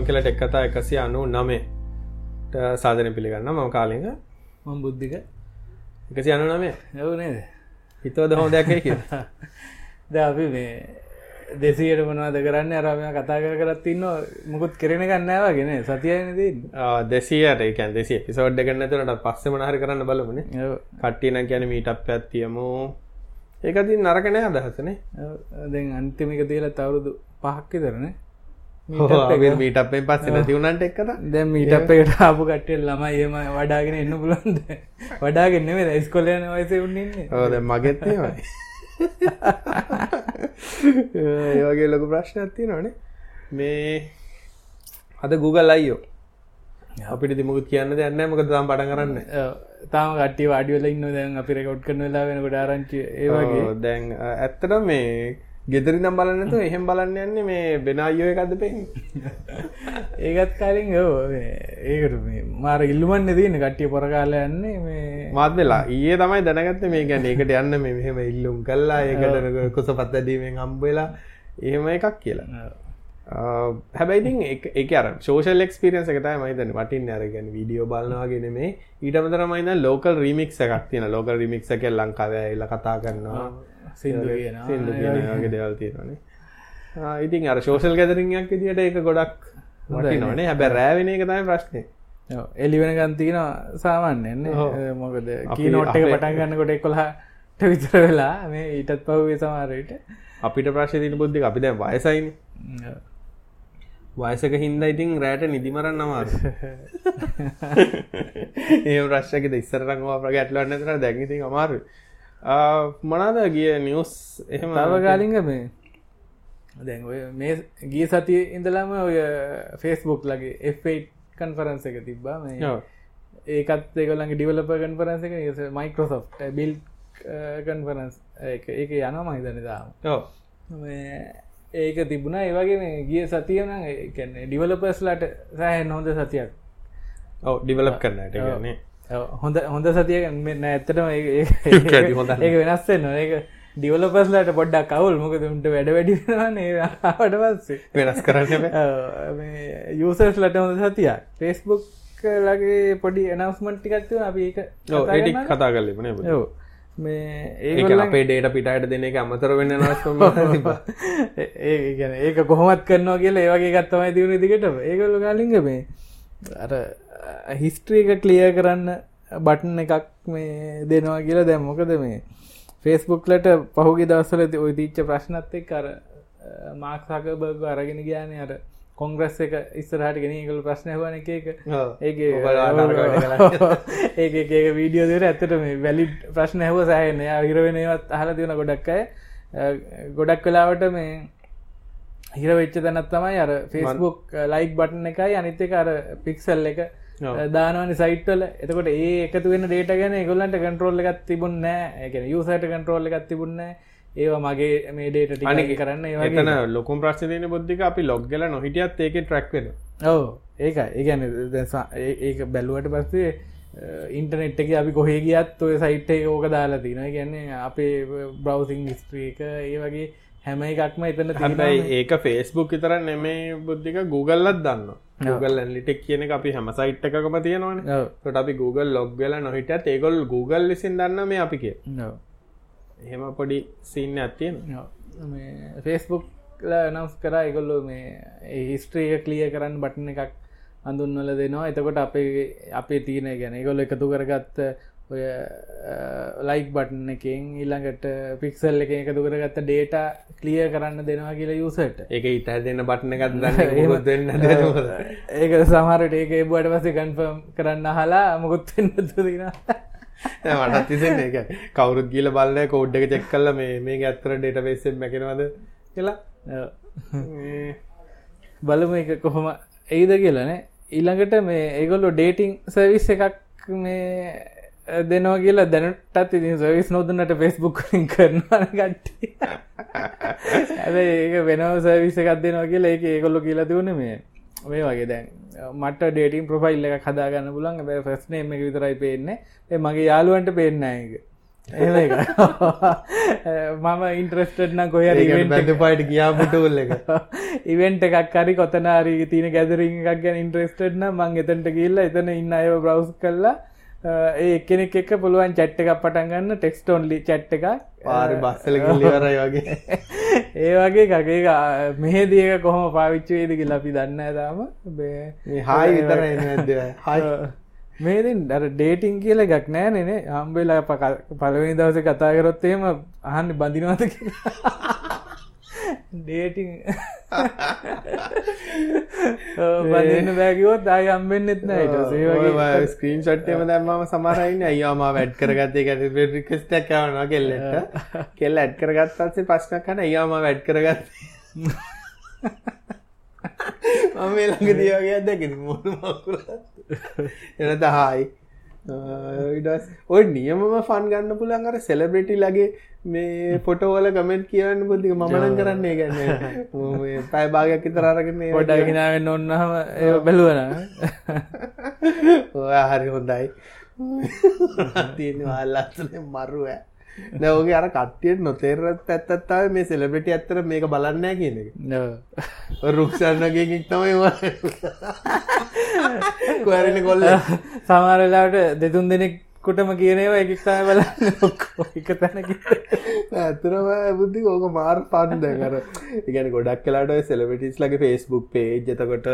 අයිබං කියලට එක්කතා එකසි අනු නමේ සාධන පිළිගන්න මම කාලිග මං බුද්ධික. එකසි අනු නමේ යව නේද? හිතවද හෝ දෙයක් කිය ද අපි මේ දෙසියට මොනවාද කරන්න? අරම කතා කර කරත් ඉන්න මුකුත් කරෙන ගන්නවාගෙන සතියනද දෙසියට. එකන් දෙසි පිසෝඩ් ගන්නතුනට පස්ස මනහර කරන්න බලමන කට්ටියන ගැන මීටක් පැත්තියමු ඒකති නරකනෑ අදහසනේ දැන් අන්තිමික තියල තවරුදු පහක්කි දරන මීට අපේ පස්ස නැතිවුණට එක්කත දැ මීට අපකට ආපු කට්ටෙල් ලම ඒම වඩාගෙන එන්න පුලන්ද වඩාගෙන්නෙම දයිස්කොලයන වයස උන්නන්නේ ඕද මගෙත්නවයි ඒවගේ ලොකු ප්‍රශ්න ඇති නොනේ මේ අද Google අයියෝ. අපිට දිමුකුත් කියන්න දෙන්න මොකද තම් පට කරන්න තාම කට්ටි වාඩියල ඉන්න දැන් අපි රෙකොඩ් කරන වෙලා වෙනකොට ආරංචි ඒවගේ දැන් ඇත්තට මේ ගෙදරි නම් බලන්නතු එහෙම බලන්න යන්නේ මේ බෙනයෝ එකක්ද පෙන් ඒකත් කාලින් ඒකට මාර ඉල්ලුමන්න තියන කට්ටිය පොරකාල යන්නේ මේ මාත් වෙලා. ඒ තමයි දැනගත්ත මේ ගැන ඒකට යන්න මේ මෙහෙම ඉල්ලුම් කල්ලා ඒකට කුස පත්තදීමෙන් හම්බවෙලා එහෙම එකක් කියලා. හැබැයිති එක අර ශෝෂල් එක්ස්පිරියන්ස එකතයි මයිතන වටින් අරගෙන වීඩියෝ බලන්නවාගෙන මේ ඊටමතර මයින ලෝකල් රිමික් එකක් තියෙන ලෝකල් රිමික් එක ලංකාව එල්ල කතා කරනවා සිදු සිදු ගේ දෙවල් තියෙනනේ ඉතින් අර ශෝෂල් ගැදරිංයක් දිට ඒක ගොඩක් නොනේ හැබැ රෑවෙන එක තමයි ප්‍රශ්නය එලිවෙන ගන්තින සාමාන්‍යන්නේ මොකද කී නොට් එක පටන් ගන්න කොට එකොල්හට විතර වෙලා මේ ඊටත් පව්වේ සමාරයට අපිට ප්‍රශ්ය තින බුද්ධි අපි දැ වයසයින. වයසක හින්ද ඉතින් රෑට නිදිමරන්න අමාරු ඒ ප්‍රශ්යකෙද ඉස්සරංවා ප්‍රගැටලන්න තර දැගති අමාරු මනාද ගිය නිවස් එහෙම තවගාලිංග මේ. දැන් ඔය මේ ගිය සතිය ඉඳලාම ඔය ෆේස්බුක් ලගේ F8 කන්ෆරන්ස එක තිබ්බා. මේ ඒකත් ඒකොලගේ ඩිවලප කන්ෆරන්ස එක මයිකෝසොෆ් බිල් කන්ෆරන්ස් ඒක යනවා මහිතන දාම ඒක තිබුණා. ඒවගේ මේ ගිය සතියන කැන්නේ ඩිවලපස්ලට සෑහ නොහොඳ සතියක්. ඔව ඩිවලප් කරන්නට ගන්නේ හොඳ හොඳ සතිය මෙන්න ඇත්තටම ඒක වෙනස්සේ නො. ඒක ඩිවලපස්ලට පොඩ්ඩක් කවුල් මොකදට වැඩ වැඩිනේ ආට පස්සේ. වෙනස් කරන්න යසස්ලට හොඳ සතිය ෆෙස්බුක් ලගේ පොඩි එනවස්මන්ටිකත්ව අපි ඒක කතා කරලෙමන මේ ඒ අපේ ඩේට පිටට දෙන එක අමතර වෙන්න නස්ම ඒ ගැන ඒක කොහොමත් කරනවා කියලා ඒවගේ ගත්තමයි තිවුණ දිකට ඒකල්ල ගලින්ග මේ අර හිස්ට්‍රිය එක කලිය කරන්න බටන් එකක් මේ දෙනවා කියලා දැම් මොකද මේ ෆේස්බුක්ලට පහුගේ දවසල ඔය තිච්ච ප්‍රශ්නත් එක් කර මාක්සාක බර්ග අරගෙන ගයාන අර කොංග්‍රස් එක ඉස්සරහට ගෙන කළ ප්‍රශ්න වන එක එක. ඒක ඒක වීඩියෝ දෙර ඇත්තට මේ වැලි ප්‍රශ්න හැව සෑහන හිරවෙනවත් අහල තියෙන ගොඩක් අය. ගොඩක් කලාවට මේ හිර වෙච්ච තැනත් තමයි අර ෆෙස්බුක් ලයික් බටන එකයි. අනිත එක අර පික්සල් එක දානවනි සයිට්වල එතකොට ඒ එකතු වෙන ඩේට ගැන ගොල්ලන්ට කන්ටරෝල් එකත් තිබුන්න ඇගෙන යුසට කන්ටරෝල් එකත් තිබුන්න ඒවා මගේ මේ ඩේට අනික කරන්න ඒතන ලොකුම් ප්‍රශ්තින බොද්ධික අපි ලොග්ගල නොහිටියත් ඒක ට්‍රක්වෙන ඕ ඒක ඒගැන ඒක බැලුවට පස්සේ ඉන්ටනෙට් එක අපි කොහේ ගියත් ඔය සයිට් එක ඕක දාලා තින ගැන්නේ අපේ බ්‍රවසිං ස්ත්‍රීක ඒ වගේ හැම එකක්ම එතන හැබයි ඒක ෆේස්බුක් විතර නෙමේ බුද්ධික Googleලත් දන්න Google ඇලිටෙක් කියන අපි හැම සයිට් එකකම තියෙනවන. ට අපි Google ලොග් වෙල නොහිට ඒගොල් Google ලෙසින් දන්න මේ අපි කිය එහෙම පොඩි සින්න ඇත්තියෙන ෆේස්බුක් නම්ස් කර එකගොල්ලු මේ හිස්ට්‍රිය කලිය කරන්න බටන එකක් අඳුන්වල දෙනවා. එතකොට අපේ අපේ තියන ගැන ගොල්ල එකතු කරගත්ත ඔය ලයික් බටන එකෙන් ඊළඟට පික්සල් එක එකතු කරගත්ත ඩේට කලිය කරන්න දෙනවා කියලා යුසට ඒක ඉත දෙන්න බටන එකත් දෙන්න ඒක සමහරට ඒක එබුවට පසේ කන්ෆර්ම් කරන්න හලා මුකුත්වෙන්න තුදින මටත් තිසෙන එක කවුරුත් ගීල බල්ල කෝඩ් එක චෙක් කල්ල මේ මේ ඇත්තර ඩේට වෙස්සෙන් මැකෙනවද කියලා. බලම එක කොහොම එයිද කියලනේ ඊළඟට මේ ඒගොල්ලු ඩේටිං සර්විස් එකක් මේ දෙනවා කියලා දැනටත් ඉතින් සර්විස් නොදන්නට ෆෙස්බුක් කරනවා ගට්ටි ඇ ඒක වෙනව සර්විස එකක් දෙනවා කියලා ඒක ඒකොල්ලො කියලා තිවුණ මේ. මේ වගේ දැන් මට ඩේටින් ප්‍රොෆයිල් එක හදාගන්න පුලන් බ ෆස්නේම එක විතරයි පේන්නේ. මගේ යාලුවන්ට පේන්න එක මම ඉන්ට්‍රස්ටඩ්න කොය බැඳ පයිට කියාපුටුල්ල එක. ඉවෙන්ට එකක් කරි කොතනාරී තියන ගැදරින් එකක් ගැන ඉන්ට්‍රස්ටඩ්න මං එතන්ට කියල්ල එතන ඉන්න අය බ්‍රවස් කරලා ඒ කෙනෙක් එක්ක පුළුවන් චැට් එකක් පටන් ගන්න ටෙක්ස්ට ඔන්ලි චැට් එක පාරි බස්සල කිල්ලිවරයි වගේ. ඒ වගේ කගේ මෙහෙදියක කොහොම පාවිච්චවේදකි ලපි දන්න ඇදාම හායි විතර මේතින් ඩර ඩේටිං කියල ගක් නෑ නෙනේ හම්බෙලා පලවෙනි දවස කතා කරොත්තේම අහන්න බඳිනවත කියලා ඩේටිං බඳන්න බැකිවොත් අය අම්බෙන්න්නෙත් නයිට සේවගේ ස්ක්‍රීන් ෂට්ටම දැම්මම සමරයින්න අයවාම වැඩ් කරගත්තේ ගැට රිකස්ටක් යවන කෙල්ලට කෙල්ල ඇඩ් කරගත්තත්සේ ප්‍රශ්න කන අයාම වැඩ් කරගත් මම ළඟ දියගේ අදැකෙන මොන මකුල එනත හායි ඉඩස් ඔය නියමම ෆන් ගන්න පුළන් අර සෙලබ්‍රටි ලගේ මේ පොටෝවල කමෙන්ට් කියන්න බොද්ධික මමනන් කරන්නේ ගැන්න පැය භාගයක් විතරරගෙන ොඩගෙනාවෙන්න ඔන්නහම බැලුවන ඔය හරි හොඳයි. තියෙන අල්ලස්සන මරුව. නැවගේ අර කට්ටියට නොතේරත් ඇත්තත්තාව මේ සෙලබිටි ඇත්තර මේක බලන්න කියන රුක්ෂන්නගේ තමයි කොරණ කොල්ල. සමාරලාට දෙතුන් දෙනෙක් කොටම කියනව එකක්තම බල එක තැනක ඇතරම බුද්ධි ඕක මාර් පන්ද කර ඉගැන ගොඩක් කලාට සෙලවිටිස් ලගේ ෆෙස්බුක් පේජ් එතකොට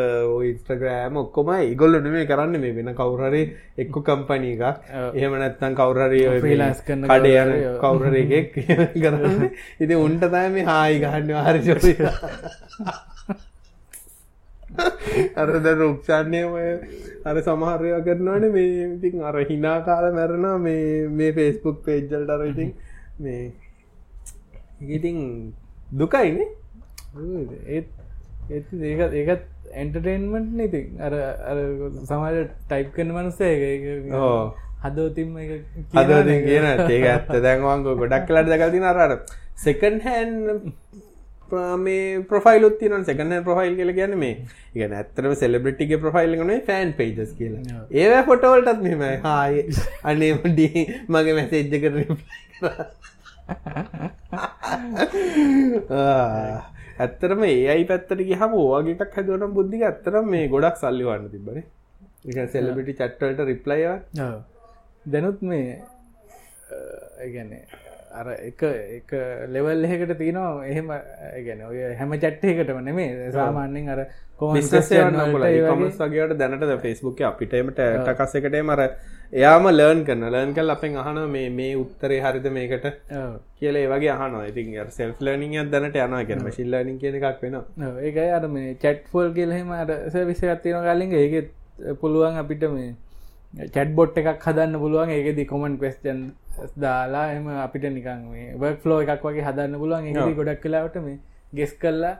ඉස්ට්‍රග්‍රෑම් ඔක්කොම ඉගොල්ල නෙමේ කරන්න මේ වෙන කවුරරි එක්කො කම්පනී එක එහෙම නැත්තන් කවුරරි ෆිලාස් කන්න කඩයන කවුරර එකෙක් කරන්න. ඉති උන්ට තෑම හායි ගහන්න හරි චොපි අරද රුක්ෂාන්නයම අර සමහරය කරනවන මේ ඉතින් අර හිනා කාල මැරෙනවා මේ මේ ෆෙස්බුක් පේජ්ජල් ටර ඉතින් මේ ඉතින් දුකයිනේ ඒත් ඒත් ඒක ඒකත් එන්ටර්ටේන්මට් ඉති අර අර සමහර ටයිප් කන මනුසේ ඕ හදෝතිම හද කියන ඒක ඇත්ත. දැන්වාංග ගොඩක් කලට දැකල්තින අරර සෙකන් හැන් මේ ප්‍රොෆයිල් ත්තින සකන ප්‍රොෆයිල් කියල ගැන මේ. ඉග ඇත්තරම සෙලබ්‍රටිගේ ප්‍රොෆයිල් ගනේ ෆෑන් පේජස් කියලා. ඒව ෆොටෝවල්ටත් මෙම හාය අනේමඩී මගේ මැසේජ්ජ කර. ඇත්තරම ඒයි පැත්තට ගහම ඕගේටක් හැදුවනම් බුද්ධි ඇත්තරම් මේ ගොඩක් සල්ලිවන්න තිබන එක සෙලබිටි චට්ටලට රිප්ලයිව දැනුත් මේ ඒගැන්නේ අර එක එක ලෙවල් එකට තියනවා. එහෙම ගැන ඔය හැම චට්ටයකටම නෙමේ සාමාන්‍යෙන් අර කොමස් වගේට දැනට ෆෙස්බුක් අපිටමට ටකස්සකට මර එයාම ලර්න් කරන ලර්න් කල් අපෙන් අහන මේ මේ උත්තරේ හරිද මේකට? කියල ඒවගේ අහන ඉතින් සෙල් ලර්නිිය දැනට යන ගැන ශිල්ලනින් කියන එකක් වෙන ඒකයි අර මේ චැට් ෆෝල් කියලහෙම අර විසගත්තියන කාලින්. ඒකෙත් පුළුවන් අපිට මේ චැට් බොට් එකක් හදන්න පුළුවන්. ඒකෙදි කොමන් පෙස්ටන් දාලා එම අපිට නිකන් මේ වර්ක් ෆලෝ එකක් වගේ හදන්න පුළුවන්. ඒ ගොඩක් කලාවට මේ ගෙස් කල්ලා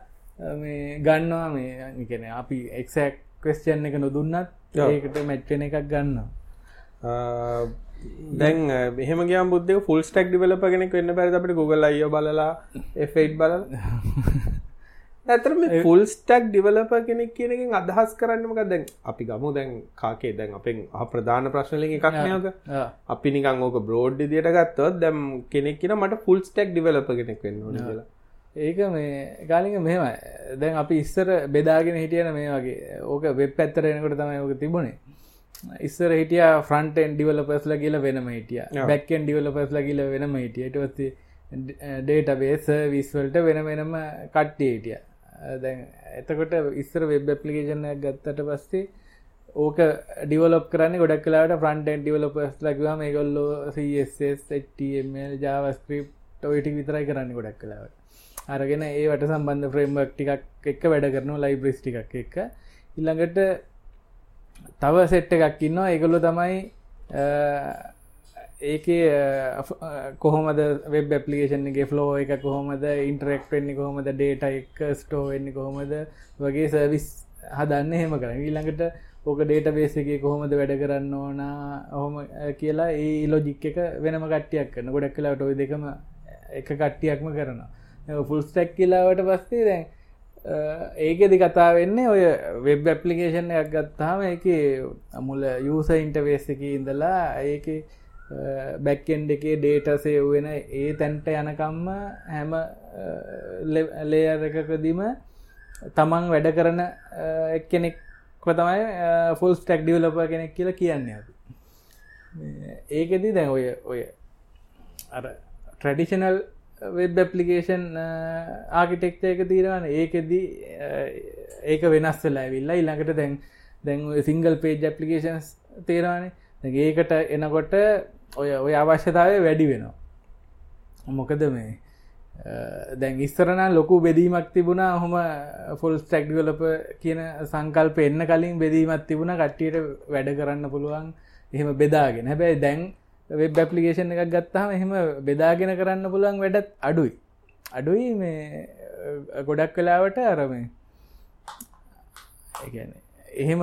මේ ගන්නවා මේ නිකෙන අපි එක්සක් ක්‍රස්චන් එක නොදුන්නත් ඒකට මැච්චන එකක් ගන්න දැන් මෙහම බුද්ධ ෆුල් ටක් ඩිවලපගෙනෙක් වෙන්න පැර අපට ගුගල අය බලලා එෆයිට් බල ඇතරම ෆුල් ස්ටක් ඩිවලප කෙනෙක් කියනකින් අදහස් කරන්නමක දැන් අපි ගමු. දැන් කාකේ දැන් අපෙන් ප්‍රධාන ප්‍රශ්නලින් එකක් නයක අපි නිකං ඕක බ්‍රෝඩ් දිට ගත්තොත් දැම් කෙනෙක් කියන මට ෆුල් ස්ටක් ඩිවලප කෙනෙක් වෙන්න කියලා. ඒක මේ ගාලික මෙම දැන් අපි ඉස්සර බෙදාගෙන හිටියන මේ වගේ. ඕක වෙබ් පැත්තරෙනකට තමයි ඕක තිබුණේ. ඉස්සර හිටිය ෆ්‍රන්ටෙන් ඩිවලපස්ල කියල වෙනම හිටිය. බැක්කෙන් ඩිවලපස්ල කියල වෙනම හිටියට වස්ති ඩේට බේස විස්වල්ට වෙන වෙනම කට්ටිය හිටිය දැන් එතකොට ඉස්සර වෙබ් පපලිකේෂන ගත්තට පස්සේ ඕක ඩිවලොප් කරන්න ගොඩක් කලාට ෆ්‍රන්ටන් ඩිවලපස් ලකිවා මේ ගොල්ලෝ සස්ටමල් ජාවස්ක්‍රප් ටොයිටි විතරයි කරන්න ගොඩක් කලාවට අරගෙන ඒවට සම්බන්ධ ෆ්‍රේම්වක් ටිකක් එක්ක වැඩ කරනු ලයිබ්‍රිස් ටිකක් එක ඉල්ළඟට තව සෙට්ට එකක් ඉන්නවා. ඒගොල්ලො තමයි ඒක කොහොමද වෙබ් පපලිකේෂන්ගේ ෆ්ලෝ එක කොහොමද ඉන්ටරෙක්් වෙන්නේ කොහොමද ඩේට එක ස්ටෝ වෙන්නේ කොහොමද වගේ සර්විස් හදන්න හෙම කරන ඊළඟට ඕක ඩේට බේසගේ කොහොමද වැඩ කරන්න ඕන ඔහොම කියලා ඒ ලොජික් එක වෙනම කට්ටියක් කරන ගොඩක් කලාට ඔය දෙකම එක කට්ටියක්ම කරන ෆුල්ස්ටැක් කියලාවට පස්සේ දැන් ඒකෙදි කතා වෙන්නේ ඔය වෙබ් ඇපලිකේෂන් එකක් ගත්තාම එක මුල යුස ඉන්ටවේස් එක ඉඳලා ඒක බැක්කෙන්ඩ එකේ ඩේටසේ වෙන ඒ තැන්ට යනකම්ම හැම ලේයර එකකදීම තමන් වැඩ කරන එක්කෙනෙක් තමයි ෆුල් ස්ටක් ඩියවලප කෙනෙක් කියලා කියන්න ඒකෙදී දැන් ඔය ඔය අර ට්‍රඩිෂනල් වෙබ් ඇපලිකේෂන් ආකිටෙක්ට එක තීරවන ඒකෙදී ඒක වෙනස් වෙලා ඇවිල්ලා ඉල්ළඟට දැන් දැන් සිංගල් පේජ් ඇපලිකේෂන්ස් තේරවානේ ඒකට එනකොට ඔය ඔය අවශ්‍යතාවය වැඩි වෙනවා. මොකද මේ දැන් ඉස්සරන ලොකු බෙදීමක් තිබුණා. හොම ෆොල් ස්ටක්ඩිවලප කියන සංකල්ප එන්න කලින් බෙදීමත් තිබුණ. කට්ටියට වැඩ කරන්න පුළුවන්. එහෙම බෙදාගෙන. හැබැයි දැන් වෙබ් ඇපලිකේෂන් එකක් ගත්තාම එහෙම බෙදාගෙන කරන්න පුළුවන් වැඩත් අඩුයි. අඩුයි මේ ගොඩක් කලාවට අරමේ එහෙම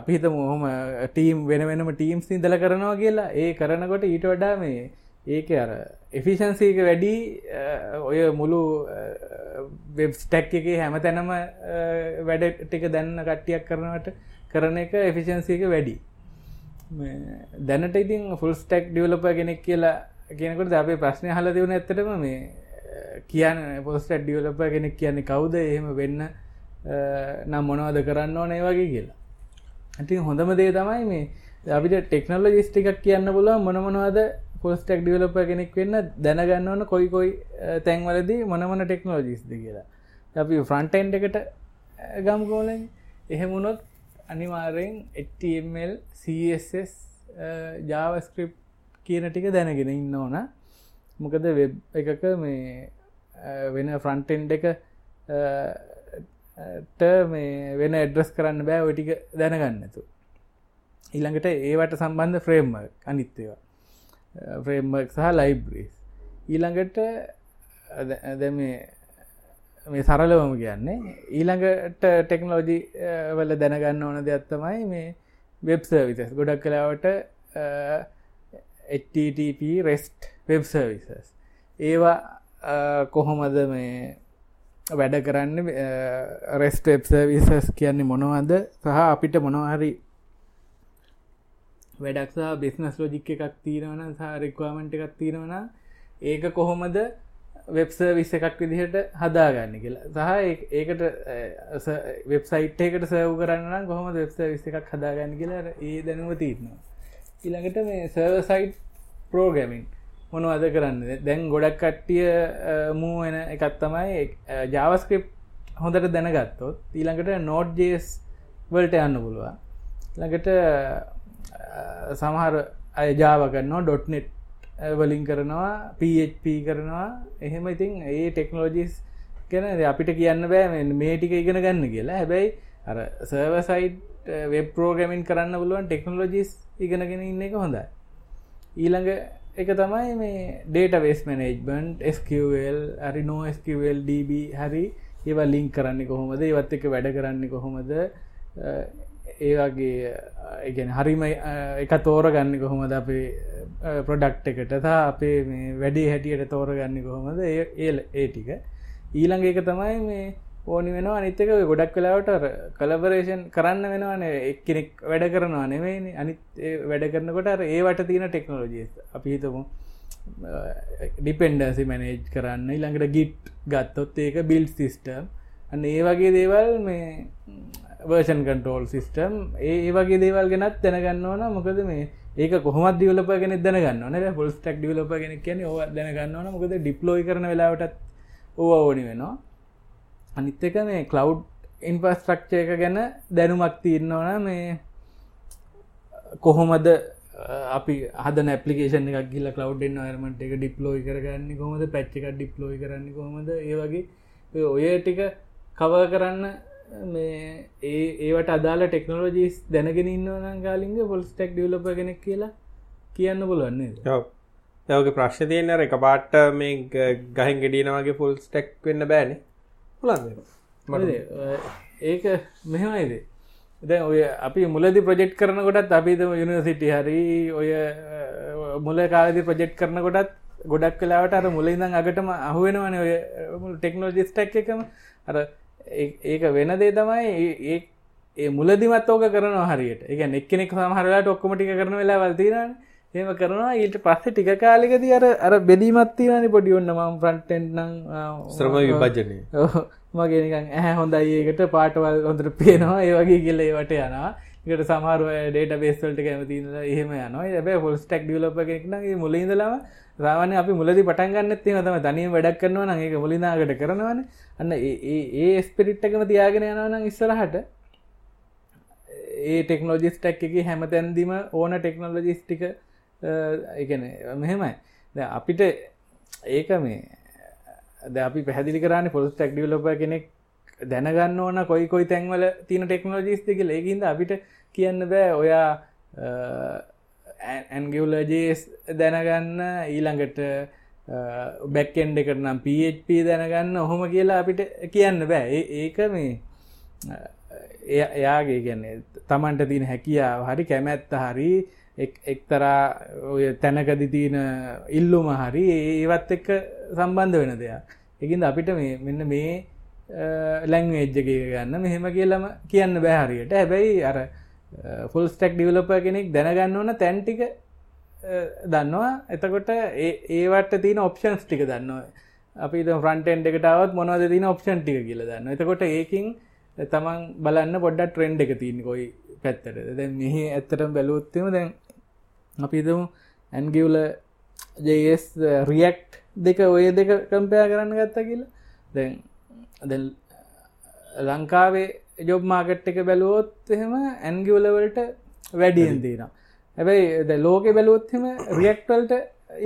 අපි හිත මොහොම ටීම් වෙන වෙනම ටීම් සිදල කරනවා කියලා. ඒ කරනකොට ඊට වඩා මේ ඒක අර එෆිෂන්සීක වැඩි ඔය මුළු වෙබ් ස්ටැක් එක හැම තැනම වැඩ ටික දැන්න කට්ටියක් කරනවට කරන එක එෆිෂන්සීක වැඩි. දැනට ඉතින් ෆුල් ස්ටක් ඩියවලප කෙනෙක් කියලා කියනකට අපේ ප්‍රශ්නය හල දෙවන ඇත්තටම මේ කියන්න පොස්ටක් ඩියවලප කෙනෙක් කියන්නේ කවුද? එහෙම වෙන්න නම් මොනවද කරන්න ඕන ඒ වගේ කියලා. ඇති හොඳම දේ තමයි මේ අපිට ටෙක්නොලොජිස් ටිකක් කියන්න පුළුව මොනමොනවාද පොස්ටක් ඩියවලප කෙනෙක් වෙන්න දැනගන්න ඕන කොයි කොයි තැන්වලදී මොනමන ටෙක්නෝජිස්ද කියලා. අපි ෆ්‍රන්ටයින්් එකට ගම්කෝලෙන් එහෙමුණොත් අනිවාරයෙන් HTML CSS ජාවස්ක්‍රිප් කියන ටික දැනගෙන ඉන්න ඕන. මොකද වෙබ් එකක මේ වෙන ෆ්‍රන්ටෙන්් එක මේ e වෙන එඩ්‍රස් කරන්න බෑ ඔටික දැනගන්නතු ඊළඟට ඒවට සම්බන්ධ ෆ්‍රේම්ම අනිත්තේවා ෆ්‍රේම්මක් සහ ලයිබ්‍රීස් ඊළඟට දැ මේ මේ සරලවම කියන්නේ ඊළඟට ටෙක්නෝජි වල දැනගන්න ඕන දෙයක්ත්තමයි මේ වෙබ් සර්විසස් ගොඩක් කලාවට HTTP රෙස්ට් වෙබ් සර්විසස් ඒවා කොහොමද මේ වැඩ කරන්න රෙස්ට වෙබ් සර්විසස් කියන්නේ මොනවද? සහ අපිට මොනහරි වැඩක්සා බිස්නස් ලෝජික් එකක් තියෙනවන සහ රෙක්වාමෙන්ට් එකක් තියෙනවන ඒක කොහොමද වෙබ්ස විස්ස එකක් විදිහට හදාගන්න කියලා. සහ ඒකට වෙබ්සයිට් එකට සව් කරන්න කොහොම වෙබ්ස විස්ස එකක් හදාගන්න කියලා ඒ දැනුව තිීරනවා ඉළඟට මේ සර්වසයිට් පෝගමින් මොනු අද කරන්න? දැන් ගොඩක් කට්ටිය මූ වෙන එකත් තමයි ජාවස්ක්‍රප් හොඳට දැනගත්තොත් ඊළඟට නෝඩ් ජේස් වලට යන්න පුළුවන්. ළඟට සමහර අයජාව කරනවා ඩොට්නෙට් වලින් කරනවා PHP කරනවා. එහෙම ඉතින් ඒ ටෙක්නෝජිස් ගැන අපිට කියන්න බෑ මේ ටික ඉගෙන ගන්න කියලා. හැබැයි අර සර්වසයිට් වෙබ් පෝගමින් කරන්න පුළුවන් ටෙක්නෝලොජිස් ඉගෙනගෙන ඉන්න එක හොඳයි. ඊළඟ එක තමයි මේ ඩේට වෙස් මනේජ්බන්ට් SQL හරි නෝ SQL DB හරි ඒවා ලිංක් කරන්නේ කොහොමද? ඒවත් එක වැඩ කරන්නේ කොහොමද? ඒවාගේ ඉගෙන හරිම එක තෝරගන්න කොහොමද අපේ ප්‍රොඩක්් එකට? තා අපේ මේ වැඩි හැටියට තෝරගන්න කොහොමද? ඒල් ඒ ටික. ඊළඟ එක තමයි මේ ඕනි වෙන අනිත්තක ගොඩක් කලාවට කලබරේෂන් කරන්න වෙනවාන එක්කෙනෙක් වැඩ කරනවා නෙවෙයි අනිත් වැඩ කරනකොට ඒවට තියෙන ටෙක්නෝලජිය අපි හිතමු ඩිපෙන්ඩසි මැනේජ් කරන්න ඊළඟට ගිට් ගත්තොත් ඒක බිල් සිිස්ටම් අන්න ඒ වගේ දේවල් මේ වර්ෂන් කන්ටෝල් සිිස්ටම් ඒ වගේ දේවල් ගෙනත් දැනගන්න ඕන මොකද මේ ඒක කොහොමත් දිවලප ගෙන දැනගන්න න. පොල් ටක් දිවලප ගෙන කියන ඕ දැනගන්න ඕන මොකද ඩිප්ලෝයි කරන වෙලාවටත් ඕ ඕනි වෙනවා. අනිත්තක මේ කලව් ඉන්පස්ට්‍රක්ෂය එක ගැන දැනුමක් තියන්න ඕන මේ කොහොමද අපි හද පපිේෂන එකක් ගිල කලව් ර්මට එක ඩිප්ලෝයි කරගන්න කොමද පැච්ච එකක් ඩිප්ලෝයි කරන්න කොමද ඒ වගේ ඔය ටික කව කරන්න මේ ඒ ඒවට අදාල ටෙක්නෝලජීස් දැනගෙන ඉන්නවන ගාලින්ග පොල්ස්ටෙක් ඩියලප කෙනෙක් කියලා කියන්න බලන්නේ යවගේ ප්‍රශ්න තියන්න එක පාට්ට මේ ගහින් ගෙඩියනවගේ ෆුල් ස්ටෙක් වෙන්න බෑන. පුලන් ඒක මෙහෙමයිද දැ ඔය අපි මුලදි ප්‍රජෙක්් කරන කොටත් අපිතම යුනිසිටි හරි ඔය මුල කාලදි ප්‍රජෙක්් කරන කොටත් ගොඩක් කලාවට අර මුලින්දන් අගටම අහුවෙනවන ඔය ටෙක්නෝජිස්ටක් එකම. අර ඒක වෙන දේ තමයි ඒ මුලදිමත් ඕක කරන හරියට. එක එක්කෙනෙක් සමහරලාට ඔක්කොමටික කරන වෙලා වල්තිරන්න ඒම කරනවා. ඊට පස්සේ ටික කාලෙකදී අර අර බෙදීමත් තියෙනනේ පොඩි ඔන්න මම ෆ්‍රන්ට් එන්ඩ් නම් ශ්‍රම විභජනය. මගේ නිකන් ඇහැ හොඳයි ඒකට පාටවල් හොඳට පේනවා. ඒ වගේ කියලා ඒවට යනවා. එකට සමහරුව ඩේට බේස්වලට කැමතින එහෙම යනවා. ඇබැ ෆොල් ස්ටක් ඩියලප එකක්න මුලින්දලම රාවන අපි මුලදි පටන්ගන්න තින තම තනිය වැඩක් කරනවා නම් ඒක මුලිනාගට කරනවන. අන්න ඒ ස්පිරිට්ටකම තියාගෙන යනවනම් ඉස්සරහට ඒ ටෙක්නෝජිස් ටැක් එක හැම තැන්දිම ඕන ටෙක්නෝලජිස් ටික එකන මෙහෙමයි ද අපිට ඒක මේ ද අපි පැදිලි කරන්න පොස් ටක් ඩියලොප කෙනෙක් දැනගන්න ඕන කොයි කොයි තැන්වල තින ටෙක්නෝජිස් දෙක ලේකින්ද අපිට කියන්න බෑ ඔයා ඇන්ගවලජස් දැනගන්න ඊළඟට බැක්කෙන්ඩ එකට නම් PHP දැනගන්න ඔහොම කියලා අපිට කියන්න බෑ. ඒක මේ එයාගේ ගැන්නේ තමන්ට තින හැකියාව හරි කැමැත්ත හරි එක්තරා ඔය තැනකදි තියෙන ඉල්ලුම හරි ඒවත් එක්ක සම්බන්ධ වෙන දෙයක්. එකින්ද අපිට මේ මෙන්න මේ ලැංවේජ්ජක ගන්න මෙහෙම කියලම කියන්න බෑහරියට හැබැයි අර ෆුල් ස්ටක් ඩිවලප කෙනෙක් දැනගන්න ඕන තැන්ටික දන්නවා. එතකොට ඒවට තින ඔප්ෂන්ස් ටික දන්නවා. අපි ෆ්‍රන්ටෙන්් එකටවත් මොනවද තින ඔප්ෂන් ටික කියල දන්න එතකොට ඒකින් තමන් බලන්න පොඩ්ඩ ට්‍රෙන්ඩ් එක තියන කොයි පැත්තට දැ මෙහි ඇත්තටම් බැලුවොත්තම දැන් අපිදමු ඇන්ගවල ජස් රියක්් දෙක ඔය දෙක කම්පයා කරන්න ගත්ත කියලා. දැන් ලංකාවේ ජොබ් මාකට් එක බැලුවොත් එහෙම ඇන්ගිවලවලට වැඩියෙන් තියෙන හැබැයි ද ලෝක බැලුවොත්හෙම රියක්ටල්ට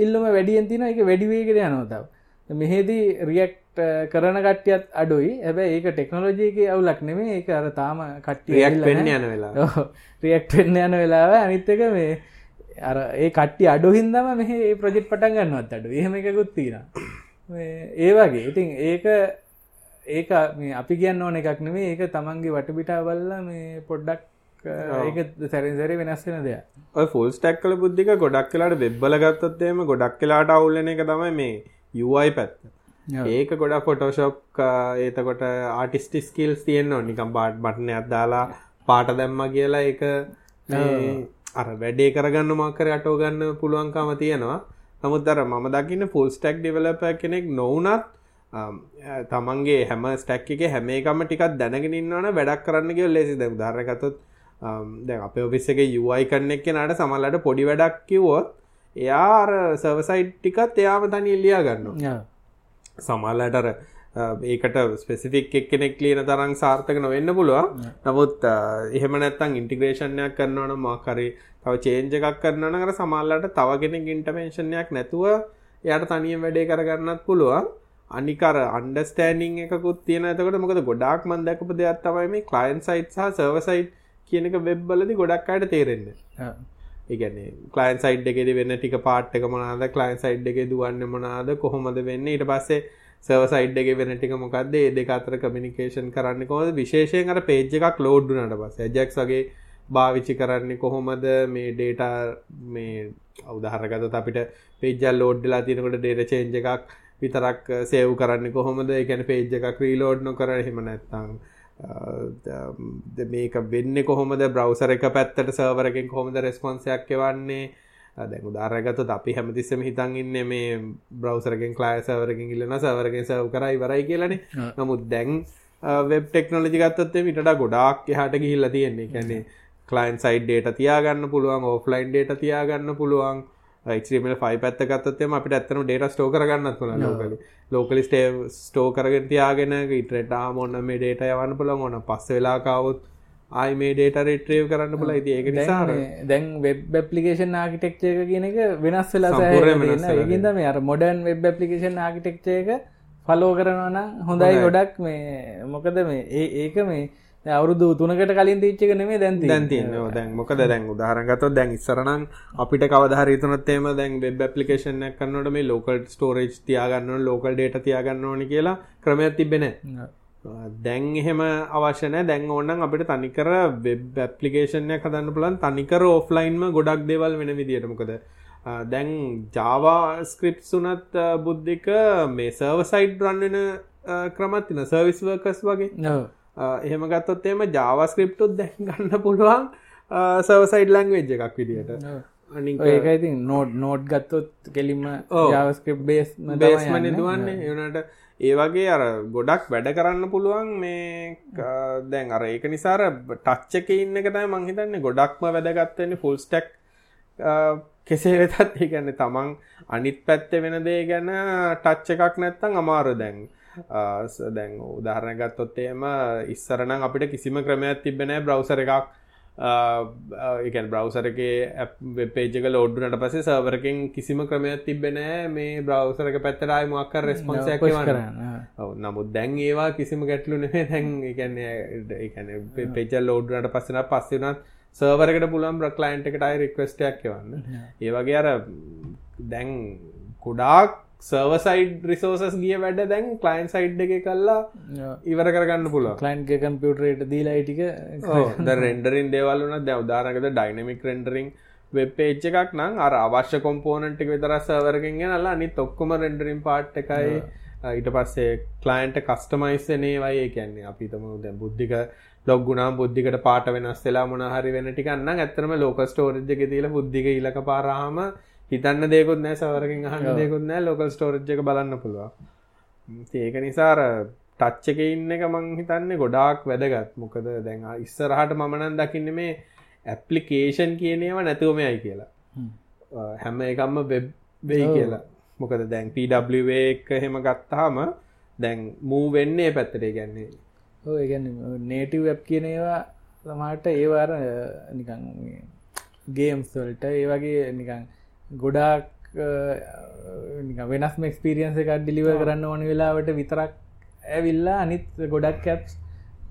ඉල්ලම වැඩියෙන් තින එක වැඩිවේකට යනොතාව මෙහෙදී රියක්ට කරන කට්ටියත් අඩුයි. හැබැ ඒක ටෙක්නොලජයක අවුලක් නෙමේ ඒක අර තාම කට්ටිය වෙන්න යන වෙලා රියක්ට වෙන්න යන වෙලාව අනිත්තක මේ අර ඒ කට්ටි අඩු හින්දම මෙහ ප්‍රජෙට් පටන් ගන්නවත් අඩු එහෙම එකකුත් තියෙන ඒ වගේ. ඉතින් ඒක ඒක මේ අපි කියන්න ඕන එකක් නෙමේ ඒක තමන්ගේ වටපිටා බල්ල මේ පොඩ්ඩක් ඒක සැරිසරි වෙනස්සෙන ඔය ෆුල් ස්ටක් කල බුද්ධික ගොඩක් කලාට වෙබ්බල ගත්තොත්තේම ගොඩක් කලාට අවුල්ලන එක තමයි මේ යුයි පැත්ත. ඒක ගොඩක් ෆොටෝශොප් ඒතකොට ආටිස්ටි ස්කිල්ස් තියෙන්න්න නිකම් බාට් බටනයක් දාලා පාට දැම්ම කියලා එක අර වැඩේ කරගන්න මක්කර අටෝ ගන්න පුළුවන්කාම තියෙනවා. නමුත් දර මම දකින්න ෆුල් ස්ටක් ඩිවලප කෙනෙක් නොවනත් තමන්ගේ හැම ස්ටැක් එක හැම එකම ටිකක් දැනගෙන ඉන්නවන වැඩක් කරන්න කිය ලෙසි දැ ධරකතොත් දැන් අප ඔෆිස් එක යුයි කරන්න එක් නට සමල්ලට පොඩි වැඩක් කිව්වොත් එයා සවසයිට් ටිකත් එයාම තනි ඉල්ලියා ගන්න සමල්ලටර ඒකට ස්පෙසිෆික් එක්කෙනෙක් ලියන තරම් සාර්ථක නොවෙන්න පුළුව නමුත් එහෙම නැත්තං ඉන්ටිග්‍රේෂණයක් කරන්නවන මාකරි තව චේන්ජ එකක් කරන්න කර සමල්ලට තවගෙනෙක් ඉන්ටමේශනයක් නැතුව එයට තනිය වැඩේ කරගන්නත් පුළුවන්. අනිකර අන්ඩස්ටෑනිං එකකුත් තියෙන ඇතකට මොකද ගොඩක් මන් දැකප දෙයක් තමයි මේ කලයින් සයිට් සහ සර්වසයිට් කියනක වෙබ්බලදි ගොඩක් අයට තේරෙන්න. ඒගැන කලයින් සයිඩ් එකෙද වෙන්න ටික පාට්ක මනාද කලයින් සයිඩ් එක දුවන්න මනාද කොහොමද වෙන්න? ඊට පස්සේ සර්වසයිඩ් එක වෙන ටික මොකක්ද ඒ දෙක අතර කමිනිකේෂන් කරන්න කොහොද විශේෂයෙන් අර පේජ් එකක් ලෝඩ්ඩුනට පස්ස. ජෙක්ස් වගේ භාවිච්චි කරන්නේ කොහොමද? මේ ඩේට මේ අවදාහරගත අපිට පේජල් ලෝඩ්ඩලා තියනකොට ඩේට චේන්ජ එකක් විතරක් uh, සේව් කරන්න කොහොමද? එකැන පේජ් එකක් රීලෝඩ් නොකර හෙම නැත්තං uh, මේක වෙන්න කොහොමද? බ්‍රවසර එක පැත්තට සර්වරකින් කොහොමද රෙස්පොන්සයක් එවන්නේ? දැන් උදාරගතොත් අපි හැමතිස්සම හිතන් ඉන්න මේ බ්‍රවසරගෙන් ක්ලාය සවරකින් ඉල්ලන සවරගෙන් සව් කරයි වරයි කියලනේ. නමුත් දැන් වෙබ් ටෙක්නෝලජි ගත්තත්තේ විට ගොඩාක් එහට ගිහිල්ල තියෙන්නේ. කැන්නේ කලයින් සයිඩ් ඩේට තියාගන්න පුළුවන් ඕෆ්ලයින් ඩේට තියාගන්න පුළුවන්. ක්මල් ෆයි පැත්ත ගත්තත්යම අපිට ඇත්තන ඩේට ස්ටෝ කරගන්නත් පුල ලෝකල ලෝකලි ස්ටේ ස්ටෝ කරගෙන තියාගෙන ඉටරට මොන්න මේ ඩේට යවන්න පුළ ඕන පස්ස වෙලාකාවත් ආයි මේ ඩේට රෙට්‍රේව් කරන්න පුල ඉති ඒක නිසා දැන් වෙබ් පපලිකේෂන් ආකිටෙක්චයක කියන එක වෙනස් වෙලා ඒගින්ද මේ අර මොඩන් වෙබ් පපලිකේෂන් ආකිටෙක්චයක ෆලෝ කරනවන හොඳයි ගොඩක් මේ මොකද මේ ඒ ඒක මේ අවුරුදු තුනකට කලින් තිච්චක නෙමේ දැන් දැන්තින්න දැන් මොක දැන් උදාහරගත දැන් ඉස්සරනම් අපිට කවදහරිතුනත්තේම දැන් වෙබ් පපලිකේෂන කන්නට මේ ලෝකල් ස්ටෝරේජ් තියාගන්න ලෝකල් ඩේට තියාගන්න ඕනි කියලා ක්‍රමයක් තිබෙන දැන් එහෙම අවශ්‍යනෑ දැන් ඕන්නන් අපිට තනිකර වෙබ් ඇපලිකේෂනය කදන්න පුලන් තනිකර ඕෆ්ලයින්ම ගොඩක් දේවල් වෙන විදිටමකද දැන් ජාවා ස්ක්‍රිප් සුනත් බුද්ධික මේ සර්ව සයිඩ් රන්වෙන ක්‍රමත්තින සර්විස් වර්කස් වගේ. එහෙම ගත්තොත් එම ජාවස්ක්‍රප්ටුත් දැන් ගන්න පුළුවන් සවසයිඩ් ලංවෙජ් එකක් විදිට ඒකයිති නෝඩ් නෝඩ් ගත්තොත් කෙලින්ම ජාවස්ක්‍රප් බේස් බේස්මන දුවන්නේ එනට ඒ වගේ අර ගොඩක් වැඩ කරන්න පුළුවන් මේ දැන් අර ඒක නිසාර ටච්චක ඉන්න එකතයි මංහිතන්නේ ගොඩක්ම වැදගත්තන්නේ ෆුල් ස්ටක් කෙසේ වෙතත්. ඒගැන්න තමන් අනිත් පැත්තෙ වෙන දේ ගැන ටච්ච එකක් නැත්තං අමාරු දැන්. දැන් උදාහරණගත්තොත් එම ඉස්සරනම් අපිට කිසිම ක්‍රමයක් තිබෙන බ්‍රවසර එකක්. එකන් බ්‍රවසරගේ පේජක ලෝඩ්ඩුනට පසේ සවරකින් කිසිම ක්‍රමයක් තිබෙනෑ මේ බ්‍රවසරක පැත්තරයි මොක්කර රෙස්පොන්සයක් කරන්න නමුත් දැන් ඒවා කිසිම ගැටලු නෙේ දැන් එකන පේජල් ලෝඩ්නට පස්සන පස්සවනත් සර්වරකට පුලම් බ්‍රක්ලයින්ට එකටයි රික්වස්ටයක් වන්න ඒවගේ අර දැන් කුඩාක් සර්වසයිඩ් රිසෝසස් ගිය වැඩ දැන් කලයින් සයිඩ් එක කල්ලා ඉවර කරගන්න පුල කලයින්ගේ කම්පියුටරේට දීලායිටික රෙන්ඩරින් දේවල්ලන දැ උදාරනකද ඩයිනමික් රෙන්ඩරිං වෙබ් පේච්ච එකක් නම් අර අවශ්‍ය කොම්පෝනන්ට් එක විතර සවරගෙන් නලා අනි තොක්කොම රෙන්ඩරින් පාට් එකයි. ඊට පස්සේ කලයින්ට කස්ටමයිස්සනේ වයි කියන්නේ අපිතම දැ බුද්ධික ලොග්ගුණා බුද්ධිකට පාට වෙනස් වෙලා මොනහරි වෙන ටිකන්න ඇත්තනම ලෝක ස්ටෝරජ්ක තිීල බුද්ධික ඉලක පාරහම හිතන්න දෙකුත් නෑ සවරකින් අහන්න දෙකුත් නෑ ලොකල් ස්ටෝරජ් එක බලන්න පුළුවන්. ඒක නිසාර ටච්ච එක ඉන්න එක මං හිතන්නේ ගොඩාක් වැදගත්. මොකද දැන් ඉස්සරහට මමනන් දකින්න මේ ඇප්ලිකේෂන් කියනේවා නැතුවමයයි කියලා. හැම. එකම්ම වෙබ් වෙයි කියලා. මොකද දැන් පW එක හෙම ගත්තාම දැන් මූ වෙන්නේ පැත්තට. ගැන්නේ ඕ ගැන නේටව වෙබ් කියනේවා සමහට ඒවාර නිකන් ගේම්ස්වල්ට ඒ වගේ නිකන් ගොඩාක් වෙනස් මක්ස්පිරියන්ස එකක් ඩිලිව කරන්න ඕන වෙලාවට විතරක් ඇවිල්ලා අනිත් ගොඩක් කැප්ස්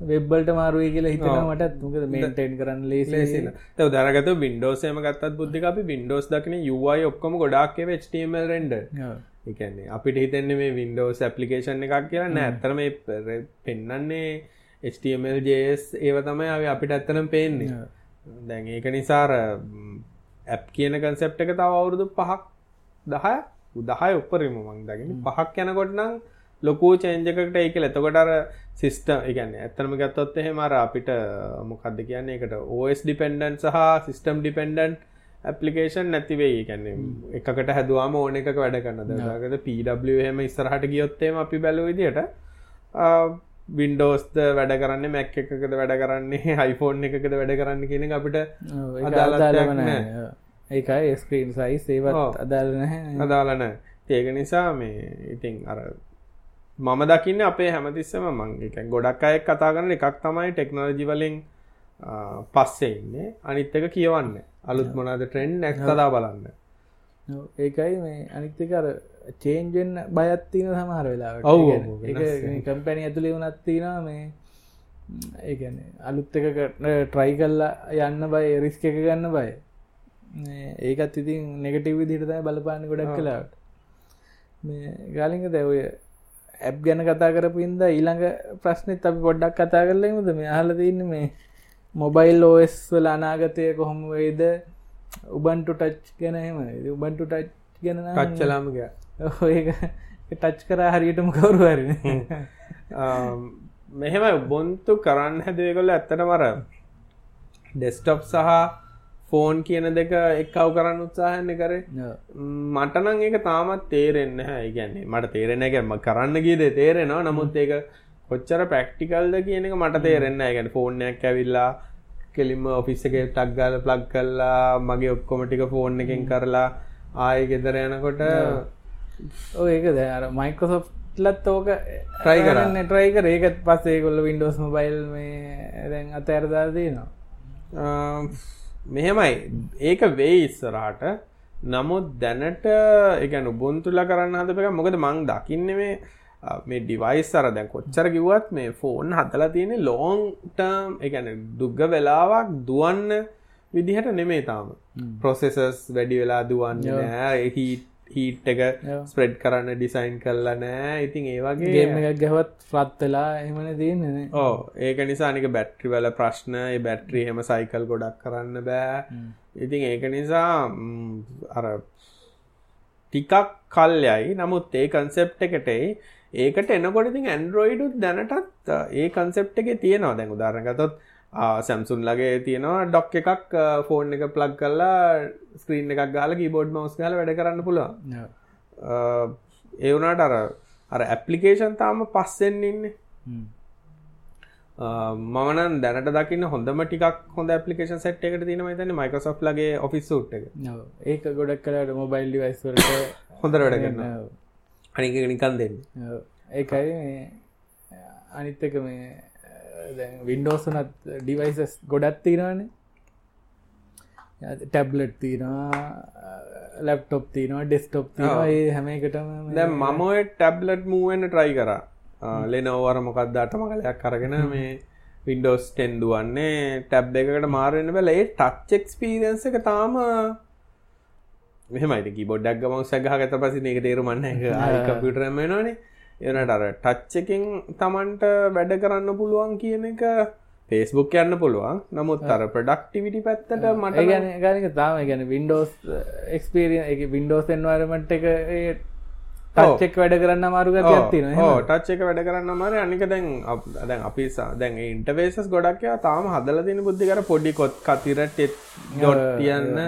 වෙබ්බල්ට මාරුවයි කියලා හිතනමට තුකද මේටෙන් කරන්න ලේසින දරගත වින්ඩෝසේම ගත්තත් බුද්ධි අපි වින්ඩෝස් දකින යුවයි ඔක්කොම ගොඩක් ටමල් රෙන්ඩ එකන්නේ අපිට හිතන්නේ මේ වින්ඩෝස් ඇපලිකේෂන් එකක් කියලා නෑ. ඇත්තර පෙන්නන්නේ HTML ජස් ඒව තමයි අපිට ඇත්තනම් පේන්නේ. දැන් ඒක නිසාර ඇප් කියන කන්සෙප්ට එක තව අවුරුදු පහක් දහය උදහය උපරිම මං දකින පහක් යනකොට නම් ලොකූ චේන්ජකට ඒක එතකොටර සිිස්ටම් එකන්න ඇත්තනම ගත්තොත් එහෙමර අපිට මොකක්ද කියන්නේ එකට ඕස් ඩිපෙන්ඩන් සහ සිිස්ටම් ඩිපෙන්ඩන්් ඇපලිකේෂන් නැතිවේ කැන්නේ එකකට හැදවාම ඕන එක වැඩ කන්න දගත පහම ඉස්සරහට ගියොත්තේම අපි බැලු විදියට වින්ඩෝස්ද වැඩ කරන්න මැක් එකකද වැඩ කරන්නේ හයිෆෝන් එකකද වැඩ කරන්න කියන අපිට අදාලවන ඒකයි ස්ක්‍රීන් සයි සේවත් අදාලන අදාලන ඒක නිසා මේ ඉතින් අර මම දකින්න අපේ හැමතිස්සම මං එක ගොඩක් අයෙක් කතා කරන එකක් තමයි ටෙක්නෝජි වලින් පස්සේ ඉන්නේ. අනිත් එක කියවන්න. අලුත් මොනාද ට්‍රෙන්ඩ් නැක් කතා බලන්න. ඒකයි මේ අනිත්‍යක අර චේන්ජෙන් බයත්තින සමහර වෙලාට ඔව කම්පැනි ඇතුළේ වනත්තිනවා මේ ඒගැන අලුත් එක ට්‍රයි කල්ලා යන්න බයි රිස්ක එක ගන්න බයි. ඒකත් ඉතින් නෙගටව දිටතයි බලපාන ගොඩක් කලාට මේ ගාලික දැවය ඇබ් ගැන කතා කරපු ඉද ඊළඟ ප්‍රශ්නත් අපි පොඩ්ඩක් කතා කරලමුද මේ අහල තින්න මේ මොබයිල් ඕස් වල අනාගතය කොහොම වේද උබන්ටු ටච් ගැන හෙම උබන්ටු ටච් ගැන කච්චලාමගේ ඒක ටච් කරා හරියටම කවරුවර මෙහෙම බොන්තු කරන්න හැදවකොල ඇත්තට මර ඩෙස්ටොප් සහ ෆෝන් කියන දෙක එක්කව් කරන්න උත්සාහන්න කරේ. මටනං ඒක තාමත් තේරෙන්න හැ ගැන්නේ මට තේරෙන එකම කරන්න ගීද තේරෙනවා. නමුත් ඒක කොච්චර ප්‍රක්ටිකල්ද කියන එක මට තේරෙන්න ගැන ෆෝර්නයක් ඇවිල්ලා කෙලින්ම ඔෆිස් එක ටක්ගාල ප්ලග් කල්ලා මගේ ඔක්කොමටික ෆෝන් එකෙන් කරලා ආය ගෙදර යනකොට ඒක දැර මයිකෝසොෆ්ලත් ඕක ට්‍රයි කරන්න ට්‍රයි කර. ඒකත් පස්සේ කොල්ල වින්ඩෝස් මොබයිල් මේ දැන් අත ඇරදාදී නවා මෙහෙමයි. ඒක වේ ඉස්සරහට. නමුත් දැනට එකන උබුන්තුල කරන්න හදපක මොකද මං දකින්න මේ මේ ඩිවයිස් අර දැන් කොච්චර කිව්වත් මේ ෆෝන් හතලා තියෙන ලෝන්ටම් එකන දුග්ග වෙලාවක් දුවන්න විදිහට නෙමේ තාම. ප්‍රොසෙසස් වැඩි වෙලා දුවන්න හිට හීට් එක ස්ප්‍රෙඩ් කරන්න ඩිසයින් කරලා නෑ. ඉතින් ඒවගේ ගේම එකක් ගැවත් ෆ්‍රත් වෙලා එමන තියන්නේ ඕ ඒක නිසානික බැට්‍රි වල ප්‍රශ්න. බැට්‍රී හෙම සයිකල් ගොඩක් කරන්න බෑ. ඉතින් ඒක නිසා අර ටිකක් කල්යයි. නමුත් ඒ කන්සෙප් එකටයි ඒකට එනකොට ඉතින් ඇන්ඩරෝයිඩු දැනටත් ඒ කන්සෙප් එක තියෙනවා. දැන් උදාරගතොත් සැම්සුන් ලගේ තියෙනවා ඩොක් එකක් ෆෝන් එක ප්ලග් කල්ලා ස්ක්‍රීන් එකක් ගාල කීබෝඩ් මවස් ගල වැඩ කරන්න පුළුවන්. ඒවනාට අර අර ඇපලිකේෂන් තාම පස්සෙන් ඉන්න. මමන දැනට දකින්න හොඳම ටිකක් හොඳ පපලිකේෂන් සට් එකට තින තන මයිකසෝ ලගේ ඔෆිස් ුට් එක. ඒක ගොඩක් කලට මොබයිල් ඩිවයිස්වලට හොඳ වැඩ කරන්න අනික නිකන් දෙන්න. ඒකයි අනිත්තක මේ වින්ඩෝසනත් ඩිවයිසස් ගොඩත් තිරනේ ටැබ්ලට් තිනවා ලැප්ටොප් තිනවා ඩෙස්ටොප් ඒ හැම එකටම දැ මම ටැබ්ලට් මූුවන්න ට්‍රයි කරා. ලෙනෝවර මොකක්ද අටම කලයක් කරගෙන මේ වින්ඩෝස් ටෙන් දුවන්නේ. ටැබ් එකකට මාරෙන්න්න බැල ඒ ටච් එක්ස්පීරන්ස එක තාම මෙහමයිට බොඩ්ඩක් ගම සැගහ ගත පසි එක. තේරුමන්න කම්පියුටරම නනේ එනට අර ටච් එකින් තමන්ට වැඩ කරන්න පුළුවන් කියන එක පේස්බුක් යන්න පුළුවන්. නමුත් අර ප්‍රඩක්ටිවිටි පැත්තට මට ගැන ගනික තාම ගැන වින්ඩෝස් එක්ස්පීරිය එක වින්ඩෝස් එන්වාරමට එක ටච්චෙක් වැඩ කරන්න මාරුග තින ටච් එක වැඩ කරන්න මර අනික දැන් දැන් අපිසා දැන් ඉන්ටවේසස් ගොඩක්ය තාම හදල තින බුද්ධිකර පොඩි කොත් කතිරට ඩොට් තියන්න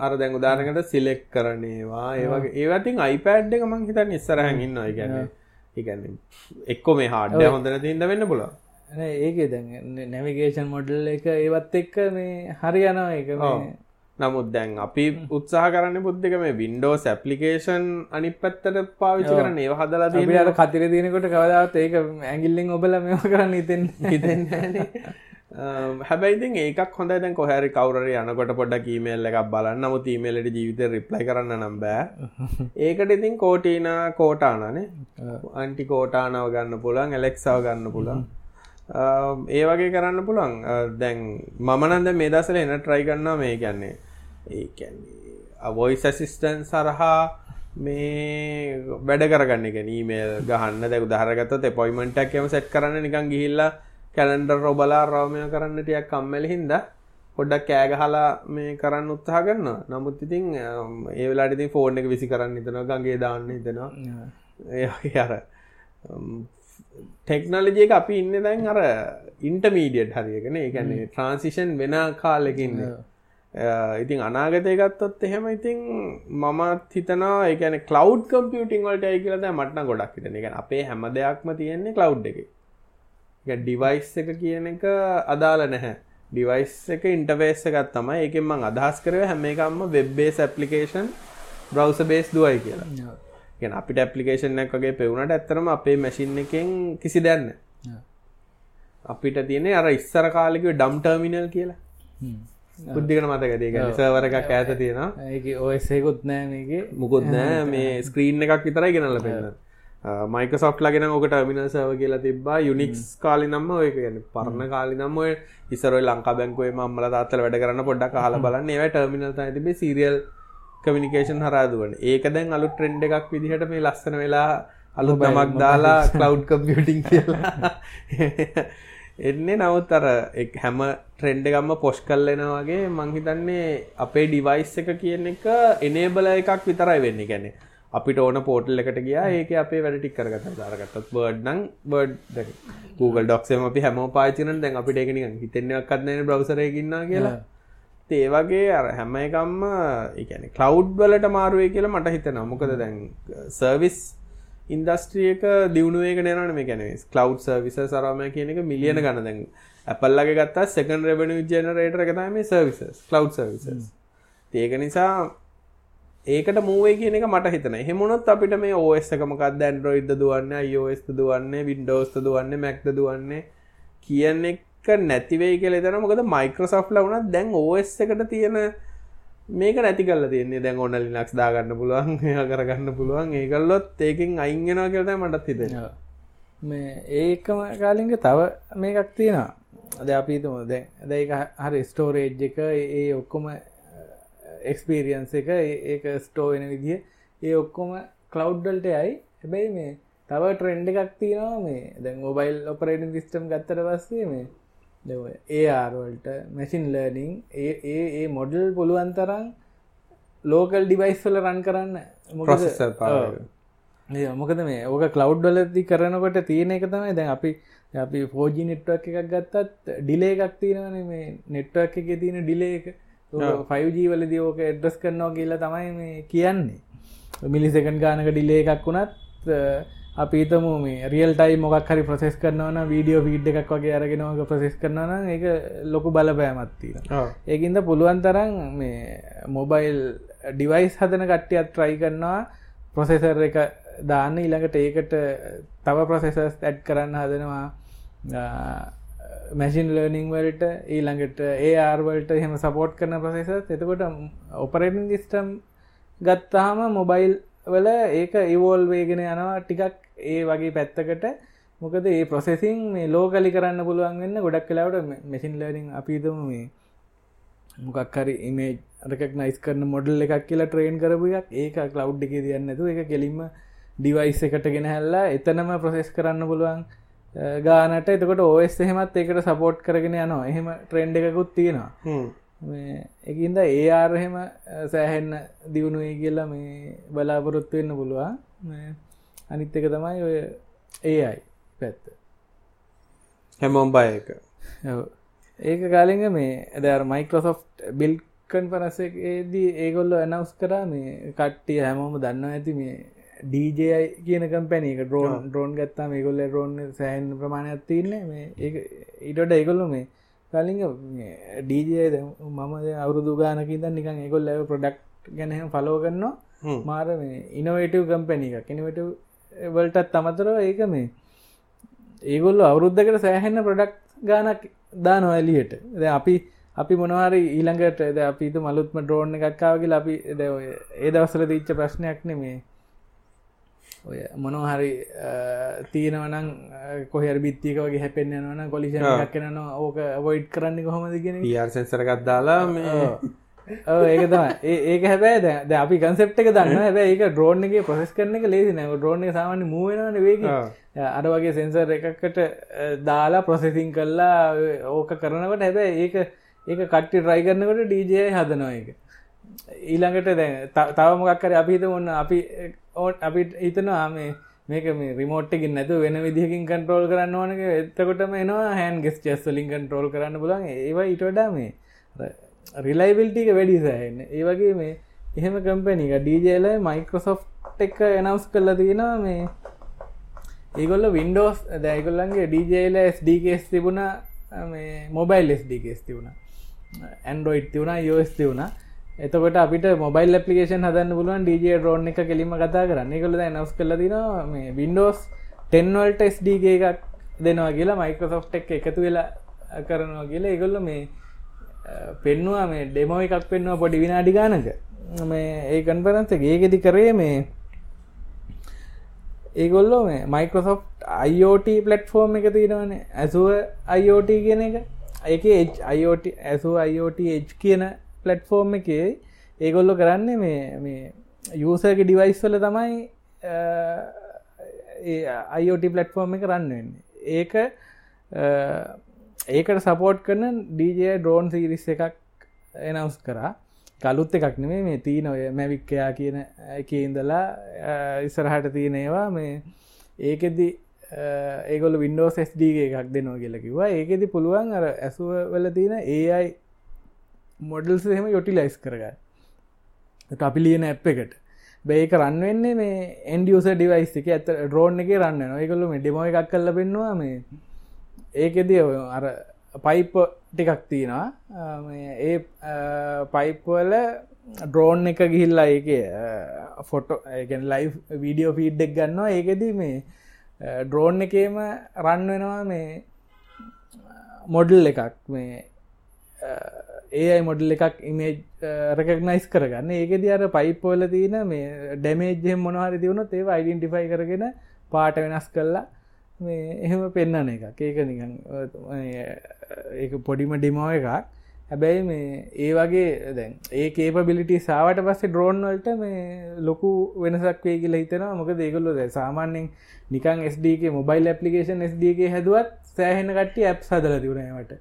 අර දැන් උදාරකට සිලෙක් කරනේවා ඒවගේ ඒවතින් අයිපෑඩ් එක මං හිතන් ගැන ඉගැන එක්කො මේ හාඩ්ඩ හොඳන තින්ද වෙන්න පුල ඒක දැන් නැවිගේෂන් මොඩල් එක ඒවත් එක්ක මේ හරි යනවා එක නමුත් දැන් අපි උත්සාහ කරන්න පුද්ධක මේ වින්ඩෝස් ඇපලිකේෂන් අනි පැත්තට පාවිච්චි කරන්න. ඒ හදලා තියට කතිර තියනකොට කවදාවත් ඒක ඇගිල්ලිෙන් ඔබල මෙම කරන්න හිතෙන් හිතෙන් හැබැයිති ඒක් හොඳ දැන් කොහැරි කවර යනකොට පොඩ කීමේල් එකක් බලන්න. නමුත් ඊමේලට ජීවිත රිප්ලයි කරන්න නම් බෑ. ඒකට ඉතින් කෝටීන කෝටානනේ අන්ටි කෝටානාව ගන්න පුළන් එලෙක්සාව ගන්න පුළන් ඒ වගේ කරන්න පුළුවන්. දැන් මමනන්ද මේ දසල එන ට්‍රයි ගන්නා මේ කියන්නේ. ඒ කියන්නේ අවොයිස් ඇසිස්ටන් සරහා මේ වැඩ කරගන්න එක. නීමේල් ගහන්න. දැක දහරගත පොයිමටක් එම සැට් කරන්න නිකන් ගිහිල්ලා කැලන්ඩර් රොබලා රෝමය කරන්න ටියක් කම්මැලි හින්ද පොඩ්ඩක් කෑගහලා මේ කරන්න උත්සාහ ගන්න නමුත් ඉතින් ඒ වෙලාට ඉතින් ෆෝන් එක විසි කරන්න හිතනවා ගගේ දාන්න හිතනවා. ඒ අර ටෙක්නොලජි එක අපි ඉන්න දැන් අර ඉන්ටමීඩියට් හරියගෙන ඒගැන්නේ ට්‍රන්සිෂන් වෙන කාලෙකින්න ඉතින් අනාගතය ගත්තොත් එහෙම ඉතින් මමත් හිතනවා ඒකන කලව් කම්පියටිං වලට ඇයි කියලද මටන ගොඩක් හිටන එක අපේ හැම දෙයක්ම තියෙන්නේ කලව් එක ඩිවයිස් එක කියන එක අදාල නැහැ. ඩිවයිස් එක ඉන්ටවේස් එකත් තමයි. ඒකෙන් මං අදහස් කරව හැම එකම්ම web based application browser base දුවයි කියලා. ගෙන අපිට ඇපලිකේෂන් එක වගේ පෙවුණට ඇත්තරම අපේ මැසින් එකෙන් කිසි දැන්න අපිට තියෙන අර ඉස්සර කාලෙක ඩම් ටර්මිනල් කියලා. බුද්ධිකන මතකදේ? සවර එකක් ඇත තියෙනවා. ඒ ඔයසේකුත් නෑ මේක. මුකුත් නෑ මේ ස්ක්‍රීන් එකක් විතරයි ගෙනල්ල පෙන්න්න මයිකසොෆ් ලගෙන ඕක ටර්මිනල් සව කියලා තිබා යුනික්ස් කාලි නම්ම ඔය කියන පරණ කාලි නම් ඔය ඉසරොයි ලංකා බැංකුවේ මම්මල තාත්තල වැඩ කරන්න පොඩ්ඩක් හල බලන්න. ඒව ටර්මිනල් තිබේ සිරියල් කමිනිකේෂන් හරාදුවන ඒක දැන් අලු ට්‍රෙන්ඩ් එකක් විදිහට මේ ලස්සන වෙලා අලු නමක් දාලා කලව් කම්පියටිං කියලා. එන්නේ නවත් අර හැම ට්‍රෙන්ඩ් එකම්ම පොෂ් කල්ලෙන වගේ මංහිතන්නේ අපේ ඩිවයිස් එක කියන එක එනේබල එකක් විතරයි වෙන්න. ගැන අපිට ඕන පෝටල් එකට ගියා ඒක අපේ වැඩටික් කරගත දාරගත්තත් බර්ඩ් නං බර්ඩ් Google ඩොක්සම අපි හැම පාචන දැන් අපිට එකනික හිතෙන්නක්ත්න බ්‍රවසරයකින්න කියලා. ඒ වගේ අර හැම එකම්ම එකන කලව් වලට මාරුවේ කියලා මට හිතන මොකද දැන් සර්විස් ඉන්දස්ට්‍රියක දියුණුවේක නරන මේ ගැන කලව් සර්විස සරමය කියන එක මිලියන ගන දැන් ඇපල්ලගේ ගත්තා සකන් රෙබන ජනරේටර එකතම මේ සර්විසස් කලව් සර්විසස් ඒක නිසා ඒකට මූවේ කියන එක මට හිතන හෙමුණොත් අපිට මේ ඕස් එකමකක් දැන්ඩරෝයිද දුවන්න යෝස්ත දුවන්න වින්ඩෝස්ත දුවන්න මැක්ද දුවන්නේ කියන්නේ නැතිවෙයි කියල තන මොකද මයිකරසොෆ් ලවුනත් දැන් ඕස් එකට තියෙන මේක නැති කල තියන්නේ. දැන් ඔන්න ලිනක්ස් දාගන්න පුළුවන් කරගන්න පුළුවන්. ඒකල්ලොත් ඒකින් අයිංගෙනවා කියලත මටත් හිතෙනවා මේ ඒකම කාලින්ග තව මේකක් තියෙනවා. අද අපිතුම දැ දැයි හරි ස්ටෝරේජ් එක ඒ ඔක්කොම එක්ස්පීරියන්ස එක ඒක ස්ටෝ වෙන විදිහ ඒ ඔක්කොම කලව්ඩල්ට යයි. හැබැයි මේ තව ට්‍රෙන්ඩ් එකක් තියෙනවා මේ. දැන් මොබයිල් ඔපරේටින් සිිස්ටම් ගත්තර පස්සේ මේ ඒආර්වල්ට මැසින් ලර්නිං ඒ ඒ ඒ මොඩල් පුළුවන් තරම් ලෝකල් ඩිවයිස් වල රන් කරන්න. මොකද මේ ඕක කලව් ොලදි කරනකොට තියෙන එක තමයි දැන් අපි අපි ෆෝජි නෙට්වක් එකක් ගත්තත් ඩිලේ එකක් තියෙනවන මේ නෙට්වක් එක තියෙන ඩිලේ එක 5G වලදී ඕක එඩ්‍රස් කරනවා කියලා තමයි මේ කියන්නේ. මිලිසකන් ගානක ඩිලේ එකක් වුණත් අපිතම මේ රියල් ටයි මොක් හරි ප්‍රසෙස් කරනවන වීඩියෝ වීඩ් එකක් වගේ අරගෙනවක ප්‍රසෙස් කරනවන එක ලොකු බලපෑමත්තින ඒකින්ද පුළුවන් තරම් මේ මොබයිල් ඩිවයිස් හදන කට්ටියත් ට්‍රයි කරනවා ප්‍රොසෙසර් එක දාන්න. ඊළඟට ඒකට තව ප්‍රොසෙසස් ඇඩ් කරන්න හදනවා මැසින් ලර්නිං වලට ඊළඟට ඒ ආර්වලට එහෙම සපෝට් කරන ප්‍රසෙසස් එතකොට ඔපරේටින් සිිස්ටම් ගත්තාම මොබයිල් වල ඒක ඉවෝල් වේගෙන යනවා ටිකක් ඒ වගේ පැත්තකට. මොකද ඒ ප්‍රොසෙසින් මේ ලෝකලි කරන්න පුළුවන් වෙන්න ගොඩක් කලාවට මෙසින් ලර්නිං අපිතම මේ මොකක් හරි ඉමේ රකක් නයිස් කරන මොඩල් එකක් කියලා ට්‍රේන් කරපු එකක්. ඒක කලව් එක තියන්නතු එක කෙලින්ම ඩිවයිස් එකට ගෙන හැල්ලා එතනම ප්‍රොසෙස් කරන්න පුළුවන්. ගානට එතකොට ඕස් එහෙමත් එකට සපෝට් කරගෙන යනවා. එහෙම ට්‍රෙන්ඩ් එකකුත් තියෙනවා. එකින්ද ඒ ආරහෙම සෑහෙන්න දියුණුවේ කියලා මේ බලාපොරොත්තු වෙන්න පුළුවන්. අනිත් එක තමයි ඔය ඒ අයි පැත්ත. හැමෝම් බය එක. ඒක කාලිග මේ ඇදර මයිකෝසොෆ් බිල්කන් පරසේදී ඒගොල්ල ඇනවස් කරා මේ කට්ටිය හැමෝම දන්න ඇති මේ ඩජයි කියන කම්පැනක ඩ්‍රෝන් ඩ්‍රෝන් ගත්තා මේ ගොල්ල රෝන් සෑන් ප්‍රමාණයක් තියන්නේ. මේ ඉටට ඒගොල්ලු මේ කලින් ඩජය මම අවුරුදු ගානකින්ද නිකන් ඒගොල්ල ප්‍රඩක්් ගැනහම ෆලෝ කරන්නවා මාර මේ ඉනවේටව කම්පැනි එක කෙනවට වලටත් අමතර ඒක මේ ඒගොල්ල අවුරුද්ධකට සෑහෙන්න ප්‍රඩක්් ගානක් දානවා එලියට ද අපි අපි මොනවාරි ඊළඟට ද අපිතු මලුත්ම ඩ්‍රෝන් එකක්කාවගේ අපි ඒ දවසල දීච්ච ප්‍රශ්නයක් නෙමේ ඔය මොනහරි තියෙනවනං කොහර බිත්තික වගේ හැපෙන් යනවන කොලිෂන් ක්කනන ඕක වොයිට් කරන්න කොහොමද ගෙන සෙන්සරකත් දාලා ඒක තම ඒක හැබෑ ද අපි කන්සෙප් එක දන්න හැබැ ඒක ඩ්‍රෝන් එක ප්‍රසෙස් කරන එක ලේසි නෑ. ඩ්‍රෝන් එක සාමාන්‍ය මුවෙනවන වේග. අර වගේ සෙන්සර් එකකට දාලා ප්‍රොසෙසින් කල්ලා ඕක කරනකට හැබැ ඒක ඒක කට්ටි රයි කරනකට ඩීජය හදනවා එක ඊළඟට දැ තවමොකක්කර අපිහිත ඔන්න අපි ඕට අපිට හිතනවා මේ මේක මේ රිමෝට්ටකින් නැතු වෙන විදිහකින් කන්ට්‍රෝල් කරන්න ඕනක එත්තකොටම එනවා හැන් ගෙස් චෙස්වලින් කන්ට්‍රෝල් කරන්න පුලන් ඒවා ඉටඩා මේ රිලයිබිල්ටික වැඩිසාහන්න ඒ වගේ මේ එහෙම කම්පැනික ඩීජල මයිකෝසොෆ් එක එනවස් කරලා තියෙනවා මේ ඒගොල්ල වින්ඩෝස් දැයිගොල්ලන්ගේ ඩීජල ස්ඩකස් තිබුණ මේ මොබයිල් ස්ඩකස් තිබුණ. ඇන්ඩරෝයිඩ් තිවුණ යෝස් තිවුණා එතකොට අපිට මොබයිල් පපිකේෂන් හදන්න පුළුවන් ඩජ රෝන් එක කෙලිම කතා කරන්න. කොළ නස් කල දින මේ වින්ඩෝස් ටෙන්වල්ට ස්ඩ එකක් දෙනවා කියලා මයිකෝසොෆ් එක් එකතු වෙලා කරනවා කියලා. ඒගොල්ල මේ පෙන්නවා මේ ඩෙමෝ එකක් පෙන්වා පොඩි විනාඩි ගානක. මේ ඒ කන්පරන්ස ඒගෙදි කරේ මේ ඒගොල්ලෝ මේ මයිකෝසොෆ් අයිෝට පලට්ෆෝර්ම් එක තියෙනවනේ. ඇසුව අයිෝට කියන එක. එක අයිෝට ඇසු අයිෝට එච් කියන පලට්ෆෝර්ම් එකේ ඒගොල්ලො කරන්නේ මේ මේ යසක ඩිවයිස් වල තමයි අයිෝට පලට්ෆෝර්ම් එක රන්නවෙන්නේ ඒක ඒකට සපෝට් කරන ඩජ ඩ්‍රෝන් සිරිස් එකක් එනවස් කරා. කලුත් එකක් නෙමේ මේ තිී නොය මැවික්කයා කියන එක ඉඳලා ඉස්සරහට තියෙනේවා මේ ඒකෙදි ඒගොල වින්ඩෝ ස්D එකක් දෙනවා කියලකිවා ඒකෙදි පුළුවන් අර ඇසුව වල තියෙන ඒයි මොඩල්ස් එහෙම යොටිලයිස් කරගන්න. අපි ලියන ඇප් එකට. බේක රන්වෙන්නේ මේ එන්ඩියස ඩිවයිස් එක. ඇත ඩ්‍රෝන් එක රන්න නොයකළු මේ ඩිමෝ එකක් කල්ල පෙන්වා මේ ඒකෙද අර පයිප් ටිකක් තියෙනවා. ඒ පයිප්වල ඩ්‍රෝන් එක ගිහිල්ලා ඒක ෆොටෝ ලයි් වීඩියෝ ෆීඩ්ඩෙක් ගන්නවා. ඒකෙදී මේ ඩ්‍රෝන් එකේම රන් වෙනවා මේ මොඩල් එකක්. මේ ඒයි මොඩල් එකක් ඉමේජ් රකක්නයිස් uh, කරගන්න. ඒකෙද අර පයිපෝල තියන මේ ඩැමේජ්ෙන් මොනහරි තිවුණු ඒව අයිඩෙන්ටිෆයි කරගෙන පාට වෙනස් කල්ලා මේ එහෙම පෙන්න්නන එකක්. ඒක නිකන් ඒ පොඩිම ඩිමෝ එකක්. හැබැයි මේ ඒ වගේ දැන් ඒ කේපබිලිටි සාවට පස්සේ ඩ්‍රෝන් වලට මේ ලොකු වෙනසක් වේ කියලා හිතෙනවා. මොක දේගොල්ලො ද සාමාන්‍යෙන් නිකන් ස්ඩක මොබයිල් පපලිකේෂන් ස්ඩක හැදුවත් සෑහෙන කට්ටිය ඇප් සදල තිවුණට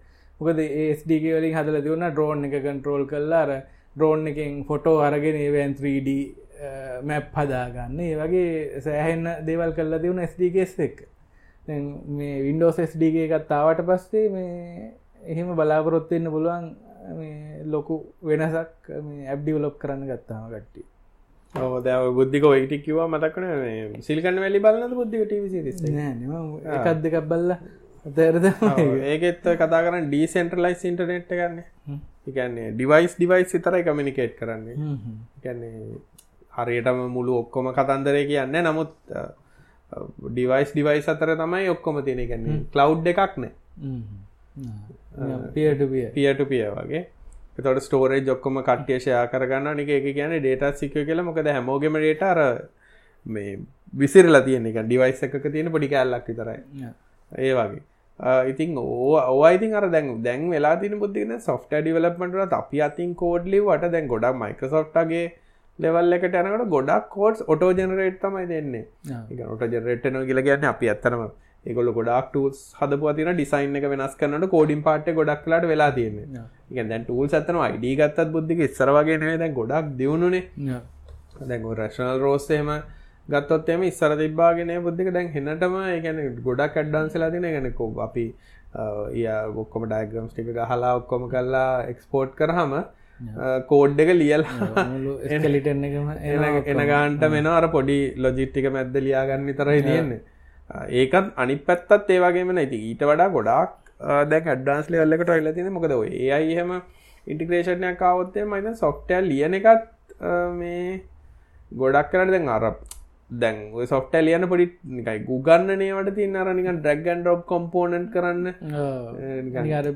මොකද ඒස්ඩක වලින් හදල තිවුණ ඩ්‍රෝන් එක කන්ට්‍රෝල් කල්ලා අර ඩ්‍රෝන් එකින් ෆොටෝ අරගෙන ඒවන් 3D මැප් හදාගන්න. ඒ වගේ සෑහෙන්න දේවල් කල්ලා තිවුණ ස්ඩිකස් එක්. මේ වින්ඩෝස් ස්ඩගේ එකත්තාවට පස්සේ මේ එහෙම බලාපොරොත්වෙන්න පුළුවන් ලොකු වෙනසක් ඇබ්ඩිවලොප් කරන්න ගත්තාම කට්ටි ඕදැව බුද්ධික ඔයිටි කිවා මතක්කන සිල්කන්න වැලි බලන්න බුද්ධික ටවිසි එකත් දෙකක් බල්ල තේරද ඒකෙත් කතා කරන්න ඩීසෙන්ටරලයිස් ඉන්ටනෙට් ගන්න එකන්නේ ඩිවයිස් ඩිවයිස් විතරයි කමිනිකේට් කරන්නේ. ගැන්නේ හරියටම මුළු ඔක්කොම කතන්දරය කියන්න නමුත් ඩිවයිස් ඩිවයිස් අතර තමයි ඔක්කොම තියෙන ගැන්නේ කලව් එකක් නෑ පියටපිය පියටපිය වගේ. තොට ස්ටෝරේ ජොක්කොම කට්්‍යෂයා කරගන්න නික එක කියන ඩේට සික කියල. මොකද හැමෝගෙම ඩේටර මේ විසිරලා තියෙන එක. ඩිවයිස් එකක තියෙන පොඩි කෑල්ලක් විතරයි. ඒ වගේ ඉතින් ඕ ඕයිතින් අර දැන් දැන් වෙලා තින බුද්ධින සොෆ්ට ඩිවලප්මටට අපි අතින් කෝඩ්ලි වට දැන් ගොඩක් මයිකසොට්ගේ ලෙවල් එකට යනකට ගොඩක් කෝඩ්ස් ඔටෝ ජනරේට් තමයි දෙන්නේ. ඔට ජනරේට්න කියල ගැන්න අපි ඇත්තරම ඒගොල ගොඩක් ටූල්ස් හදපු තින ඩිසයින් එක වෙනස් කරන්නට කෝඩින් පාට ගොඩක් ලට වෙලා තියෙන එක දැන් ටූල් ඇතන අයිඩ ගත්තත් බුද්ධික ඉස්සරවගේ නේ දැන් ගොඩක් දියුණුනේ. දැන් රශනල් රෝස්සේම ගත්තොත් එම ඉස්සර තිබ්බාගෙන බුද්ධික දැන් හෙනටම ගැන ගොඩක් ඇඩ්ඩන්සලා තින ගැනකෝ අපි ය ඔක්කොම ඩයිග්‍රම්ස් ටික ගහලා ඔක්කොම කල්ලා එක්ස්පෝර්ට් කරහම කෝඩ් එක ලියල් එලිටන්න එන ගාන්ට මෙන අර පොඩි ලොජිට්ටික මැද්ද ලියාගන්න තරයි තියෙන්නේ. ඒකත් අනි පැත්තත් ඒවාගේම නැති ඊට වඩා ගොඩක් දැක් අඩ්ඩාන්ස් ලෙවල්ලකට ඔල්ල තින මොකද ඒ අයිහෙම ඉන්ටිග්‍රේෂණයක් කාවත්තේ මයිත සොෆ්ටය ලියන එකත් මේ ගොඩක් කරට දැන් අරප් දැන් සොෆ්ට ලියන පොඩි නිකයි ගුගන්න නේවට තින්න අරනික ඩ්‍රක්ගන් ඩොප් කොම්පෝනන්් කරන්න.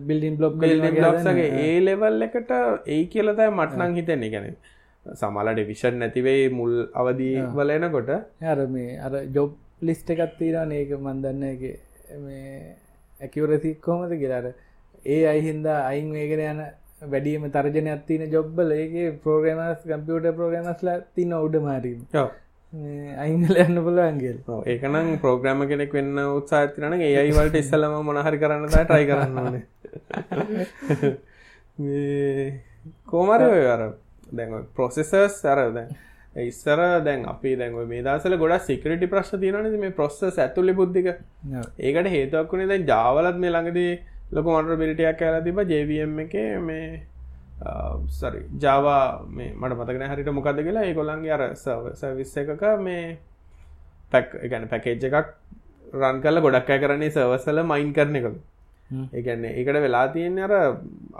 බිල්ඩින් බ්ලොග් බ්ලොක්ගේ ඒ ලෙවල් එකට ඒ කියලතයි මටනං හිතෙන්නේ. ගැන සමලට විෂන් නැතිවේ මුල් අවදී වලනකොට අර මේ අර ජොබ් ලිස්ට එකත් තීරන ඒක මන්දන්න එක මේ ඇකිවරසි කොමද කියලාට ඒ අයිහින්දා අයින් වේගෙන යන වැඩියම තර්ජන අත්තින ජොබ්බල ඒගේ ප්‍රෝග්‍රමස් කම්පියට ප්‍රෝගමස්ලා තින්න උඩ මාරීම අයිංගල යන්න පුලන්ගේල් ඒකනම් ප්‍රෝග්‍රම කෙනෙක් වෙන්න උත්සාතිරන ඒ අයිවලට ඉස්සලම මොනහරි කරන්න ටයි කරන්න කෝමර අර දැන් ප්‍රොසෙසර්ස් අර දැන් ඉස්සර දැන් අපි දැන් මේ දසල ගොඩ සිකරටි ප්‍රශ් තියනන මේ ප්‍රොස්ස ඇතුලි බුද්ධික. ඒකට හේතුවක් වුණේ දැන් ජාවලත් මේ ළඟදී ලොක මොන්ට බිලිටියක් කියලා තිබ ජවම් එක මේ සරි ජාවා මේ මට මතගෙන හරිට මොකද කියලා. ඒ කොළන්ගේ අර සවිස්ස එකක මේ පැක් ගැන පැකේජ් එකක් රන් කල ගොඩක් අය කරන්නේ සවසල මයින් කරන කළ ඒගැන්නේ ඒකට වෙලා තියෙන අර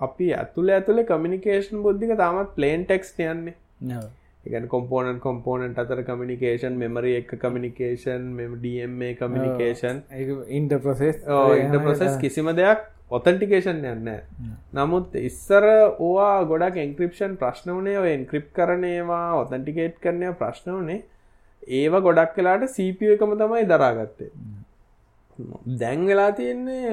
අපි ඇතුළ ඇතුළේ කමිනිකේෂන් බුද්ධික තාමත් ප්ලේන් ටෙක්ස් යන්නේ එකන් කොම්පෝනන් කොම්පෝනන්ට අතර කමිනිකේෂන් මෙමරි එක කමිනිකේෂන් මෙම ඩම communication inter process inter process කිසිම දෙයක් ඔතන්ටිකේෂන් යන්න නමුත් ඉස්සර ඕවා ගොඩක් එන්ක්‍රපෂන් ප්‍රශ්න වනේ ඔය එන්ක්‍රිප් කරනේවා ඔතන්ටිකේට් කරනය ප්‍රශ්න වනේ ඒව ගොඩක් කලාට සීපිය එකම තමයි දරාගත්තේ. දැන් වෙලා තියෙන්නේ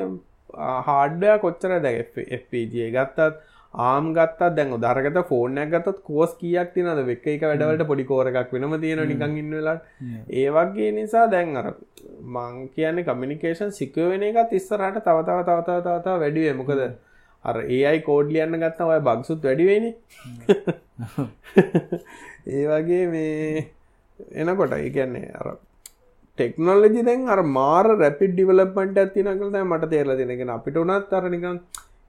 හාඩ්ඩය කොච්චර දැ FPG ගත්තත් ආම් ගත්තා දැන් උදාරගත ෆෝර්නයක් ගතත් කෝස් කියක් තිනද වෙක් එක වැඩවලට පොඩි කෝරක් වෙනම තියෙන නිකං ඉන්නවෙලා ඒවගේ නිසා දැන් අර මං කියන කමිනිකේෂන් සිකව වෙන එකත් ඉස්සරට තවතාව තවතාව තවතාව වැඩිවේ මොකද අර ඒයි කෝඩ් ලියන්න ගත්තා ඔය බක්සුත් වැඩිවෙනි ඒ වගේ මේ එනකොට. ඒ කියන්නේ අර ටෙක්නොලජි දැන් අර මාර රැපි ඩිවලපන්ට ඇතිනකල මට තේරල දෙනගෙන අපිට උනත් අරනිකන්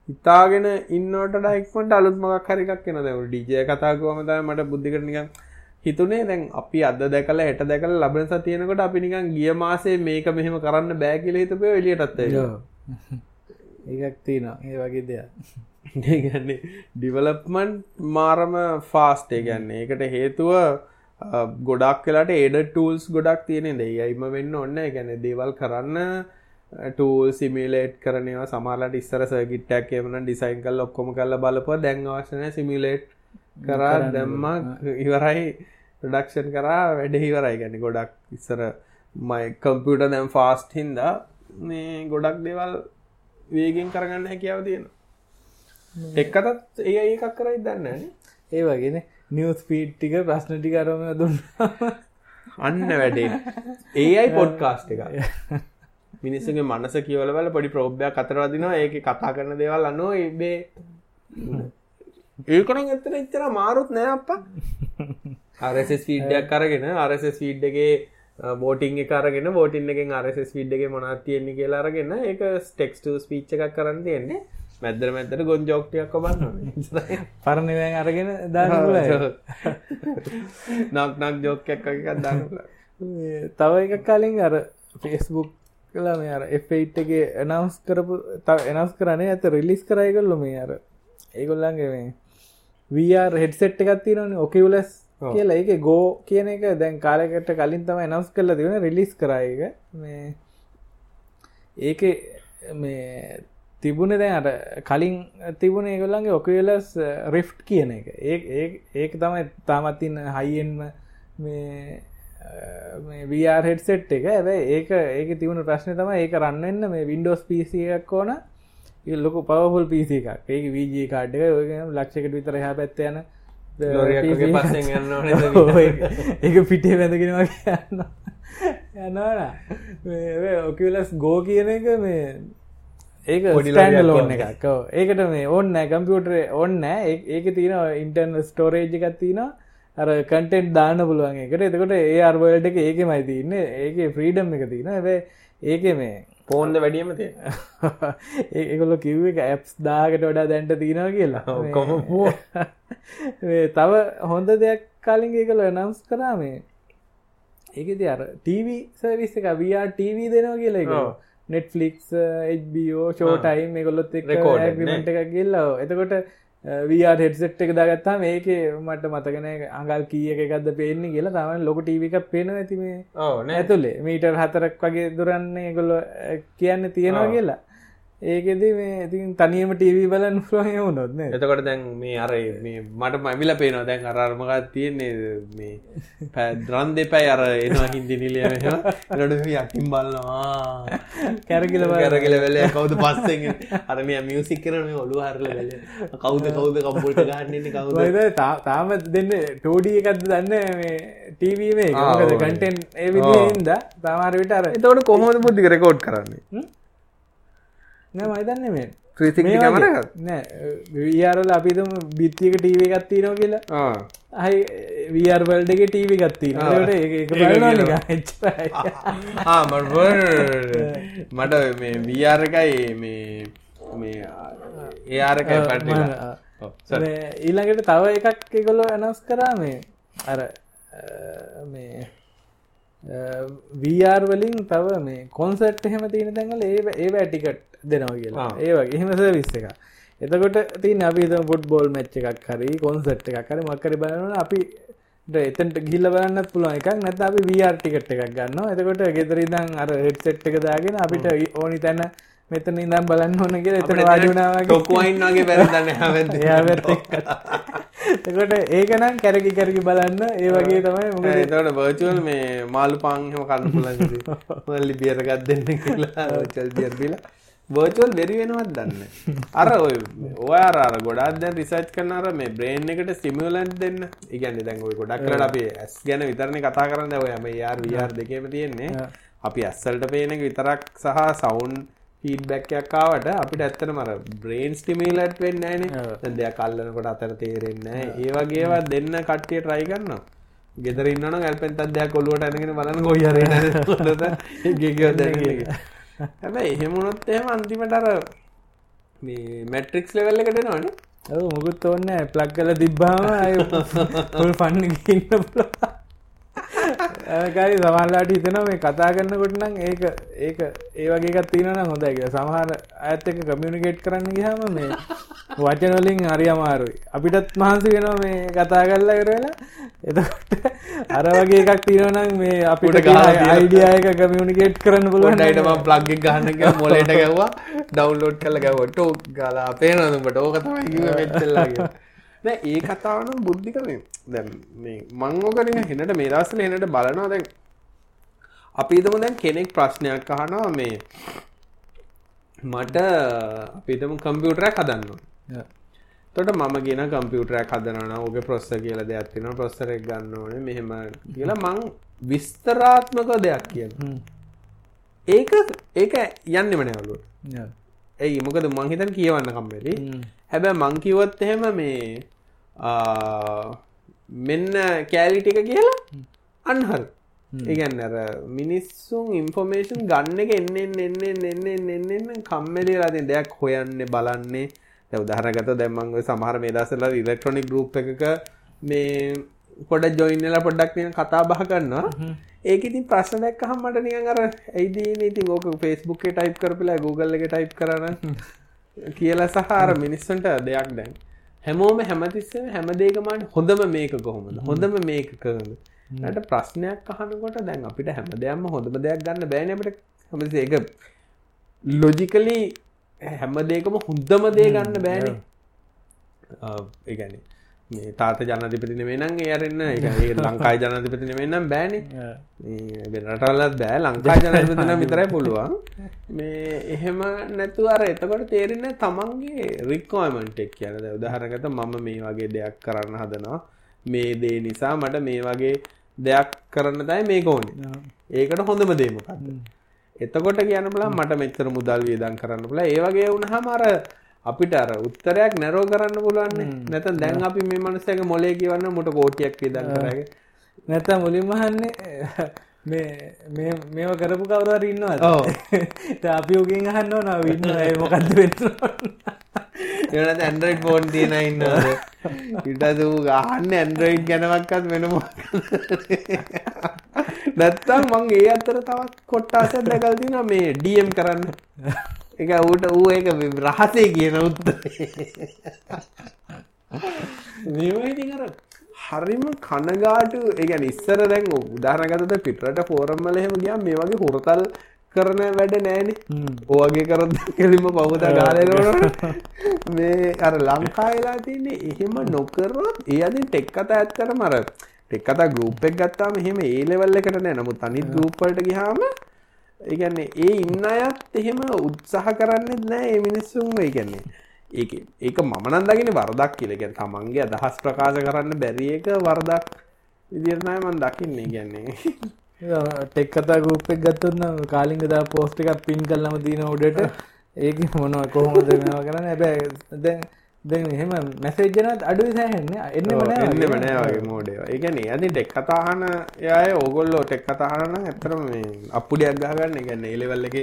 හිතාගෙන ඉන්නට ඩයික්මට අලුත්මක් හරිකක් කියෙන දැව ඩිජය කතාකුවමතයි මට බුද්ධිකරනික හිතුනේ. දැන් අපි අද දැකල හෙට දැකල ලබන සතියනකොට අපි නිකන් ගිය මාසේ මේක මෙහෙම කරන්න බෑකිල හිතපය එලියටත්ත ඒක් තියන ඒ වගේ දෙයක්. ඒගන්නේ ඩිවලප්මන්් මාරම ෆාස්ටේ ගන්නේ ඒකට හේතුව ගොඩක් කලාට ඒඩ ටූල්ස් ගොඩක් තියෙන දෙයි අයිම වෙන්න ඔන්න ගැන දේවල් කරන්න ටූල් සිමිලේට් කරනවා සමාලට ඉස්සර සගිට්ටක් එමන ඩිසයින් කල් ඔක්කොම කල්ල බලප දැන්වාශනය සිමිලේට් කරා දැම්ම ඉවරයි ප්‍රඩක්ෂන් කරා වැඩ ඉවරයි. ගැන ගොඩක් ඉස්සර මයි කම්පියට දැම් ෆාස්ට හින්ද මේ ගොඩක් දෙවල් වේගෙන් කරගන්න හැකියාව තියෙන එක්කතත් ඒ ඒකක් කරයි දන්න ඒ වගෙන. නිියස් පීට්ටික ප්‍රශ්න ටිකරම දුන්න අන්න වැඩේ. ඒ අයි පොඩ්කාස්ට එක මිනිස්සුගේ මනස කියවලවල පොඩි ප්‍රෝබ්යක් අතරවදිනවා ඒක කතා කරන දේවල් අන්නෝ එබේ ඒකන එතන ඉච්චර මාරුත් නෑ අප අරසස් ෆීඩ්ඩක් කරගෙන අරසස් ෆීඩ්ඩගේ බෝටිං කරගෙන බෝටින් එකෙන් අරසස් ෆිඩ්ඩගේ මොනත් තියෙන්නේ කියලා අරගෙන ඒක ස්ටෙක්ස්ට ස්පීච්ච එකක් කරන්න තියෙන්නේ. මැදර මැතර ගොන් ජෝක්ටයක් කොබන්න පරණවැන් අරගෙන දාන්න නක් නක් ජෝකයක් එකක් දාන්න තව එක කලින් අර ෆෙස්බුක් කලා මේ අර එෆයිට්ගේ එනවස් කරපු තව එනස් කරනේ ඇත රිලිස් කරයකල්ලු මේ අර. ඒගොල්ලන්ගේ මේ වර් හෙඩ්සෙට් එකත් තිරන ඔකවලස් කියලා. ඒක ගෝ කියන එක දැන් කාලකට කලින් තම එනස් කරලා තිබෙන රිලිස් කරයක මේ ඒක මේ තිබුණ දැන් අට කලින් තිබුණ ඒගොල්ලන්ගේ ඔකවලස් රිෆ්ට් කියන එක. ඒ ඒක තමයි තාමත්තින්න හයිෙන්ම මේ වර් හෙඩ්සෙට් එක. ඇ ඒක ඒක තිවුණු ප්‍රශ්න තම ඒක රන්නන්න මේ වින්ඩෝස් පිසියක් ඕන. ලොක පවහුල් පිසි එකක්. ඒක වීජී කාඩ් එක ලක්ෂකට විතර හ පැත්ත යන ඒක පිටේ වැඳගෙන වගේ යන්න යනන ඔකලස් ගෝ කියන එක මේ ඒක ඩිලන්ඩ ලෝන එකක්. ඒකට මේ ඔන්න කම්පියුටරේ ඔන්න ඒක තියෙන ඉන්ටර්න ස්ටෝරේජ් එකත් තියෙනවා අර කටෙන්ට් දාන්න පුළුවන් එකට. එතකොට ඒ අර්වල්ට එක ඒක මයි තින්න ඒක ෆ්‍රීඩම් එක තින ඇ ඒක මේ පෝන්ද වැඩියම තිය ඒකොල්ල කිව්ව එක ඇප්ස් දාකට වඩා දැන්ට තිීනවා කියලා. කොම තව හොඳ දෙයක් කලින් ඒකල නම්ස් කරා මේ ඒකති අර ටීවී සවිස් එක වR ටීවී දෙනවා කියලා එක නෙට්ෆලික්ස් HBO ෂෝටයිම් මේකොල්ලොත් එක් කියල්ලා එතකොට වර් හෙඩ්සෙට් එක දාගත්තා මේක මට මතගෙන අඟල් කිය එකක්ද පේන්නේ කියලා. තම ලොක ටීවික පේන ඇතිම ඇතුලේ. මීටර් හතරක් වගේ දුරන්නේ ගොල්ල කියන්න තියෙනවා කියලා ඒකෙද මේ ඉතින් තනියම ටීවී බලන් ෆලොහ වුණොත්න එතකොට දැන් මේ අර මට මමිල පේනවා දැන් අරර්මකත් තියෙන්නේ? මේ පැද්රන් දෙපැයි අර එනවා හින්දි නිලිය ලොඩ යකින් බලනවා. කැරකිල කැරකිල වෙල කවුද පස්සෙන් අර මේ මියසික් කරන මේ ඔලු හරල වෙල කවුද කවුද කම්පොල්ට ගන්නන්නේ කවුද? තාම දෙන්න ටෝඩිය එකක්ද දන්න මේ ටීවී මේ කටෙන් ඒවිද තාමාර විට අර එතවට කොහොමද බුද්ධි රෙකෝඩ් කරන්නේ නෑ මයිතන්න මේ වියාරල අපිතම බිත්තියක ටීව එකත්ති නෝ කියලා. හයි වියර්වල්ඩ එක ටීව ගත්ති මට මේ වියාරකයි මේ මේ ඒආරකයි පට ඊළඟට තව එකක් එකොල්ලො ඇනස් කරා මේ අර මේ වර් වලින් තව මේ කොන්සට් එහෙම තියෙන තැඟල ඒ ඒ වැටිකට් දෙනවා කියලා. ඒවගේ එහෙම සවිස්ස එක එතකොට තින් අපි පොට් බෝල් මච්ච එකක් හරි කොන්සට් එකක් හරි මක්කරි බලන අපි එතට ගිල්ල බලන්න පුළුවන්. එකක් නැත අපි වර් ටිකට් එකක් ගන්න එතකොට ගෙතරිදං අර හෙට්සෙට් එක දාගෙන අපිට ඕනි තැන්න මෙතන ඉදම් බලන්න ඕන කිය එතන වාඩුනාවගේ ටොකුවයින්ගේ පැරදන්න එකොට ඒකනම් කැරකි කැරකි බලන්න. ඒ වගේ තමයි මොක තවට බර්චුවල් මේ මාළු පංහම කන්න පුලන් ලිබියරගත් දෙන්න කියලා චල් බියර්බිලා බර්චුවල් බෙරි වෙනවත් දන්න අර ඔය ඔයාර ගොඩක් දැන් රිසර්ච් කරනර මේ බ්‍රේන් එකට සිමියලන්් දෙන්න. ඉගන්න දැන් ඔය ගොඩක් කරට අපේ ඇස් ගැන විතරණ කතා කරන්න. ඔයම යාර් වියාර් දෙකම තියෙන්නේ. අපි ඇස්සල්ට පේනක විතරක් සහ සවුන් ෆීඩ්බැක්යක් ආවට අපිට ඇත්තන මර බ්‍රේන් ස්ටිමීලට් වෙන්න න දෙයක් කල්ලනකොට අතර තේරෙන්න ඒ වගේවා දෙන්න කට්ටිය ට්‍රයි කරන්න ගෙදරන්න ඇල්පෙන්තත් දෙයක් කොල්ලුවට ඇනගෙන බලන්න ගොයර හැබැයි එහෙමුණොත් එහෙම අන්තිමටර මේ මැට්‍රික්ස් ලෙවල්ල එකට නවානේ ඔ මුකුත් ඔන්න ප්ලක් කල තිබ්බාම ෆන්න ඉන්න පුලා ඇකරි සමල්ලාට හිතන මේ කතා කරන්නකොට නම් ඒක ඒක ඒ වගේකත් තියෙනන හොඳයික සමහර ඇත් එක කමියනිකේට් කරන්න ගහම මේ වචනොලින් හරි අමාරුයි. අපිටත් මහන්සි වෙනවා මේ කතා කරලා කරලා එතකොට අර වගේ එකක් තියෙනනම් මේ අපිට අයිඩියයක කමියනිකේට් කරන්න පුළුවන් ටම ප්ලග් ගහන්න මොලට ගැව්වා. ඩවන්ලෝඩ් කල ගැවට ගලා පේනතුට ඕක තමයි වෙච්චල්ලාගේ ඒ කතාවනම් බුද්ධි කරන දැම් මේ මංගෝකරන හෙනට මේ දස්සල හෙනට බලනවා දැන් අපිතම දැන් කෙනෙක් ප්‍රශ්නයක් අහනවා මේ මට අපිතම කම්පියුටරයක් හදන්න තොට මම ගෙන කම්පියුටරයක් හදනන ඕක ප්‍රොස්ස කියල දෙයක් තින ප්‍රොස්සරක් ගන්න ඕන මෙහෙම කියලා මං විස්තරාත්මක දෙයක් කියන ඒක ඒක යන්න මනවලුට ඇයි මොකද මංහිතන් කියවන්න කම්බෙලි හැබැ මංකිවොත් එහෙම මේ මෙන්න කෑලිටික කියලා අන්හල්. ඒගැන්න අර මිනිස්සුන් ඉන්ෆෝමේෂන් ගන්න එක එන්නෙන් එන්නෙන් එන්නෙන් එන්නෙන් කම්මලි රතින් දෙයක් හොයන්න බලන්නේ. උදාහරගත දැම්මංග සමහර මේ දසල ඉලෙක්ට්‍රොනික් ගරුප් එකක මේ පොඩ ජොයින්නල පොඩ්ඩක් කතා බහ කරන්නවා ඒක ඉතින් ප්‍රශ්න දැක්කහම මට නිකන් අර ඇයිදී ඉතින් ඕක ෆේස්බුක් එකේ ටයිප් කරපලා Google එකේ ටයිප් කරන කියලා සහ අර මිනිස්සුන්ට දෙයක් දැන් හැමෝම හැමතිස්සෙම හැම දෙයකම හොඳම මේක කොහොමද? හොඳම මේක කරනද නට ප්‍රශ්නයක් අහනකොට දැන් අපිට හැම දෙයක්ම හොඳම දෙයක් ගන්න බෑනේ අපිට. හැමතිස්සේ ඒක ලොජිකලි හැම දෙයකම හොඳම දේ ගන්න බෑනේ. ඒ කියන්නේ මේ තාත ජනතිපති නෙමේ නම් ඒරන්න ඒ ලංකායි ජනතිපති නෙමේ නම් බෑන. රටල්ලත් බෑ ලංකා ජනතිපතින විතරයි පුළුවන්. මේ එහෙම නැතු අර එතකොට තේරෙන තමන්ගේ රික්කෝමන්ටෙක් කියනද උදාහරගත මම මේ වගේ දෙයක් කරන්න හදනවා. මේ දේ නිසා මට මේ වගේ දෙයක් කරන්න දයි මේක ඕනේ. ඒකට හොඳම දේමකක්ද එතකොට කියන බලා මට මෙච්චර මුදල් වියදන් කරන්න බලා ඒවගේ වුණහම අර අපිට අර උත්තරයක් නැරෝ කරන්න පුළුවන්නේ නැත දැන් අපි මේ මනුස්සයක මොලේ කියවන්න මොට කෝටියක් විදන් කරග නැත මුලින්මහන්නේ මේ මේව කරපු කවුරර ඉන්නවා අපි යෝගෙන් අහන්න නව ඉන්න මොකක්ද වෙන්න එනත් ඇන්ඩරයිඩ් ෆෝන් තියෙන ඉන්න ඉටද වූ ගහන්න ඇන්ඩරයිඩ් ගැනවක්කත් වෙනම නැත්තම් මං ඒ අත්තර තවත් කොට්ටාසත් දැකල් තින මේ ඩම් කරන්න එක ඌට ඌ ඒක රහසේ කියන උත්ත මේමයිති කර හරිම කනගාටු ඒගැන ඉස්සර දැන් උදාහනගතද පිටරට ෆෝරම්මල එහෙම ගියම් මේ වගේ හොරතල් කරන වැඩ නෑන ඕගේ කරත් කෙලිම පහුත ගාලනට මේ අර ලංකාවෙලා තියන්නේ එහෙම නොකරොත් ඒ අද ටෙක් කතා ඇත්තර මර ටෙක් කතා ගරුප් එක් ගත්තාම එහෙම ඒලෙවල්ල එකට නෑ. නමුත් අනිත් ගරුප්පලට ගහාම ඒගැන්නේ ඒ ඉන්න අයත් එහෙම උත්සාහ කරන්නෙත් නෑ ඒ මිනිස්සුම් ඒගැන්නේ ඒක ඒක මනන්දගෙන වරදක් කියලගැන් තමන්ගේ අදහස් ප්‍රකාශ කරන්න බැරි එක වරදක් විදිරණය මන් දකින්නේ. ගැන්නේ ටෙක් කතා ගුප්පෙක් ගත්තුන්න කාලිංගදා පෝස්්ටිකක් පින් කල්ලම දීන උඩට. ඒක මොනව කොහොමද මෙවා කරන්න? ඇබැ දැන් දැන් එහෙම මැසේජ්ජනත් අඩු සෑහෙන්න එන්න එන්න මනෑ වගේ. මෝඩේ ඒගැන අදි ටෙක් කතාහන යය ඕගොල්ලෝ ටෙක් කතාහන ඇතරම අපපුඩියක් ගහගන්න ගැන්න ඒලෙවල්ල එක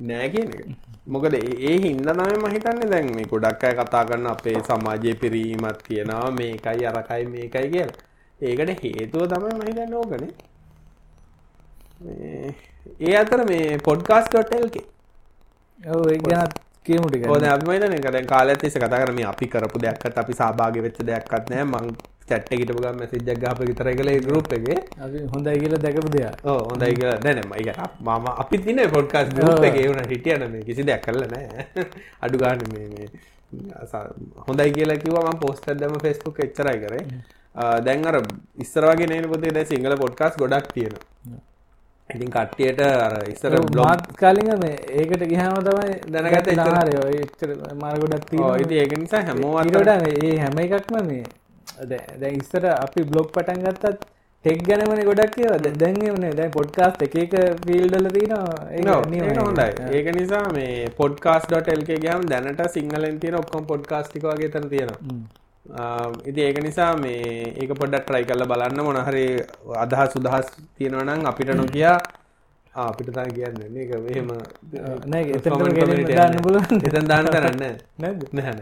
නෑ කියන එක. මොකද ඒ හින්ද නම මහිතන්නේ දැන් මේ ගොඩක් අය කතා කරන්න අපේ සමාජය පිරීමත් තියෙනවා මේකයි අරකයි මේකයි කියල. ඒකට හේතුව තමයි මහිතන්න ඕකනේ. ඒ අතර මේ පොඩ්කාස්ටොටල්ගේ ඔව ඒ ගැනත් කියමුට ඕද අපිමතන කර කාලඇතිස කතා කරම අපි කරපු දෙයක්ත් අපි සභාග වෙච්ච දෙයක්ත් නෑ. මං චට්ට ගිටපු ගම සිජක් ගාප විතර කළ ගරුප් එක. හොඳයි කියල දැකපු දෙය හොඳයි කියල. දැනම එක මම අපි තින පොඩ්කාස් ගරුප් එක. වුණ හිටියන මේ කිසි දෙයක් කරල නෑ. අඩු ගාන මේ හොඳයි කියලා කිවම පෝස්ටර් දම ෆෙස්බුක් එච්චරයි කරේ. දැන් අර ඉස්සරවාගේ නේන පොතේ දැ සිංහල පොඩ්කාස් ගොඩක් තියෙනවා ඉතින් කට්ටියට අර ඉස්සර බ්ලොග් කලින් මේ ඒකට ගිහම තමයි දැනගත එච්චර මාර්ගොඩක් ඉති ඒක නිසා හැමෝට ඒ හැම එකක්ම මේ දැ ඉස්සර අපි බ්ලොග් පටන් ගත්තත් ටෙක් ගැනමන ගොඩක් කියව දැන්වන දැන් පොඩ්කාස්ට එක එක ෆිල්ඩල තින හොඳයි. ඒක නිසා මේ පොඩ්කාස්.ල්ක ගම් දැනට සිංහලෙන් තියෙන ඔක්කොම් පොඩ්කාස්ටික වගේ තර තියෙනවා ඉති ඒක නිසා මේ ඒක පොඩ්ඩක් ට්‍රයි කල්ල බලන්න මොනහරි අදහස් සුදහස් තියෙනවනම් අපිට නොකියා අපිට තා කියන්න. එක එහෙම එතන් දාන කරන්න නැන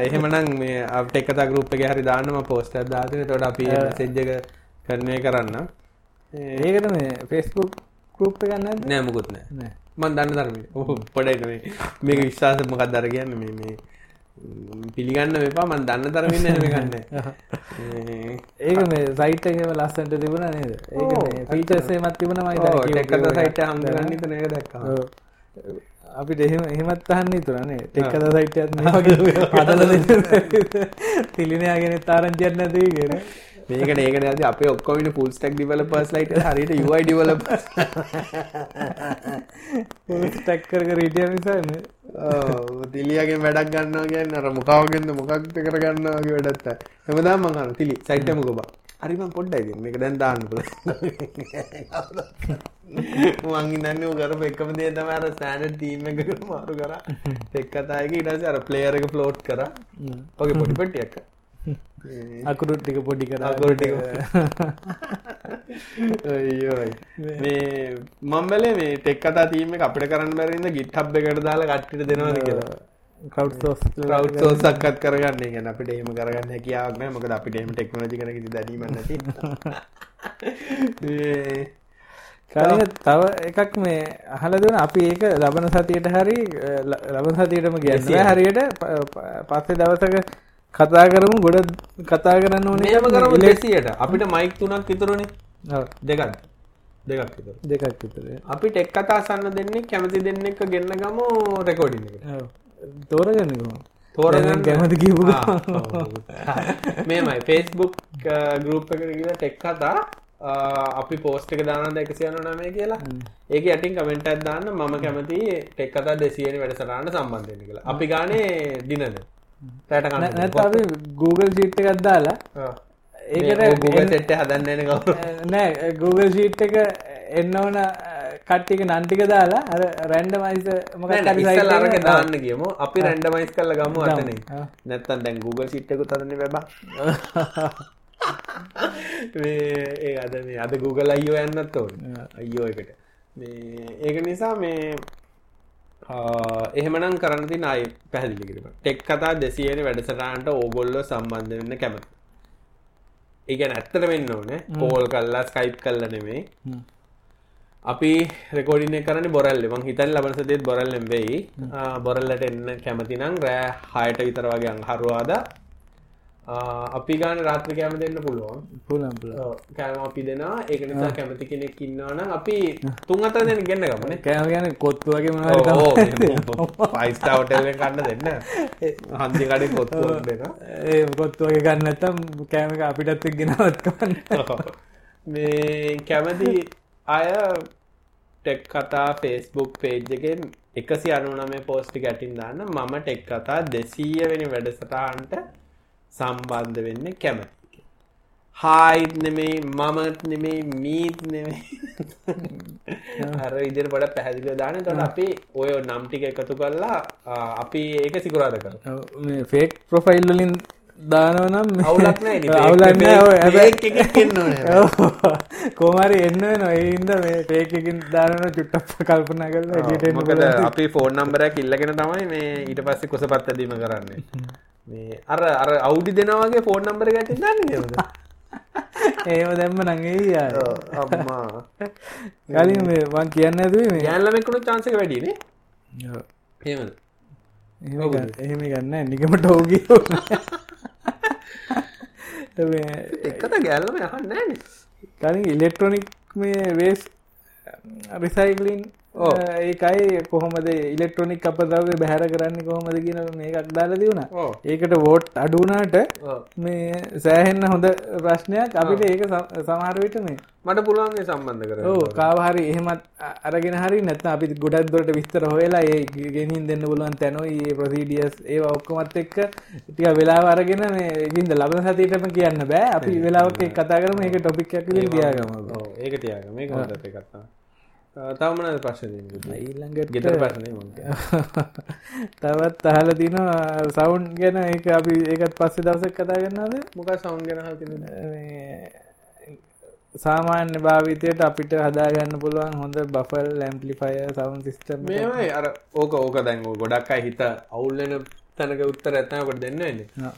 එහෙමනම් මේ අපට එකතා ගරුප් එක හරි දාන්නම පෝස්ට දාතන තොට අපි සෙජ්ජක කරණය කරන්න ඒකට මේ ෆෙස්බුක් ගරුප් ගන්න නෑ මුකුත් නෑ. මන් දන්න ධර්ම ඔහු පොඩයි මේක විශ්වාස මොකක් දර කියන්න මේ පිළිගන්න මෙපා මන් දන්න තරමින් නැම ගන්න ඒක මේ සයිට් එක ලස්සන්ට තිබුණ නේද? ඒ පීචසේ මත් තිබුණ මයි සයිට හම්ගන්න නය දැක් අපිට එහෙම එහෙමත් අහන්න තුරනේ ටෙක්කද සයිට්යත් හදල පිලිනයාගෙන තාරංචයන්න නැතිී ගෙන මේක ඒකට ඇති අප ඔක්කොමිට පුල් ටක් ඩිවල පස් ලයිට හරිට යුයි ඩිවල ටැක්කර රීටිය නිසාන්න තිලියගේ වැඩක් ගන්නවා කියන්න අර මොකාවගෙන්ද මොකක්ත කර ගන්නවාගේ වැඩත්ත හමදා මහන තිලි සයිට්මක බා හරිම පොඩ්ඩයි මේක දැන් දාන්න පුල මංගින්නන්න කරප එකම දේ තම අර ස්ටෑනඩ් තීම එකට මාරු කර. එක් කතායක ඉටස අර පලේයර එක ෆලෝට් කර. ඔගේ පොඩි පටියක් අකුරු ටික පොඩි කර අකුරු ටික. මේ මම්බලේ මේ ටෙක් කතා තීම අපිට කරන්න බැරිද ගිට් හබ් එකට දාලා කට්ටිට දෙනවද කියලා. කව් සෝස් රව් සෝසක්කත් කරගන්න ගැන අපිට එම කරගන්න හැකියාවක්න මොකද අපිට එම ටෙක්නෝජි කන දැනීම කලින් තව එකක් මේ අහල දෙන අපි ඒක ලබන සතියට හරි ලබන සතියටම කියන්න හරියට පස්සේ දවසක කතා කරමු ගොඩ කතා කරන්න ඕනේ මේම කරම ලෙසියට අපිට මයික් තුනක් විතුරුණේ ඔව්, දෙකක්. දෙකක් දෙකක් විතර අපි ටෙක් කතා සන්න දෙන්නේ කැමති දෙන්න එක ගන්න ගම රෙකෝඩින් එක ඔව්. තෝරගන්න කැමති ඔව්. මේමයි. ෆේස්බුක් ගරුප් එකට කියලා ටෙක් කතා. ආ, අපි පෝස්ට එක දාන දෙකසි යන නමේ කියලා ඒක යටින් කමෙන්ටත් දාන්න මම කැමති ටෙක් කතා දෙසියනි වැඩසටාන්න සම්බන්ධය කියලා. අපි ගානේ දිනද අපි Google Sheet එකක් දාලා ඒකට සෙට්ට හදන්නන නෑ Google Sheet එක එන්න ඕන කට්ටික නන්ටික දාලා අර රැන්ඩමයිස අරක එක- දාන්න කියමු අපි රැන්ඩමයිස් කල්ල ගමු අතන. ආ. නැත්තන් දැන් Google සිට්ටකු තරන්න බැබා ඒ අද මේ අද Google අයියෝ යන්නත් ඕන. අයියෝ එකට. ඒක නිසා මේ එහෙමනම් කරන්න තින අයි පැහදිලි කිරීම. ටෙක් කතා දෙසියන වැඩසටාන්ට ඕගොල්ලෝ සම්බන්ධ වෙන්න කැමති. ඒගැන ඇත්තට වෙන්න ඕනේ. කෝල් කල්ලා ස්කයිප් කල්ල නෙමේ. අපි රෙකෝඩින කරන බොරල්ල. මං හිතන් ලබන සදේත් බොරල්ලෙම් වෙයි. බොරල්ලට එන්න කැමතිනම් රෑ හයට විතර වගේ අංහරුවාද අපි ගාන රාත්‍ර කෑම දෙන්න පුළුවන්. පුළුවන්. කෑම අපි දෙනා ඒක නිසා කැමති කෙනෙක් ඉන්නවනම් අපි තුන් අතර දෙන ගන්න ගමන කෑම කියන්නේ කොත්තු වගේ. පයිස්ටවටල්ල කන්න දෙන්න. හන්දි කඩේ කොත්තුවක් දෙන ඒ කොත්තු වගේ ගන්න නැත්තම් කෑම එක අපිටත් එක්ක ගෙනවත් කන්න. මේ කැමති අය ටෙක් කතා ෆේස්බුක් පේජ් එකෙන් එකසි අනුනමේ පෝස්ටි ගැටින් දාන්න. මම ටෙක් කතා දෙසීයවෙනි වැඩසටහන්ට සම්බන්ධ වෙන්න කැමති හායිත් නෙමේ මමත් නෙමේ මීත් නෙමේ අර ඉදිර බඩ පැහැදිලිව දාන තොට අපි ඔය නම් ටික එකතු කරලා අපි ඒක සිකුරාද කර ෆේක් ප්‍රොෆයිල් වලින් දානව නම් මේ- අවුලක් නෑ. ඉතින්. අවුලක් නෑ ඔය fake- හැබැයි fake එකක් එන්න ඕනේ. කෝමරි එන්න හින්දා මේ එකකින් දානව චුට්ටක් කල්පනා කරලා පුළුවන්. අපි ෆෝන් නම්බරයක් ඉල්ලගෙන තමයි මේ ඊට පස්සේ කුසපත් ඇදීම කරන්නේ මේ අර අර අවුඩි දෙනවාගේ ෆෝන් නම්බර ගැටින් දන්න ඒව දැම්ම නං ඒ යාර. අම්මා කලින් මං කියන්න ඇතුවේ මේ යෑල්ලමෙකුණු චාන්සක වැඩිනේ. හෙමද එහෙම ගන්න- නිකමට ඕගිය එක්කත ගැල්ලම යහන්න නෑන කලින් ඉලෙක්ට්‍රොනික් මේ වේස් රිසයිකලින්. ඒකයි කොහොමද ඉලෙක්ට්‍රොනික් අපදවගේ බැහැර කරන්න කොහොමද කියන මේකක් දාලා දියුණ ඒකට වෝට් අඩුනාට මේ සෑහෙන්න හොඳ ප්‍රශ්නයක්. අපිට ඒක සම- සමහරවිට මේ මට පුළුවන්ගේ සම්බන්ධ කර කාවහරි එහෙමත් අරගෙන හරි නැත්න අපි ගොඩක් දොට විස්තර හොයලා ඒ ගෙනින් දෙන්න පුළුවන් තැනොයි ඒ ප්‍රසීඩියස් ඒ ඔක්කොමත් එක්ක ටික වෙලා අරගෙන මේ ගින්ද ලබන සතියටම කියන්න බෑ. අපි වෙලාවක් එක්ක කතා කරම. ඒක ටොපික් ඇකිලින් ගියාගම ඒක තියාග මේ හොඳ එකත්තා තවමනද ප්‍රශ්න ඊළඟට ගෙතර මොක තවත් අහල තින සවුන්් ගැන ඒක අපි ඒකත් පස්සේ දවසක් කතා කරන්නද මොක සෞන් ගෙන හතින සාමාන්‍ය භාවිතයට අපිට හදාගන්න පුළුවන් හොඳ බෆල් ලැම්පලිෆය සවන් සිිස්ටම් මේමයි අර ඕක ඕක දැන් ගොඩක් අයි හිත අවුල්ලන තැනක උත්තර ඇතනකට දෙන්න එන්නේ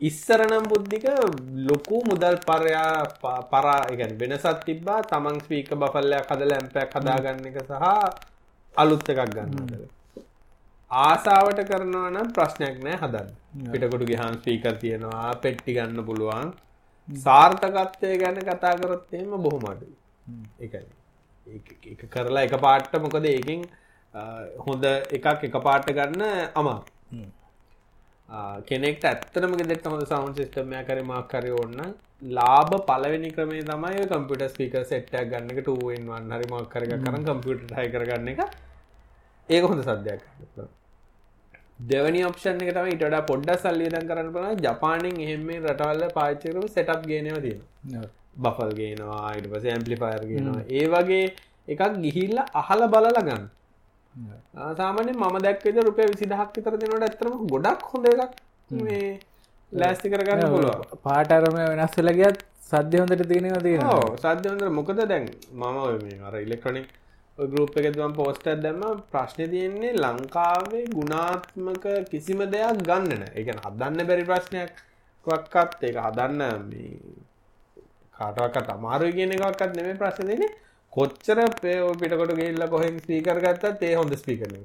ඉස්සරනම් බුද්ධික ලොකු මුදල් පරයා පරා එකන් වෙනසත් තිබ්බා. තමන් ස්පීක බෆල්ලයක් හදල ඇම්පයක් හදාගන්න එක සහ අලුත් එකක් ගන්න ආසාාවට කරනවා නම් ප්‍රශ්නයක් නෑ හදන්න. පිටකොටු ගහන් ස්පීකර් තියෙනවා පෙට්ටි ගන්න පුළුවන්. සාර්ථකත්වය ගැන කතා කරොත් එහෙම බොහොමඩු එක කරලා එක පාට්ට මොකද ඒකින් හොඳ එකක් එක පාට්ට ගන්න අමා කෙනෙක්ට ඇත්තනම ගෙදෙට හොඳ සවන් සිස්ටමය කරමක් කර ඔන්න ලාබ පලවෙනි ක්‍රමේ තමයි කම්පිට ස්පික සෙට්ටක් ගන්නක ටුවෙන් වන් හරි මක් කරග කරන කම්පියට හය කරගන්න එක. ඒක හොඳ සද්‍යයක් දෙවනි ඔප්ෂන් එක තම ඉට පොඩ්ඩ සල්ලියදන් කරන්න පන ජපානෙන් එහෙම රටවල්ල පාච්චකරු සෙටප් ගේනව තියෙන බෆල් ගේනවා ඉට පස ඇම්පලිෆයර් ගෙනවා. ඒ වගේ එකක් ගිහිල්ල අහල බලල ගන්න සාමන ම දැක්කද රුපය විසිදහක් විතර දෙනට ඇතරම ගොඩක් හොඳ එකක් මේ ලෑස්ති කරගන්න පුළුව පාටරම වෙනස්සල ගියත් සද්‍ය හොඳට තියෙනවා තියෙන සද්‍ය හොඳ මොකද දැන් මම අර ඉලෙක්ට්‍රොනික් ගරුප් එකතුවම් පෝස්ටර් දැම ප්‍රශ්නය තියෙන්නේ ලංකාවේ ගුණාත්මක කිසිම දෙයක් ගන්නන එක හදන්න බැරි ප්‍රශ්නයක් කොක්කත් ඒක හදන්න කාටවක්කට අමාරු කියන එකක්ත් නෙම ප්‍රශ්න දෙන කොච්චර පේ පිටකොට ගේල්ල කොහෙන් ස්පීකර ගත්තත් ඒ හොඳ ස්පිකරන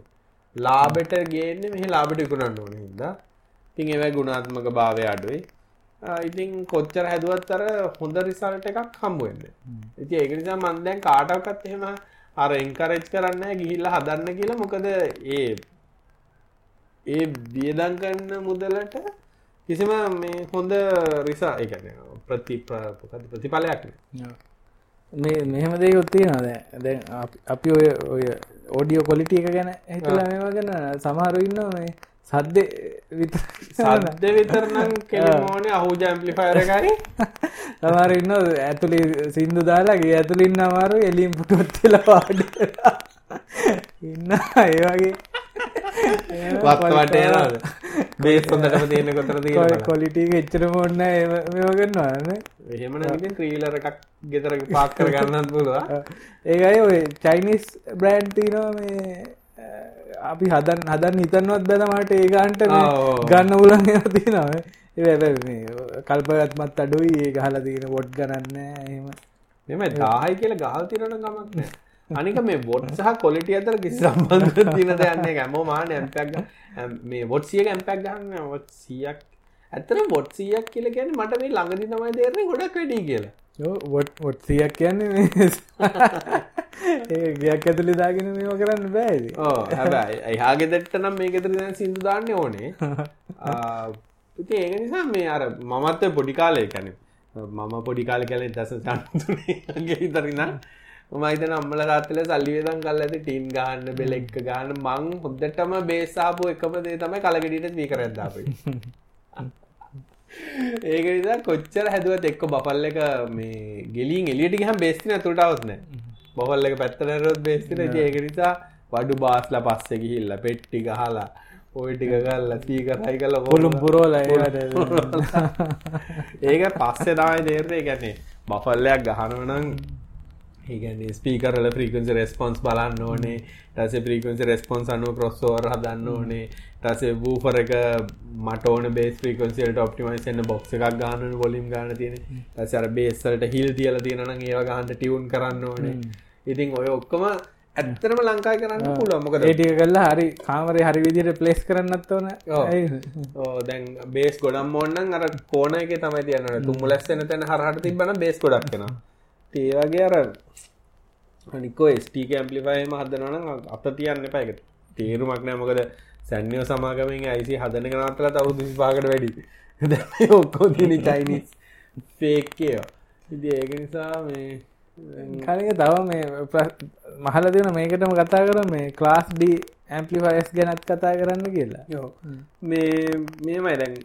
ලාබෙට ගේන්නේ මෙහි ලාබට ඉකුණන්න ඕන හිද තින් එවැ ගුණාත්මක භාවය අඩුවයි ඉතින් කොච්චර හැදුවත් අර හොඳ රිසල්ට එකක් හම්බුවෙන්න ඉති ඒක නිසා මන්දැන් කාටවකත් එහෙම අර එංකරෙච් කරන්න ගිහිල්ල හදන්න කියලා. මොකද ඒ ඒ වියදන් කරන්න මුදලට කිසිම මේ හොඳ රිසා එකන ප්‍රති ප්‍රතිඵලයක් මේ මෙහෙම දේ යොත්තිය නද දැ අපි ඔය ඔය ඕඩියෝ කොලිටිය එක ගැන හිතලා මේවා ගැන සමහරු ඉන්න මේ සද්ද විතර. සද්ද විතරනම් කෙමෝනේ අහු ජැම්පලිෆයරකරි තමර ඉන්න ඇතුළි සිින්දු දාලාගේ ඇතුළින් අමාරු එලින් පුටොත්තිලවාඩ ඉන්න ඒවගේ වත්වට බේස් හොඳටම තියෙන කොතර කොලිටික එච්චරම ඔන්න මේවගන්නවාන එහෙමන ක්‍රීලර එකක් ගෙතර පාක් කර ගන්නත් පුළුව ඒකයි ඔය චයිනිස් බ්‍රෑන්් තිනවා මේ අපි හදන් හදන් හිතන්වත් බැලමට ඒගන්ට ගන්න උලන් තිනාව කල්පගත්මත් අඩුයි. ඒ ගහල තියෙන වොඩ් ගණන්න එම මෙම දාහයි කියල ගහල් තිරන ගමක්න අනික මේ බොඩ් සහ කොලිටිය අතර කිසි සම්බන්ධ තින දෙයන්නේ ගැමෝ මාන ඇම්පක් මේ බොඩ්සිය ඇම්පක් ගන්න. ොත් සියක්. ඇතර බොඩ්සියක් කියල ගැන මට මේ ළඟදි තමයි දේරන්නේ ගොඩක් වැඩි කියලා. වොට් සියක් කියන්නේ ඒ ගයක් ඇතුළි දාගෙන මේම කරන්න බෑද හැබයි එයාගෙදෙට නම් මේ ගෙතර දැන් සිින්දු දාන්න ඕනේ. ඒක නිසා මේ අර මමත්ත පොඩිකාලය කැන මම පොඩිකාල කැලෙ දස සන්ගේ හිතරන්න මයිතන අම්මල රත්තල සල්ලිවේදන් කල් ඇති ටීන් ගාන්න බෙලෙක්ක ගාන මං හොද්දටම බේසාපු එකම දේ තමයි කලගෙඩට මී කරදදාපයි ඒක නිසා කොච්චර හැදුවත් එක්ක බපල්ල එක මේ ගෙලින් එලියට ගහම් බේස්තින තුටවත්නෑ බොහොල්ල එක පැත්තනරොත් බේස්තින ඒක නිසා වඩු බාස්ල පස්සෙ ගිහිල්ල පෙට්ටි ගහලා ඔය ටික කල්ල සීකරයි කල හොළුම් පුරෝල ඒක පස්සෙ තමයි තේරේ ගැන්නේ බෆල්ලයක් ගහනවනං ඒගැන ස්පීකරල ප්‍රීකන්සි රෙස්පොන්ස් බලන්න ඕනේ ටස ප්‍රීකන්සි රෙස්පොන්ස් අනුව කොස්සෝර හදන්න ඕනේ ටසේ වූෆර එක මටෝන බේස් ප්‍රීකන්සිට ඔප්ටිමයිසන්න බොක්ස එකක් ගාන බොලිම් ගාන තියෙන ටසර බේස්සල්ට හිල් තියල තියෙනන ඒවා ගහන්ට ටියවුන් කරන්න ඕනේ ඉතින් ඔය ඔක්කොම ඇත්තරම ලංකායි කරන්න පුළුව මොක ඒටිය කල්ලා හරි කාමරය හරි විදිට ප්ලේස් කරන්නත් ඕන දැන් බේස් ගොඩම් ඕන්නන් අර කෝන එක තමයි තියන්න තුම ලැස්සෙන තැන හරහට තිබන බේස් ගොඩක් කෙන ඒවගේ අර අනිකෝ ස්ටීක ඇම්පලිෆයම හදනන අත තියන්න පැක තේරුමක් නෑ. මොකද සැන්යෝ සමාගමින් අයිසි හදන කනත්තල අවුදු විපාකට වැඩි. ඔක්කෝ තිනි චයිනිස් ෆේක්කයෝ ඉදි ඒක නිසා මේ කලික තව මේ මහල දෙන මේකටම කතා කර මේ ක්ලාස් ඩ ඇම්පලිෆයස් ගැනත් කතා කරන්න කියලා. යෝ. මේ මේමයි දැන්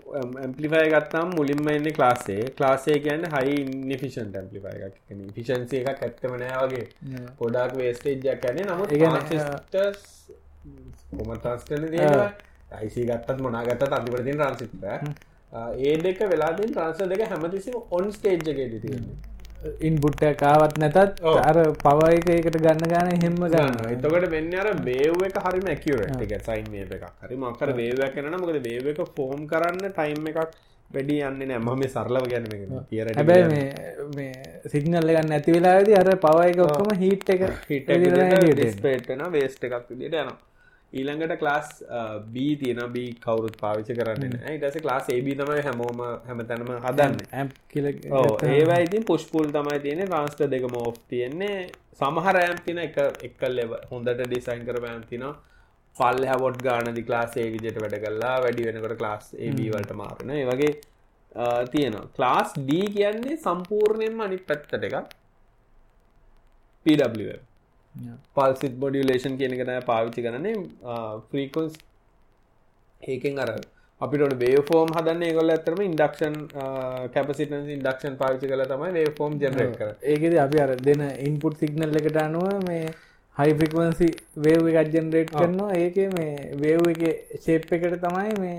ඇම්පලිෆය ගත්තාම් මුලින්ම එන්න ක්ලාසේ ක්ලාසේ කියන්න හයි නිෆිෂන් ඇම්පලිෆය එකක්. ෆිෂන්සේ එකක් ඇත්තමනෑ වගේ. පොඩක් වේස්ටේජ්ජක් ඇන නමුත් ටස් කොමටස්ටන අයිසි ගත්තත් මොනාගත්තත් අන්තිපරතින් රන්සිප ඒ දෙක වෙලාදින් ට්‍රන්ස දෙක හැමතිසිම ඔන් ස්ටේජ්ජගේ තියන්නේ ඉන්බුට්ට කාවත් නැතත් අර පවයක එකට ගන්න ගාන හෙම ගන්න එතකට වෙන්න අර බේව් එක හරිම ඇකිවර එක සයින් එකක්. හරි මක්කර බේව කන මොකද බේව එක ෆෝම් කරන්න ටයිම් එකක් වැඩි යන්න නෑ ම මේ සරලව ගැන තිර හැබැයි මේ සිගනල්ල ගන්න ඇති වෙලාද අර පවයක ඔක්කොම හිට් එක හිට පේට්න වේස්ට එකක් විදිට යනවා ඊළඟට ක්ලාස් බී තියන බී කවරුත් පාවිච කරන්න ටස ක්ලාස් ඒබී තමයි හැමෝම හැමතැනම හදන්න. ඒවා ඉතින් පුෂ්පුල් තමයි තියෙන රාස්ට දෙක මෝෆ් තියෙන්නේ. සමහර ඇම්තින එක එක්කල් ලෙව හොඳට ඩිසයින් කර ඇම්තින පල් හැවොඩ් ගානදි ක්ලාස් ඒ විදියට වැඩ කල්ලා වැඩි වෙනකට ක්ලාස් ඒබී වලට මාරන. ඒ වගේ තියෙනවා. ක්ලාස් ඩ කියන්නේ සම්පූර්ණයෙන්ම අනි පැත්තට එක පW පල්සිත් බොඩියලේෂන් කියන කන පාවිච්චි කරනේ ෆ්‍රීකොන්ස් ඒකෙන් අර අපිට වේ ෆෝම් හදන්න ගොල ඇතරම ඉන්ඩක්ෂන් කැපසිටන් ඉන්ඩක්ෂන් පාවිචි කල තමයි වේ ෆෝම් ජනරට කර ඒකෙද අපි අර දෙන ඉන්පුට් සිගනල් එකට අනුව මේ හයි ෆ්‍රිකවන්සි වේව් එකක් ජෙනරේට් කරනවා. ඒක මේ වේව් එක ශේප් එකට තමයි මේ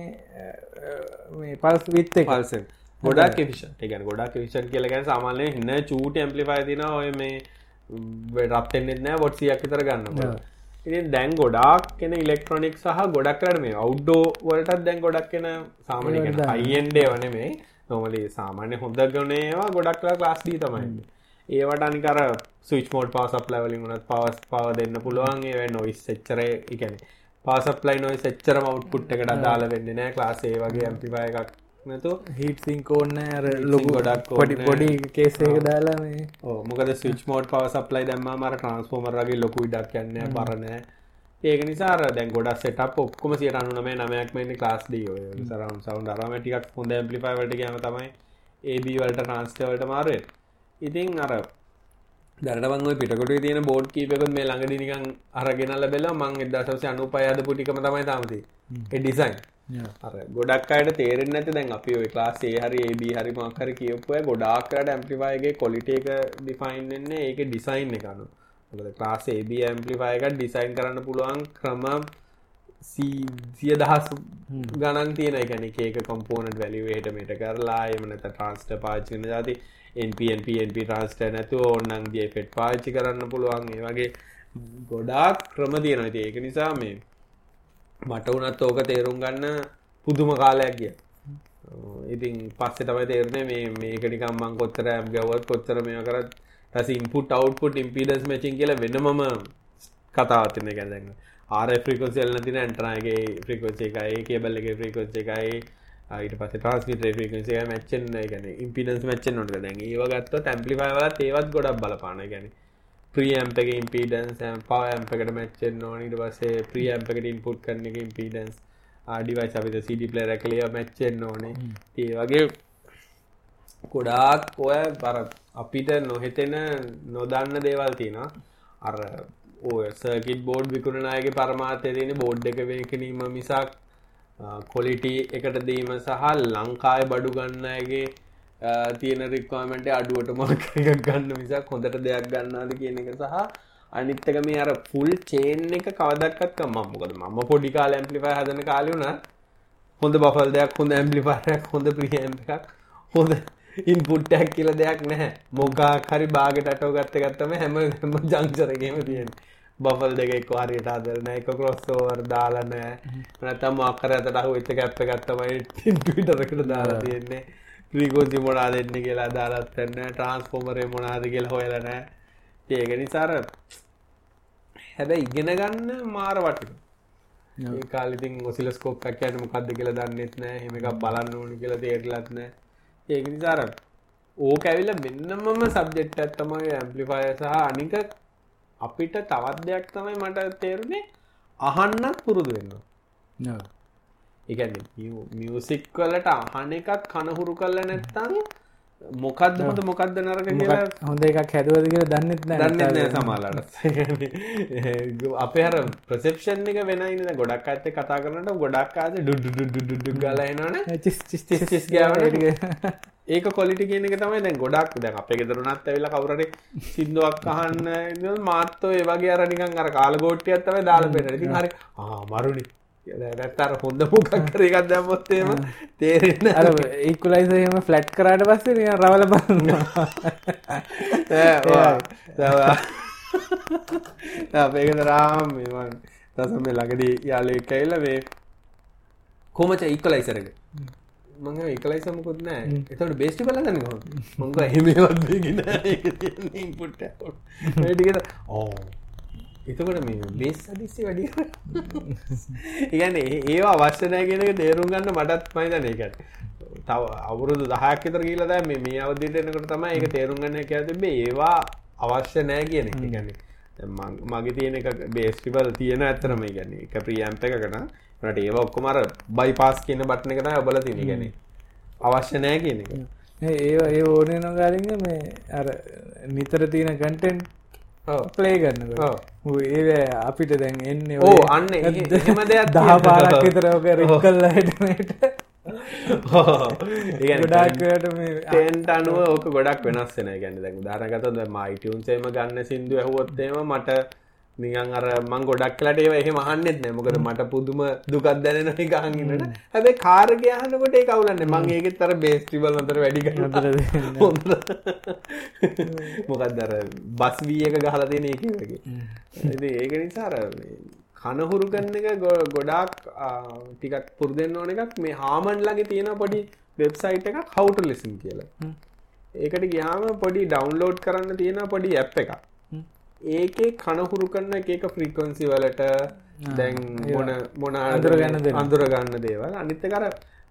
මේ පල්ස් විත්ත පල්සෙන් ගොඩක් විෂන් එකන ගොඩක් විෂන් කියලගැන සාමාලය හින්න චූට ඇම්පලිෆයි තින ඔය මේ රත්තෙන්න්නෙත් නෑ වොට්සියක් විතර ගන්න ඉතින් දැන් ගොඩක් කෙන ඉලෙක්ට්‍රොනික් සහ ගොඩක් කරන මේ අවු්ඩෝ වලටත් දැන් ගොඩක් කෙන සාමානය අයින්ඩේ වන මේ නොමලි සාමාන්‍ය හොඳ ගනේවා ගොඩක් කලා ලාස්දී තමයි. ඒවට අනිකර සවිච් මෝඩ් පාසප්ලවලින් වනත් පවස් පව දෙන්න පුළුවන්. ඒ නොයිස් එච්චර එකන පාසප්ලයි නොයි එච්චර මවට්පුට් එකට දාල වෙන්න නෑ. ලාසේ වගේ ඇම්පිපය එකක් නැතු හිට සිංකෝන්න ලොකු ගොඩක් පොඩි පොඩි කේසේක දාලා මේ. මොකද ස්විච් මෝඩ් පව සප්ලයි දැම්ම මර ට්‍රන්ස්ෆෝමරගේ ලොකු ඉඩක් යන්න පරණෑ ඒක නිසා දැන් ගොඩක් සෙටක් ඔක්කොම සියට අනුනමේ නමයක් මෙන්න ලාස් ඔය. සරම් සවන්් අරමටිකක් හොඳ ඇම්පලිෆයිවට ගම තමයි ඒබී වලට ට්‍රන්ස්ටවලට මාරය ඉතින් අර දරටවන් පිටකොට තියෙන බෝඩ් කීපකුත් මේ ළඟඩි නිකන් අරගෙනල්ල බෙලා මං එදසවස අනුපයද පුටිකම තමයි තමති එඩිසයින් ගොඩක් අයට තේරෙන් නැති දැන් අපි ඔය ලාසේ හරි ඒබ හරි මක්හර කියපුය ගොඩාක්කට ඇම්පලිෆයගේ කොලිට එක ඩිෆයින් එන්නේ ඒක ඩිසයින් එකනු ලාස් ඒබ ඇම්පලිෆයක ඩිසයින් කරන්න පුළුවන් ක්‍රම සිය දහස් ගණන් තියෙන. එකන ඒක කොම්පෝනට වැලිවේට මට කරලා එමනත ට්‍රන්ස්ට පාචින ජාති එන්පන්පන්ප ට්‍රන්ස්ට නැතු ඔන්නන් දිය පෙට් පාච්චි කරන්න පුළුවන්. ඒ වගේ ගොඩාක් ක්‍රම තියෙනති ඒක නිසා මේ මට වනත් ඕක තේරුම් ගන්න පුදුම කාලයක් ගිය. ඉතින් පස්සේ තමයි තේරණ මේ මේකනිකම් මං කොත්තර ඇම් ගවත් කොත්තර මේ කරත් ඇස ඉන්පුට් අවට්පුට් ඉම්පිඩස් මචින් කියල වෙනමම කතාවතින ගැදන්න ආර ෆ්‍රිකොසිල් නතින ඇන්ටරගේ ෆ්‍රිකොච්ච එකයි කියබල්ල එක ෆ්‍රිකොච්ච එකයි ඊට පස ට්‍රස්මිට ෆ්‍රිකන්සිය මච්චෙන් ගැන ඉම්පිඩන්ස් මච්චෙන් නොට දැන් ඒවගත්ත තැම්පලිෆයිවල ඒවත් ගොඩක් බලපාන ගැන ප්‍රියම්පක ඉම්පීඩන්ස් පවම්පකට මච්චෙන් ඕනිට පසේ ප්‍රියම්පකට ඉන්පුට් කරන එක ඉම්පීඩන්ස් ආඩිවයි අපිත සිඩි පලේ රැකලිය මැච්චෙන් ඕනේ. ඒ වගේ ගොඩාක් ඔය පර අපිට නොහෙතෙන නොදන්න දේවල් තියෙන අර ඔය සර්කිට් බෝඩ් විකුණනායගේ පරමාතය තියෙන බෝඩ් එක වේකනීම මිසක් කොලිටි එකට දීම සහ ලංකාය බඩු ගන්නයගේ තියෙන රික්වාමට අඩුවට මක් එකක් ගන්න මිසක් හොඳට දෙයක් ගන්නාද කියන එක සහ අනිත්තක මේ අර ෆුල් චේන් එක කවදක්කත් මම්මකද මම පොඩිකාල ඇම්පලිෆයි හදන කාලුන හොඳ බෆල් දෙයක් හොඳ ඇම්පලිපාරයක් හොඳ ප්‍රියම් එකක් හොඳ ඉන්පුට්ටක් කියල දෙයක් නැහැ. මොකා හරි බාගට අටෝ ගත්ත ගත්තම හැම හැම ජංචරගේම තියෙන බෆල් දෙක එක් හරියට අදරන එක කොස්සෝවර් දාලනෑ නතම් අකර ඇතට අහු එච්ච කැප්ප ගත්තමයි ටිටරකට දාලා තියෙන්නේ. ්‍රීකෝසි මොනා දෙන්න කියලා දාලත්වන්න ට්‍රන්ස්ෆෝමරය මොනාද කියල හොයලනෑ ඒක නිසාර හැබැ ඉගෙන ගන්න මාර වටික කාලිතින් ඔසිලස්කෝප් ැන මොකක්ද කියලා දන්නෙත් නෑ. හෙම එකක් බලන්න ඕනි කියලා තේරලත්න ඒක නිසාර ඕක ඇවිල මෙන්නමම සබ්ජෙක්් ඇත්තමයි ඇම්පලිෆය සහ අනික අපිට තවත් දෙයක් තමයි මට තේරුණේ අහන්නත් පුරුදු වෙන්න එකන මියසික් වලට අහන එකත් කනහුරු කල්ල නැත්තං මොකක්ද හොඳ මොකක්ද නරක කියලා? හොඳ එකක් හැදුවද කියලා දන්නෙත් දන්න සමාලාට අපේ හර ප්‍රසෙප්ෂන් එක වෙනයින ගොඩක් ඇත්ත කතා කරනට ගොඩක් ආද ඩුඩ්ඩු ගලනන ඒක. කොලිටි කියන එක තමයි දැන් ගොඩක් දැන් අපේ ගෙදරුණත් ඇවිල්ලා කවුරුරේ සින්දුවක් අහන්න මාත්තෝ ඒ වගේ අර නිකන් අර කාලගෝට්ටියක් තමයි දාලා පෙන්නන. ඉතින් හරි ආ මරුනි නැත්තර හොඳ මොකක් කරගත් දැම්මොත්තේම තේරෙන්න අර ඒකුලයිසම ෆලට් කරාට පස්සේ රවල බන්න අපේකද රාම් මෙවන් තසම ලඟදී යාලෙ කැල්ල වේ කොමච ඉක්කලයිසරක මං එකලයිසමකුත් නෑ එතට බේස්ටි බලගන්න මොංග එහෙමවත්ගෙන පුට්ට ටිකට ඕ එතකොට මේ බේස් අදිස්සේ වැඩි. ඉගැන ඒවා අවශ්‍යනයගෙනක තේරුම් ගන්න මටත් මයිතන එකට තව අවුරුදු දහක්කතර කියලද මේ මේ අවදිටනකට තම එක තේරුම් ගන්න එක තිබේ ඒවා අවශ්‍ය නෑ කියන ගැන මගේ තියෙන එක බේස්ටිවල් තියෙන ඇතරම ගැන එක ප්‍රියම්ප එකකන රට ඒවා ඔක්කොමර බයි පාස් කියන බට්න එකන ඔබල තින ගැන අවශ්‍ය නෑ කියන එක. ඒ ඒ ඕනේ නොගාලිග මේ අර නිතර තියෙන කටෙන්ට් ප්ලේ කරන්න ඒ අපිට දැන් එන්න ඕ අන්න එහෙම දෙයක් දහ පාරක් විතරක රික් කල්ල හටමට ගොඩාක්ට තේන්ට අනුව ඕක ගොඩක් වෙනස්සෙන ගැන දැන් ධරගතද මයිටවන්සේම ගන්න සිින්දු ඇහුවොත්තේම මට නිගන් අර මං ගොඩක් කලට ඒව එහෙම අහන්නෙත් නෑ. මොකද මට පුදුම දුකත් දැනෙන ගහන්නට හැබැයි කාරගය හන්නකොට ඒ කවුලන්න මං ඒගෙත් තර බේස්ටිවල් අතර වැඩි හොඳ. මොකක්දර බස් වී එක ගහල තියෙන එක වගේ. ඒක නිසාර කනහුරු කරන්න එක ගොඩාක් ටිකක් පුරදෙන්න්න ඕන එකක්. මේ හාමන්ලගේ තියෙන පොඩි වෙබ්සයිට් එකක් හවුට ලෙසින් කියලා. ඒකට ගයාම පොඩි ඩවන්ලෝඩ් කරන්න තියෙන පොඩි ඇප් එකක් ඒකේ කනහුරු කරන්න එක ෆ්‍රීකොන්සි වලට දැන් මොන මොන අඳුරගන්න අඳුරගන්න දේවල්. අනිත්ත කර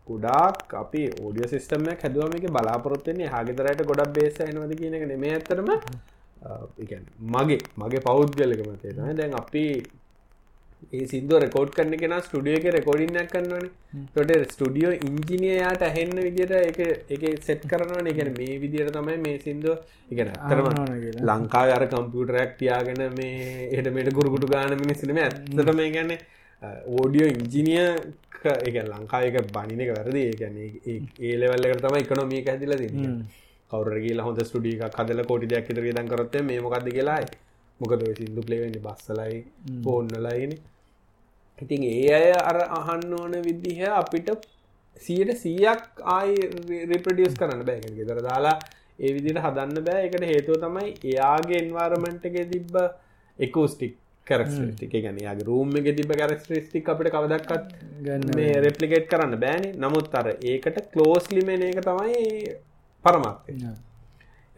ගොඩාක් අපි ඕඩිය සිස්ටම හැදුවම එක බලාපොරොත්තන්නේ හාගෙතරයට ගොඩක් බේස එනවද කියන එක නෙමේ ඇතරම මගේ මගේ පෞද්ගලකම තේන දැන් අපි ඒ සිින්දුව රෙකෝඩ් කරන්න කෙන ස්ටඩිය එක රෙකෝඩින්නක් කරන්නවන තොට ස්ටඩියෝ ඉංජිනියයාට ඇහෙන්න විදිට එක සෙට් කරනවන. එකන මේ විදියට තමයි මේ සිින්දුව ඉගෙන කරම ලංකා අර කම්පියුටරයක් තියාගෙන මේ එහටමට ගුරුකුටු ගාන මිනිසිනම ඇතට මේ ගැන ඕඩියෝ ඉංජිනිය එක ලංකායක බනිනක වැරදි ඒගැන ඒලෙවල්ලකට තම එකනොමිය ඇතිල කවරගේ හොඳ ස්ටඩිය කදල කෝටි දෙයක් ඉතර දන් කරත්තේ මේ මොකක්ද කියලායි මොකද සිින්දු පලේවෙන්න බස්සලයි පෝන්නලයිනේ ඉතින් ඒ අය අර අහන්න ඕන විදිහ අපිට සියට සීයක් ආයි රිපඩියස් කරන්න බෑගෙන ගෙදර දාලා ඒ විදිට හදන්න බෑ. එකට හේතුව තමයි එයාගේ එන්වාරමෙන්ට් එක තිබ්බ එකෝස්ටික් කරස්ටික ගැන යාගේ රූම් එක තිබ කරස්ටික් අපට කවදක්කත් මේ රෙපලිකේට් කරන්න බෑනි. නමුත් අර ඒකට කලෝස් ලිමෙන එක තමයි පරමත්ය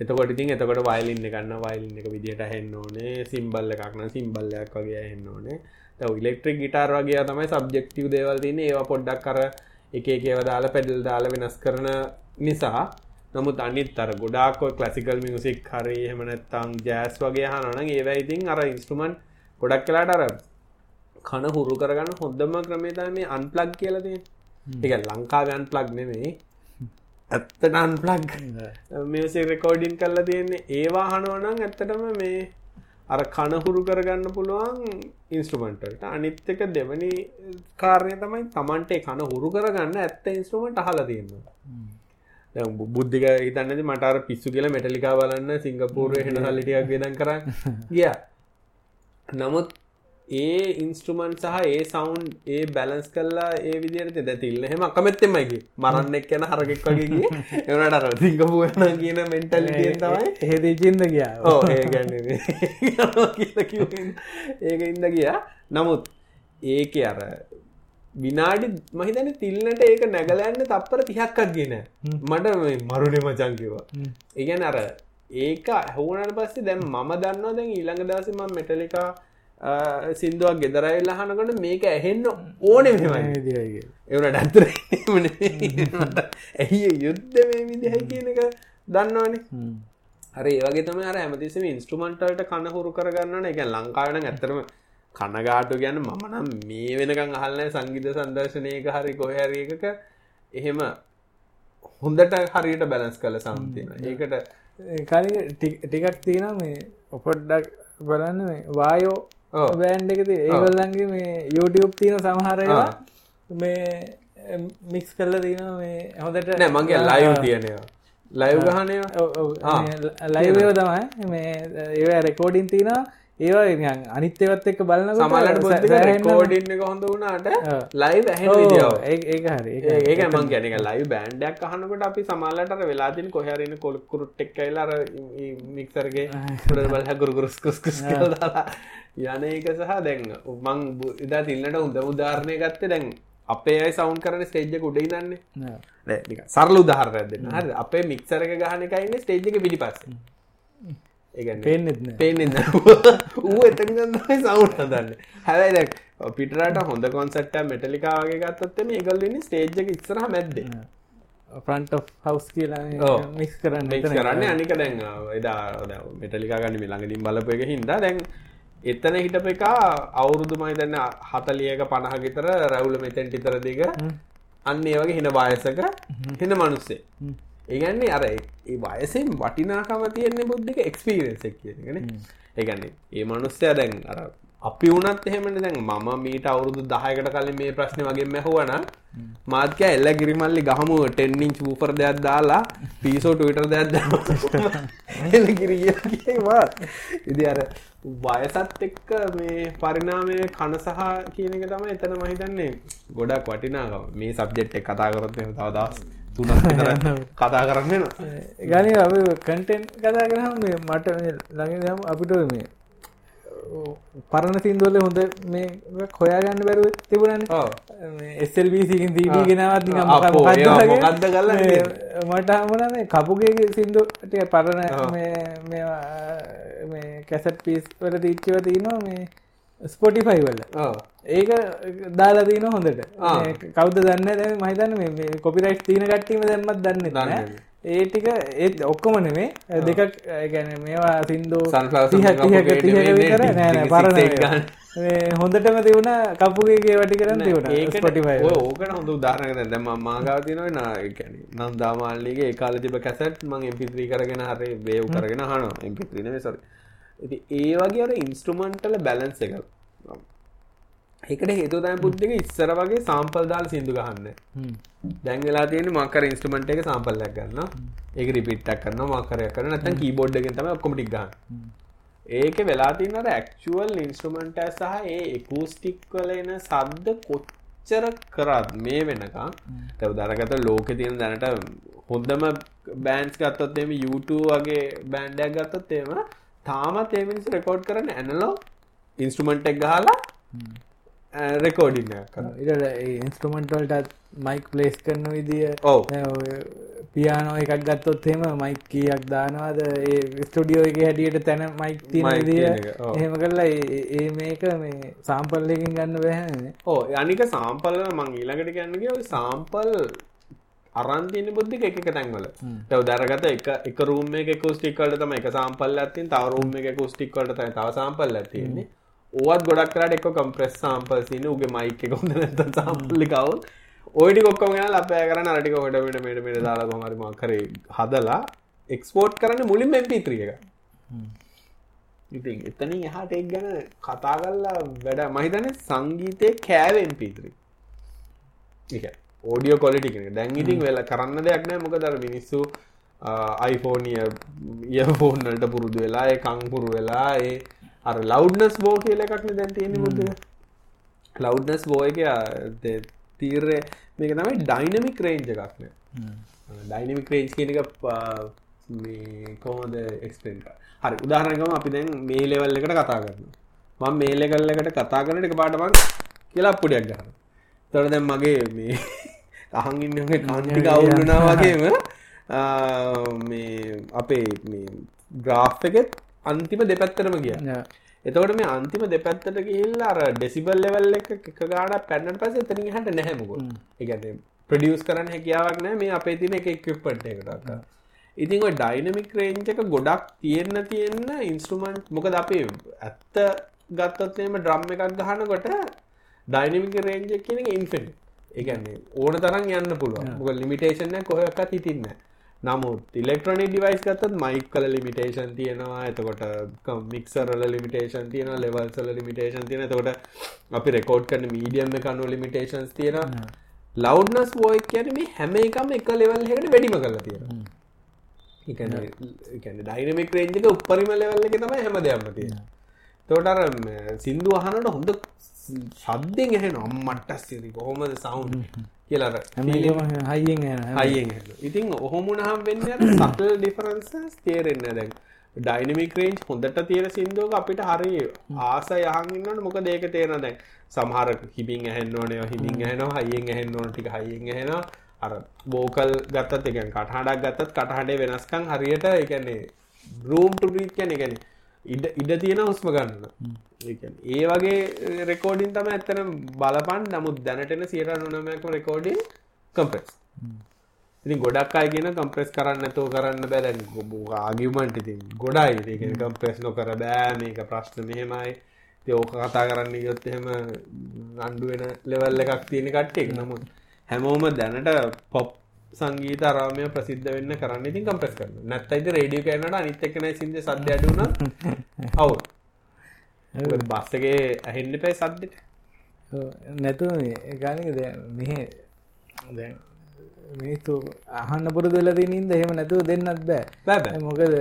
එතකොට ඉතින් එතකොට වයිලින්න ගන්න වයිලින් එක විදිහට හෙන්න ඕනේ. සිම්බල්ල එකක්න සිම්බල්ලයක් වගේ හෙන්න ඕනේ ඉලෙක්ට්‍රික් ගිටාර් වගේ තමයි සබ්ජෙක්ටව දේවල් තින ඒවා පොඩ්ඩක් කර එක ඒව දාලා පැඩල් දාල වෙනස් කරන නිසා. නමුත් අනිත් අර ගොඩාක්ව කලසිකල් මියසික් හරි හෙමනැත්තං ජෑස් වගේ හනන ඒවයිඉතින් අර ඉන්ස්ට්‍රමන්් ගොඩක් කලාට අර කන හුරු කරගන්න හොඳම ක්‍රමේතා මේ අන්පලග් කියලතිය එක ලංකාවයන් ප්ලග් නෙමේ ඇත්තට අන්පලග් මේසේ රෙකෝඩින් කල්ල තියෙන්නේ. ඒවා හනුවනං ඇත්තටම මේ අර කනහුරු කරගන්න පුළුවන් ඉන්ස්ට්‍රමෙන්ටට අනිත් එක දෙවනි කාරණය තමයි තමන්ට කන හුරු කරගන්න ඇත්ත ඉන්ස්ට්‍රමෙන්ට් අහල තියෙනවා. බුද්ධික හිතන්නද මටර පිස්සු කියලා මෙටලිකා බලන්න සිංගපූර්ය හෙන හල්ලිටියක් වෙදන් කර ගිය. නමුත් ඒ ඉන්ස්ට්‍රමන්් සහ ඒ සවන්් ඒ බැලන්ස් කල්ලා ඒ විදිරට දැතිල්ල හෙම අකමැත්තෙමයිගේ මරන්නෙක් යන හරගෙක් වගේ එවනට අර සිංගපුුවන කියන මෙන්ටල් තමයි. හෙදී චින්ද කියා ඕ ඒක ඉද ගියා. නමුත් ඒක අර විනාඩි මහිතන තිල්නට ඒක නැගලන්න තප්පර තිහක්කක් ගෙන මට මරුණෙ මචංකිවා ඒගැන අර ඒක හවනට පස්සේ දැම් මම දන්නවා දැන් ඊළඟ දසම මෙටලිකා සිින්දුවක් ගෙදරයිල් හනකට මේක ඇහෙන්න ඕන මෙමයි එවනට ඇතර ඇහි යුද්ධ මේ විදිහයි කියන එක දන්නවානේ. හරි ඒවගේ තම අර ඇමතිසම ඉන්ස්ට්‍රමන්ටල්ට කනහුරු කරගන්න එක ලංකාවන ඇත්තරම කනගාටු ගැන මමනම් මේ වෙනකං අහල්න සංගීත සන්දර්ශනයක හරි කොහැර එකක. එහෙම හොඳට හරියට බැලස් කළ සම්තින ඒකට කලි ටිකක් තියෙන මේ ඔපොඩ්ඩක් බලන්න වායෝ බෑන්් එකති ඒගොල්ලන්ගේ මේ YouTube තියෙන සමහරවා මේ මික්ස් කල්ල තින මේ හොඳට. නෑ මගේ ලයිව් තියනවා. ලයිව් ගහනය ලයිවෝ තමයි. මේ ඒ රෙකෝඩින් තිනවා ඒවා අනිත්‍යවත් එක්ක බලන සමලට එක හොඳ වුණාට ලයි ඇහ ඒ හරි. ඒක මං ගැන ලයි බෑන්ඩක් අහනකට අපි සමාලට වෙලාතින් කොහරන්න කොල් කුරුට්ටෙක් කයිලාර මික්සර්ගේ බල්හ ගුරුගුරුස් කුස්කුස් දාලා යන එක සහ දැන් මං ඉදා තිල්න්නට උද උදාරණය ගත්තේ දැන් අපේ අයි සෞන් කරන ස්ටේජ්ජ උඩයි දන්නේ සරල උදාහරදන්න හරි අපේ මික්සරක ගහනකයින්න ස්ටේජ්ක පිටි පස්සේ පෙන්නෙත් පෙන්න්න ඌ එතනිගන්නයි සවුන් හදන්න. හැබයි දැක් පිටරට හොඳ කොන්සට්ට මෙටලිකාවගේ ගත්තත් මේ ගල්ලන්න ස්ටේජ්ක ඉස්සරහ මැද්ද. ෆ්‍රන්ට් හවස් කියලා මික්ස් කරන්න කරන්න අනික දැන් එදා මෙටලිකා ගන්න මිළඟින් බලප එක හින්දා දැන් එතන හිටප එක අවුරුදු මයි දන්න හතලියක පණහගිතර රැවුල මෙතැන් ටිතර දෙක අන්න ඒ වගේ හින වායසක හෙන මනුස්සේ. ඒගන්නේ අර ඒ වයසෙන් වටිනාකම තියෙන්නේ බුද්ධික එක්ස්පීරෙන්සක් කියගෙන ඒගන්නේ ඒ මනුස්සය දැන් අර අපි වනත් එහෙමට දැන් මම මීට අවුරුදු දහයකට කලින් මේ ප්‍රශ්න වගේ මැහුවන මාත්‍ය එල්ල ගිරිමල්ලි ගහමු ටෙන්නිින් චූපර දෙයක් දාලා පිසෝ ටවිටර් දෙයක් ද එල ගිරියවා ඉදි අර වයසත් එක්ක මේ පරිනාමය කණ සහ කියන එක තම එතන මහිතන්නේ ගොඩක් වටිනාකම. මේ සබ්ජෙට් එක කතා කරොත් තවදස් තුන කතා කරන්න ගනි අප කටෙන්් කතා කරහම මට ළඟ අපිට මේ පරණ සිින්දුවල හොඳ මේ හොයාගන්න බැරුව තිබුණන. එස්සල්බීසිකින් දීඩී ගෙනවත් මොකක්ද කල මට හමන කපුගේ සිින්දුට පරණ කැසට් පිස් වල තිච්චව තියනවා මේ ස්පොටිෆයි වල. ඒක දාලාදීන හොඳට. කවද දන්න දැ මහිතන්න කොපිරයිට් තියන කට්ටීම දැම්මත් දන්න දන්න ඒ ටික ඒත් ඔක්කොම නෙමේ දෙකක් ගැන මේවා සින්දු විතර නෑන පරණ හොඳටම තිවුණ කපුගේ වටි කරන්න තිවුණ ඒකටයි ඕකට හොඳ උදාරනක දැම මාගාතිනව නාගැන නම් දාමාල්ලිගේ කාල තිබ කැසට් මං එපිත්‍රී කරගෙන හරි බේව් කරගෙන හන එපිත්‍රීනේ සර ඒ වගේ අර ඉන්ස්ට්‍රමන්ටල බැලන්ස එක එකට හේතුතයි පුද්ධක ඉස්සර වගේ සාම්පල් දාල් සිින්දු ගහන්න. දැන්වෙලා තියෙන මකර ඉන්ස්ටමට එක සාම්පල්ලක් ගන්න ඒක රිපිට්ටක් කරන්න මකරය කරන නැතන් කීබෝඩ්ගෙන් තම ඔක්කොමටික් ගන්න ඒක වෙලා තින්නට ඇක්චුවල් ඉන්ස්ට්‍රමන්ට සහ ඒ එකූස්ටික් වල එන සද්ද කොච්චර කරත් මේ වෙනකා තැවදරගත ලෝක තියෙන දැනට හොඳම බෑන්ස් ගත්තොත්තේම YouTube වගේ බෑන්ඩයක් ගත්තොත් එම තාමත් ඒමිනිස් රෙකෝඩ් කරන ඇනලෝ ඉන්ස්ට්‍රමන්ට් එක් ගහලා රෙකෝඩින්න ඉට ඉන්ස්ට්‍රමන්ටල්ටත් මයික් පලේස් කරන විදිිය ඕ පියානෝ එකක් ගත්තොත් එෙම මයික් කියක් දානවාද? ඒ ස්ටඩියෝ එක හැටියට තැන මයික් තින විදිිය එහෙම කරලා ඒ මේක මේ සාම්පල්ලකින් ගන්න බැහන ඕ යනික සාම්පල්ල මං ඊළඟට ගන්නගේ සාම්පල් අරන්තියන බුද්ධි එක තැන්වල. තව දරගත එක එක රූම එක කුස්ටික්කට තම එක සාම්පල් ඇතින් තවරුම එක කුස්ටික්කට තව සාම්පල් ඇතින්නේ ඕත් ගොඩක් කරට එක කම්ප්‍රෙස් සාම්පල් සින උගේ මයික කොඳ නැත සම්පලිකවුන් ඔයිඩි කොක්කොම ගෙන ලපය කරන අටික හොට මට මට දාලා කොමරිම කරේ හදලා එක්ස්පෝට් කරන්න මුලින් මෙම්පිත්‍රිය එක. ඉතින් එතනින් එහාට එක් ගැන කතා කල්ලා වැඩ මහිතන සංගීතය කෑවෙන් පිත්‍රි ඕඩියෝ කොලිටි කෙන දැන් ඉතින් වෙල කරන්න දෙයක් නෑ. මොක දර මිනිස්සු අයිෆෝනිය යෆෝන්නට පුරුදු වෙලා කංපුරු වෙලා ඒ අර ලව්නස් බෝ කියල එකක්න දැන් තියෙන බුද්ධ ලව්නස් බෝ එක තීරය මේක තමයි ඩයිනමික් රේන්ජ එකක්න ඩයිනමික් රේන්ජ් කියන එක කෝමද එක්ස්පෙන් හරි උදාහරනකම අපි දැන් මේ ලෙවල් එකට කතා කරන්න මං මේල කල්ලකට කතා කරන එක පාටමන් කියලා පුඩියක් ගන්න තොර දැන් මගේ මේ අහංගින්නගේ කන්ටික අවුලුනා වගේම මේ අපේ ග්‍රාෆ් එකෙත් අන්තිම දෙපැත්තරම කිය එතවට මේ අන්තිම දෙපැත්තට කියල්ලාර ඩෙසිබල් ලෙවල් එක එක ගාඩ පැන්නට පස එතනින් හට නැහැමකු එකන ප්‍රඩියස් කරන්න හැකියාවක් නෑ මේ අපේ තින එක එක්පට එකටක් ඉතින් ඩයිනමික් රේන්ජ එක ගොඩක් තියෙන්න තියෙන්න ඉන්ස්ට්‍රමන්ට් මොකද අපේ ඇත්ත ගත්තොත්නේම ඩ්‍රම් එකක් ගහනකොට ඩයිනමික රේන්ජ කියන ඉන්ෆිනි එකන්නේ ඕන තරන් යන්න පුළුව මොක ලිමිටේෂන කොහක්ත් හිතින්න නමුත් ඉලෙක්ට්‍රොනික් ඩිවයිස් ගත්තත් මයික් කල ලිමිටේෂන් තියෙනවා. එතකොට මික්සරල ලිමිටේෂන් තියෙන ලෙවල්සල ලිමිටේෂන් තියෙන තකොට අපි රෙකෝඩ් කන මීඩියම් කනු ලිමිටේෂන්ස් තියෙන ලව්නස් වෝයි කියන මේ හැම එකම එක ලෙවල් එකට වැඩිම කල තියෙන ඩයිනමික් රේන්ජක උපරිම ලෙවල් එක තමයි හැම දෙයක්ම තියෙන තෝටර සිින්දු අහනට හොඳ සද්දෙන් එහෙන අම්මට්ටස් සිරි කොහොමද සවුන් කියලර හයියෙන් හයියෙන් ඉතින් ඔහොමුණහම් වෙන්න සටල් ඩිෆරන්සස් තේරෙන්න දැන් ඩයිනමික් රේන්ජ් හොඳට තියෙන සිින්දුවක අපිට හරි ආස යහගන්නට මොක දේක තේරන දැන්? සමහර හිබින් ඇහෙන්නෝනය හිමින් ඇහෙනවා හයියෙන් ඇහෙන්නෝන ටික හයියෙන් ඇහෙන අර බෝකල් ගත්තත් එකන් කටහඩක් ගත්තත් කටහඩේ වෙනස්කං හරියට එකන්නේ රූම් ටුරීත් කැන ගැන ඉඩ ඉඩ තියෙන හුස්ම ගන්න. ඒ වගේ රෙකෝඩින් තම ඇත්තන බලපන්. නමුත් දැනටන සියට නොනමයක රෙකෝඩින් කම්පෙස් ඉතින් ගොඩක් අය කියන කම්ප්‍රෙස් කරන්න තෝ කරන්න බැදැන් ආගිමන්ට ඉතින් ගොඩයි. ඒක කම්ප්‍රෙස් නොකර බෑ. මේක ප්‍රශ්න මෙහෙමයි. ඕක කතා කරන්න යොත් එහෙම අන්ඩුවෙන ලෙවල් එකක් තියෙන කට්ටෙක් නමුත් හැමෝම දැනට පොප් සංගීත අරාමය ප්‍රසිද්ධ වෙන්න කරන්න. ඉතින් කම්ප්‍රෙස් කරන්න නැත්තයිද රේඩිය කනට අනිත් එක්කන සිද සද්‍ය අඩුන අවු බස්සගේ ඇහෙන්න්න පැයි සද්දට. නැතු ගානක මෙහ දැන් මිනිස්සු අහන්න පුරු දෙලදී නින්ද එහෙම නැතුව දෙන්නත් බෑ. මොකද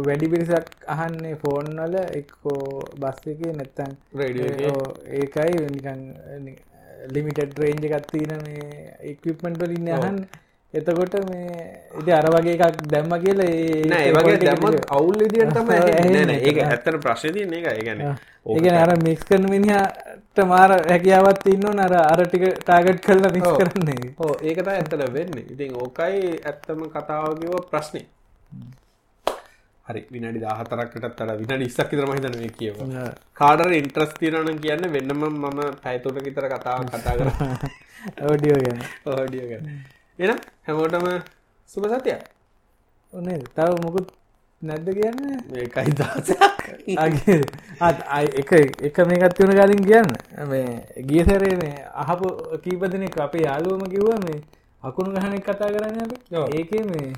වැඩි පිරිසක් අහන්නේ ෆෝන්වල එක්කෝ බස් එක නැත්තන් රඩියෝ ඒකයි නිකන් ලිමිටඩ් රේන්ජ එකත්තින මේ එක්විප්මෙන්ට් වලින්න අහන්න එතකොට මේ ඉති අර වගේ එකක් දැම්ම කියල ඒ වගේ දැම අවුල් ඉදිටම ඒක ඇත්තන ප්‍රශ්තිය එක ගැන ඒගෙන අර මික්ස් කරන මිනිහට මාර හැකියාවත් ඉන්න නර අරටික ටාගට් කරලා මිස් කරන්නේ ඕ ඒකට ඇත්තල වෙන්න. ඉතින් ඕකයි ඇත්තම කතාවකිව ප්‍රශ්නය හරි විනඩි දාහතරක්ටත් අර විනඩි ඉස්සක් තරම හිතන මේ කියව. කාඩර ඉන්ට්‍රස් තිරන කියන්න වෙන්නම මම පැතුට කිතර කතාව කතා කර. ඕඩියෝ ගැන. ඕඩියෝ ගැන එන හැමෝටම සුබ සතිය ඕනේ තව මොකුත් නැද්ද කියන්න? ඒකයි දාසගේ එක එක මේකත් වන ගලින් කියන්න. මේ ගිය සැරේ මේ අහපු කීපදනෙක් අපේ යාලුවම කිව්ව මේ අකුණු ගහනෙක් කතා කරන්න ඒක මේ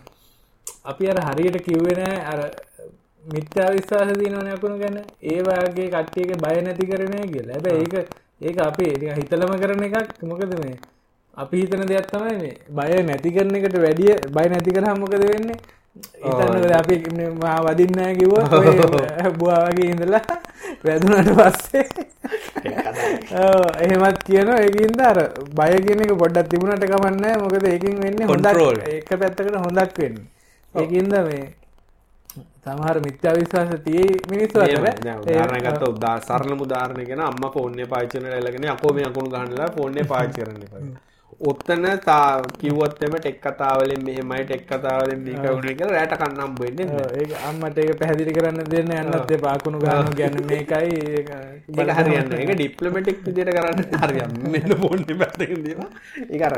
අපි අර හරියට කිව්වෙන අර මිත්‍යා විශ්වාස දීනවන අකුණු ගැන ඒවාගේ කට්ටියක බය නැති කරනය කියලා. ඇබ ඒක ඒක අපි හිතලම කරන එකක්. මොකද මේ අපි හිතන දෙයක් තමයි මේ බය නැති කරන එකට වැඩිය බය නැති කර හම්මකද වෙන්නේ? ඉතන්නකද අපි මා වදින්න කිව්ව බුවාගේ ඉඳලා වැදුනට පස්සේ. එහෙමත් කියන ඒකින්ද අර බය කියන එක පොඩ්ඩක් තිබුණට කමන්න මොකද ඒකින් වෙන්න හොඳ එක පැත්තකට හොඳක් වෙන්න. ඒකින්ද මේ සමහර මිත්‍යා විශවාස තිය මිනිස්සු ගත උදා සරණ මුදාරණය ගෙන අම්ම ෆෝර්ණය පාචන එලගෙන අකෝම අකුණු ගන්නලා ෆෝර්ණය පාචරන්න ඔත්තන තා කිව්වොත්තම ටෙක් කතාවලින් මෙහෙමයි ටෙක් කතාවලින් මේක කියලා රැට කන්නම් වෙන්නේ ඒක අම්මට ඒක පැහැදිලි කරන්න දෙන්න යන්නත් එපා. අකුණු ගන්න ගැන මේකයි. ඒක හරියන්න ඒක ඩිප්ලොමැටික් විදියට කරන්න හරියන්න මෙන්න ෆෝන් පැත්තකින් දේවා ඒක අර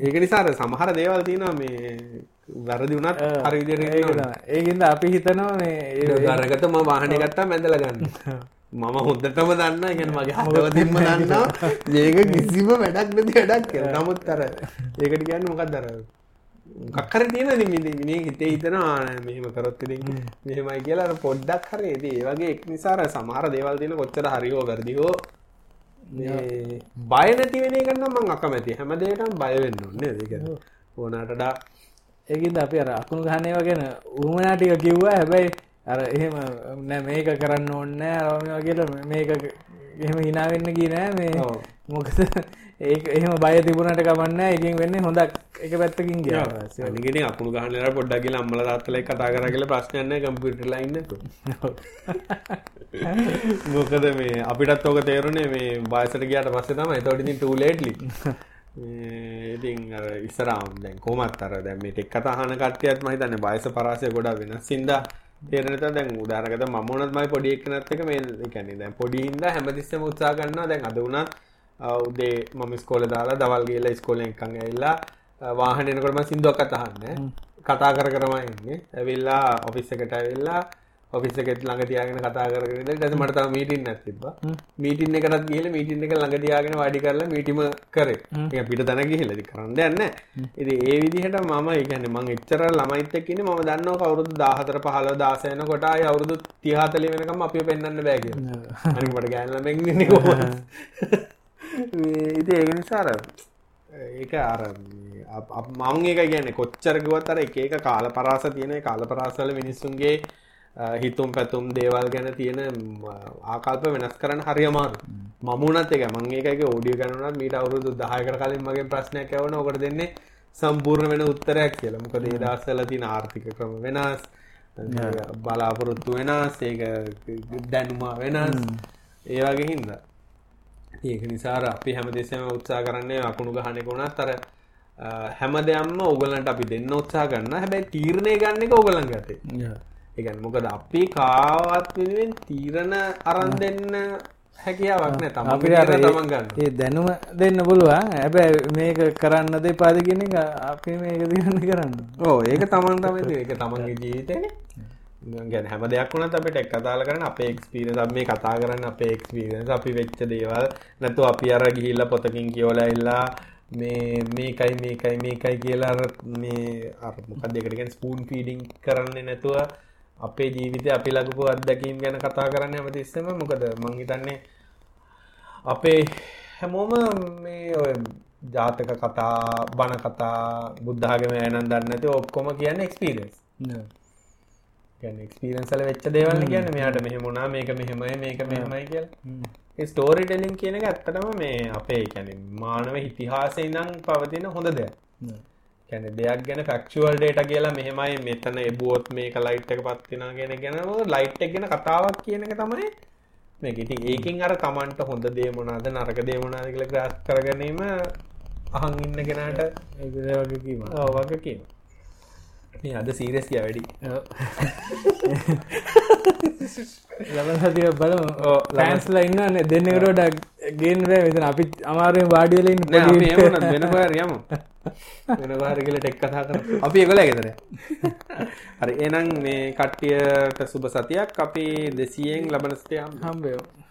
ඒක නිසා සමහර දේවල් තියෙනවා මේ වැරදි වුණත් හරි විදියට ඒකින්ද අපි හිතනවා මේ අරගතම වාහනය ගත්තා මැඳල ගන්න. මම හොඳටම දන්න ගැන මගේ හදවතින්ම දන්නා ඒක කිසිම වැඩක් නැති වැඩක් කිය නමුත් අර ඒකට කියන්න මොකක් දර කක්කර තියෙන දිමිදිනේ හිතේ හිතන ආන මෙහෙම කරොත්තිලින් මෙහෙමයි කියලා. පොඩ්ඩක් හරේද වගේ එක් නිසාර සමහර දේවල් තියෙන කොච්චර හරිෝ වැරදිහෝ බය නැතිවෙන කන්න මං අකමැති හැම දේටම් බයවෙන්න ඔන්න දෙක ඕනටඩා ඒකින්ද අපි අර අකුණු ගහනය වගෙන උමනාටික කිව්වා. හැබැයි අර එහෙම නෑ මේක කරන්න ඕන්න කියල මේක එහෙම හිනාවෙන්න කිය නෑ. මේ මොකද ඒ එහෙම බය තිබුණට කමන්න එකින් වෙන්න හොඳක් එක පැත්තකින් ගිය. නිගෙන අකුණු ගහනර පොඩ්ඩක්ගේ අම්මල රත්තල කතා කර කියල ප්‍රශ්නයන්න කම්පිටලයින්න මොකද මේ අපිටත් ඕක තේරුණේ මේ බයසට ගයාට පස්සේ තම එතොටින් ටූලේට්ලි ඉතින් ඉස්සරම් දැන් කොමත් අර දැම ටෙක් කතාහන කටයත් මහිතන්න බයස පරාසය ගොඩා වෙන සිින්දා තේරනත දැන් උදාරකත මමනත් මයි පොඩි එක්නත් එක මේ කැනෙ දැන් පොඩිහින්ද හැමතිස්සම උත්සා ගන්න දැන් අද වුණත් උදේ මම ස්කෝල දාලා දවල් කියලා ස්කෝල එකන් ඇල්ලා වාහනයනකොටම සිින්දුවක් කතහන්න කතා කර කරමයින්නේ ඇවිල්ලා ඔෆිස් එකට ඇවිල්ලා ඔෆිස් එකෙත් ළඟ තියාගෙන කතා කරගෙන ඊට මට තව මීටින් එකක් තිබ්බා. මීටින් එකටත් ගිහලා මීටින් එක ළඟ තියාගෙන වාඩි කරලා මීටිම කරේ. ඒක පිට තැන ගිහලා ඉතින් කරන්න දෙයක් නැහැ. ඉතින් ඒ විදිහට මම ඒ කියන්නේ මම එච්චර ළමයිත් එක්ක ඉන්නේ. මම දන්නවා කවුරුදු 14 15 16 යනකොට ආයි අවුරුදු 30 40 වෙනකම් අපිව පෙන්වන්න බෑ කියලා. අනික මට ගෑන ළමෙක් ඉන්නේ කොහොමද? ඉතින් ඒක නිසා අර ඒක අර මං ඒක කියන්නේ කොච්චර කිව්වත් අර එක කාල පරාස තියෙන කාල පරාසවල මිනිස්සුන්ගේ හිතුම් පැතුම් දේවල් ගැන තියෙන ආකල්ප වෙනස් කරන්න හරියමාරු මමුණත් එක මංගේ එක ෝඩිය ගනුනත් මීට අවුරුදු දහයකට කලින් මගේ ප්‍රශ්නයක් ඇවන ඔකට දෙන්නේ සම්පූර්ණ වෙන උත්තරයක් කියලා. මොකද ඒ දස්සල තින ආර්ථික ක්‍රම වෙනස්. බලාපොරොත්තු වෙනස්. ඒක දැනුමා වෙනස්. ඒ වගේ හින්ද. ඒක නිසාර අපි හැම දෙසම උත්සා කරන්නේ අකුණු ගහනෙකුුණත් අර හැම දෙයම්ම ඔගලන්ට අපි දෙන්න උත්සා ගන්න හැබැයි තීරණය ගන්න එක ඔගලන් ගතේ එකන් මොකද අපි කාවත් වෙනුවෙන් තීරණ අරන් දෙන්න හැකියාවක් නෑ. තම තමන් ගන්න. ඒ දැනුම දෙන්න පුළුවන්. හැබැයි මේක කරන්න දෙපාද කියන එක අපි මේක දිගන්න කරන්න. ඕ ඒක තමන් තමයි ඒක තමන්ගේ ජීවිතයන ගැන හැම දෙයක් වුණත් අපිට එක් කතාල කරන අපේ එක්ස්පීරියන්ස් මේ කතා කරන්න අපේ එක්ස්පීරියන්ස් අපි වෙච්ච දේවල් නැතු අපි අර ගිහිල්ලා පොතකින් කියවලා ඉල්ලා මේ මේකයි මේකයි මේකයි කියලා මේ අර්මොකක් දෙකටගෙන් ස්පූන් ෆීඩිං කරන්න නැතුව අපේ ජීවිතය අපි ලගපු අත්දැකීම් ගැන කතා කරන්න ඇමතිස්සම මොකද මංහිතන්නේ අපේ හැමෝම මේ ඔය ජාතක කතා බණ කතා බුද්ධාගම ඇනන් දන්නති ඔක්කොම කියන්න එක්ස්පිරස් එක්ස්පිරන්සල වෙච්ච දේවල්ල කියන්න. මෙයාට මෙහෙමුණා මේක මෙහෙමයි මේක මෙහෙමයි කියල්. ස්ටෝරි ටෙලින් කියන ඇත්තටම මේ අපේ කැන මානව හිතිහාසේ නං පවතින හොඳ දෙයක් කැන දෙයක් ගැන ෆක්ෂුවල් ඩේට කියලා මෙහෙමයි මෙතන එබුවොත් මේක ලයිට් එක පත්තිනා ගෙන. ගැන ලයිට් එක ගැන කතාවක් කියන එක තමයි මේක. ඉතින් ඒකින් අර කමන්ට හොඳ දේමනාද නරක දේමනාද කියල ග්‍රස් කරගැනීම අහන් ඉන්න කෙනාට වගකීම වගකීම මේ අද සීරස් කිය වැඩි. ලබන සතිය බලමු. ලෑන්ස්ල ඉන්න දෙන්නකරට ගෙන් විතන අපි අමාරුවෙන් වාඩියලින් වෙන පාර යමු. වෙන පාර කියල ටෙක් කතා කර අපි එකොල ගෙතර හරි එනම් මේ කට්ටියට සුබ සතියක්. අපි දෙසියෙන් ලබනස්ටයම් හම්බයෝ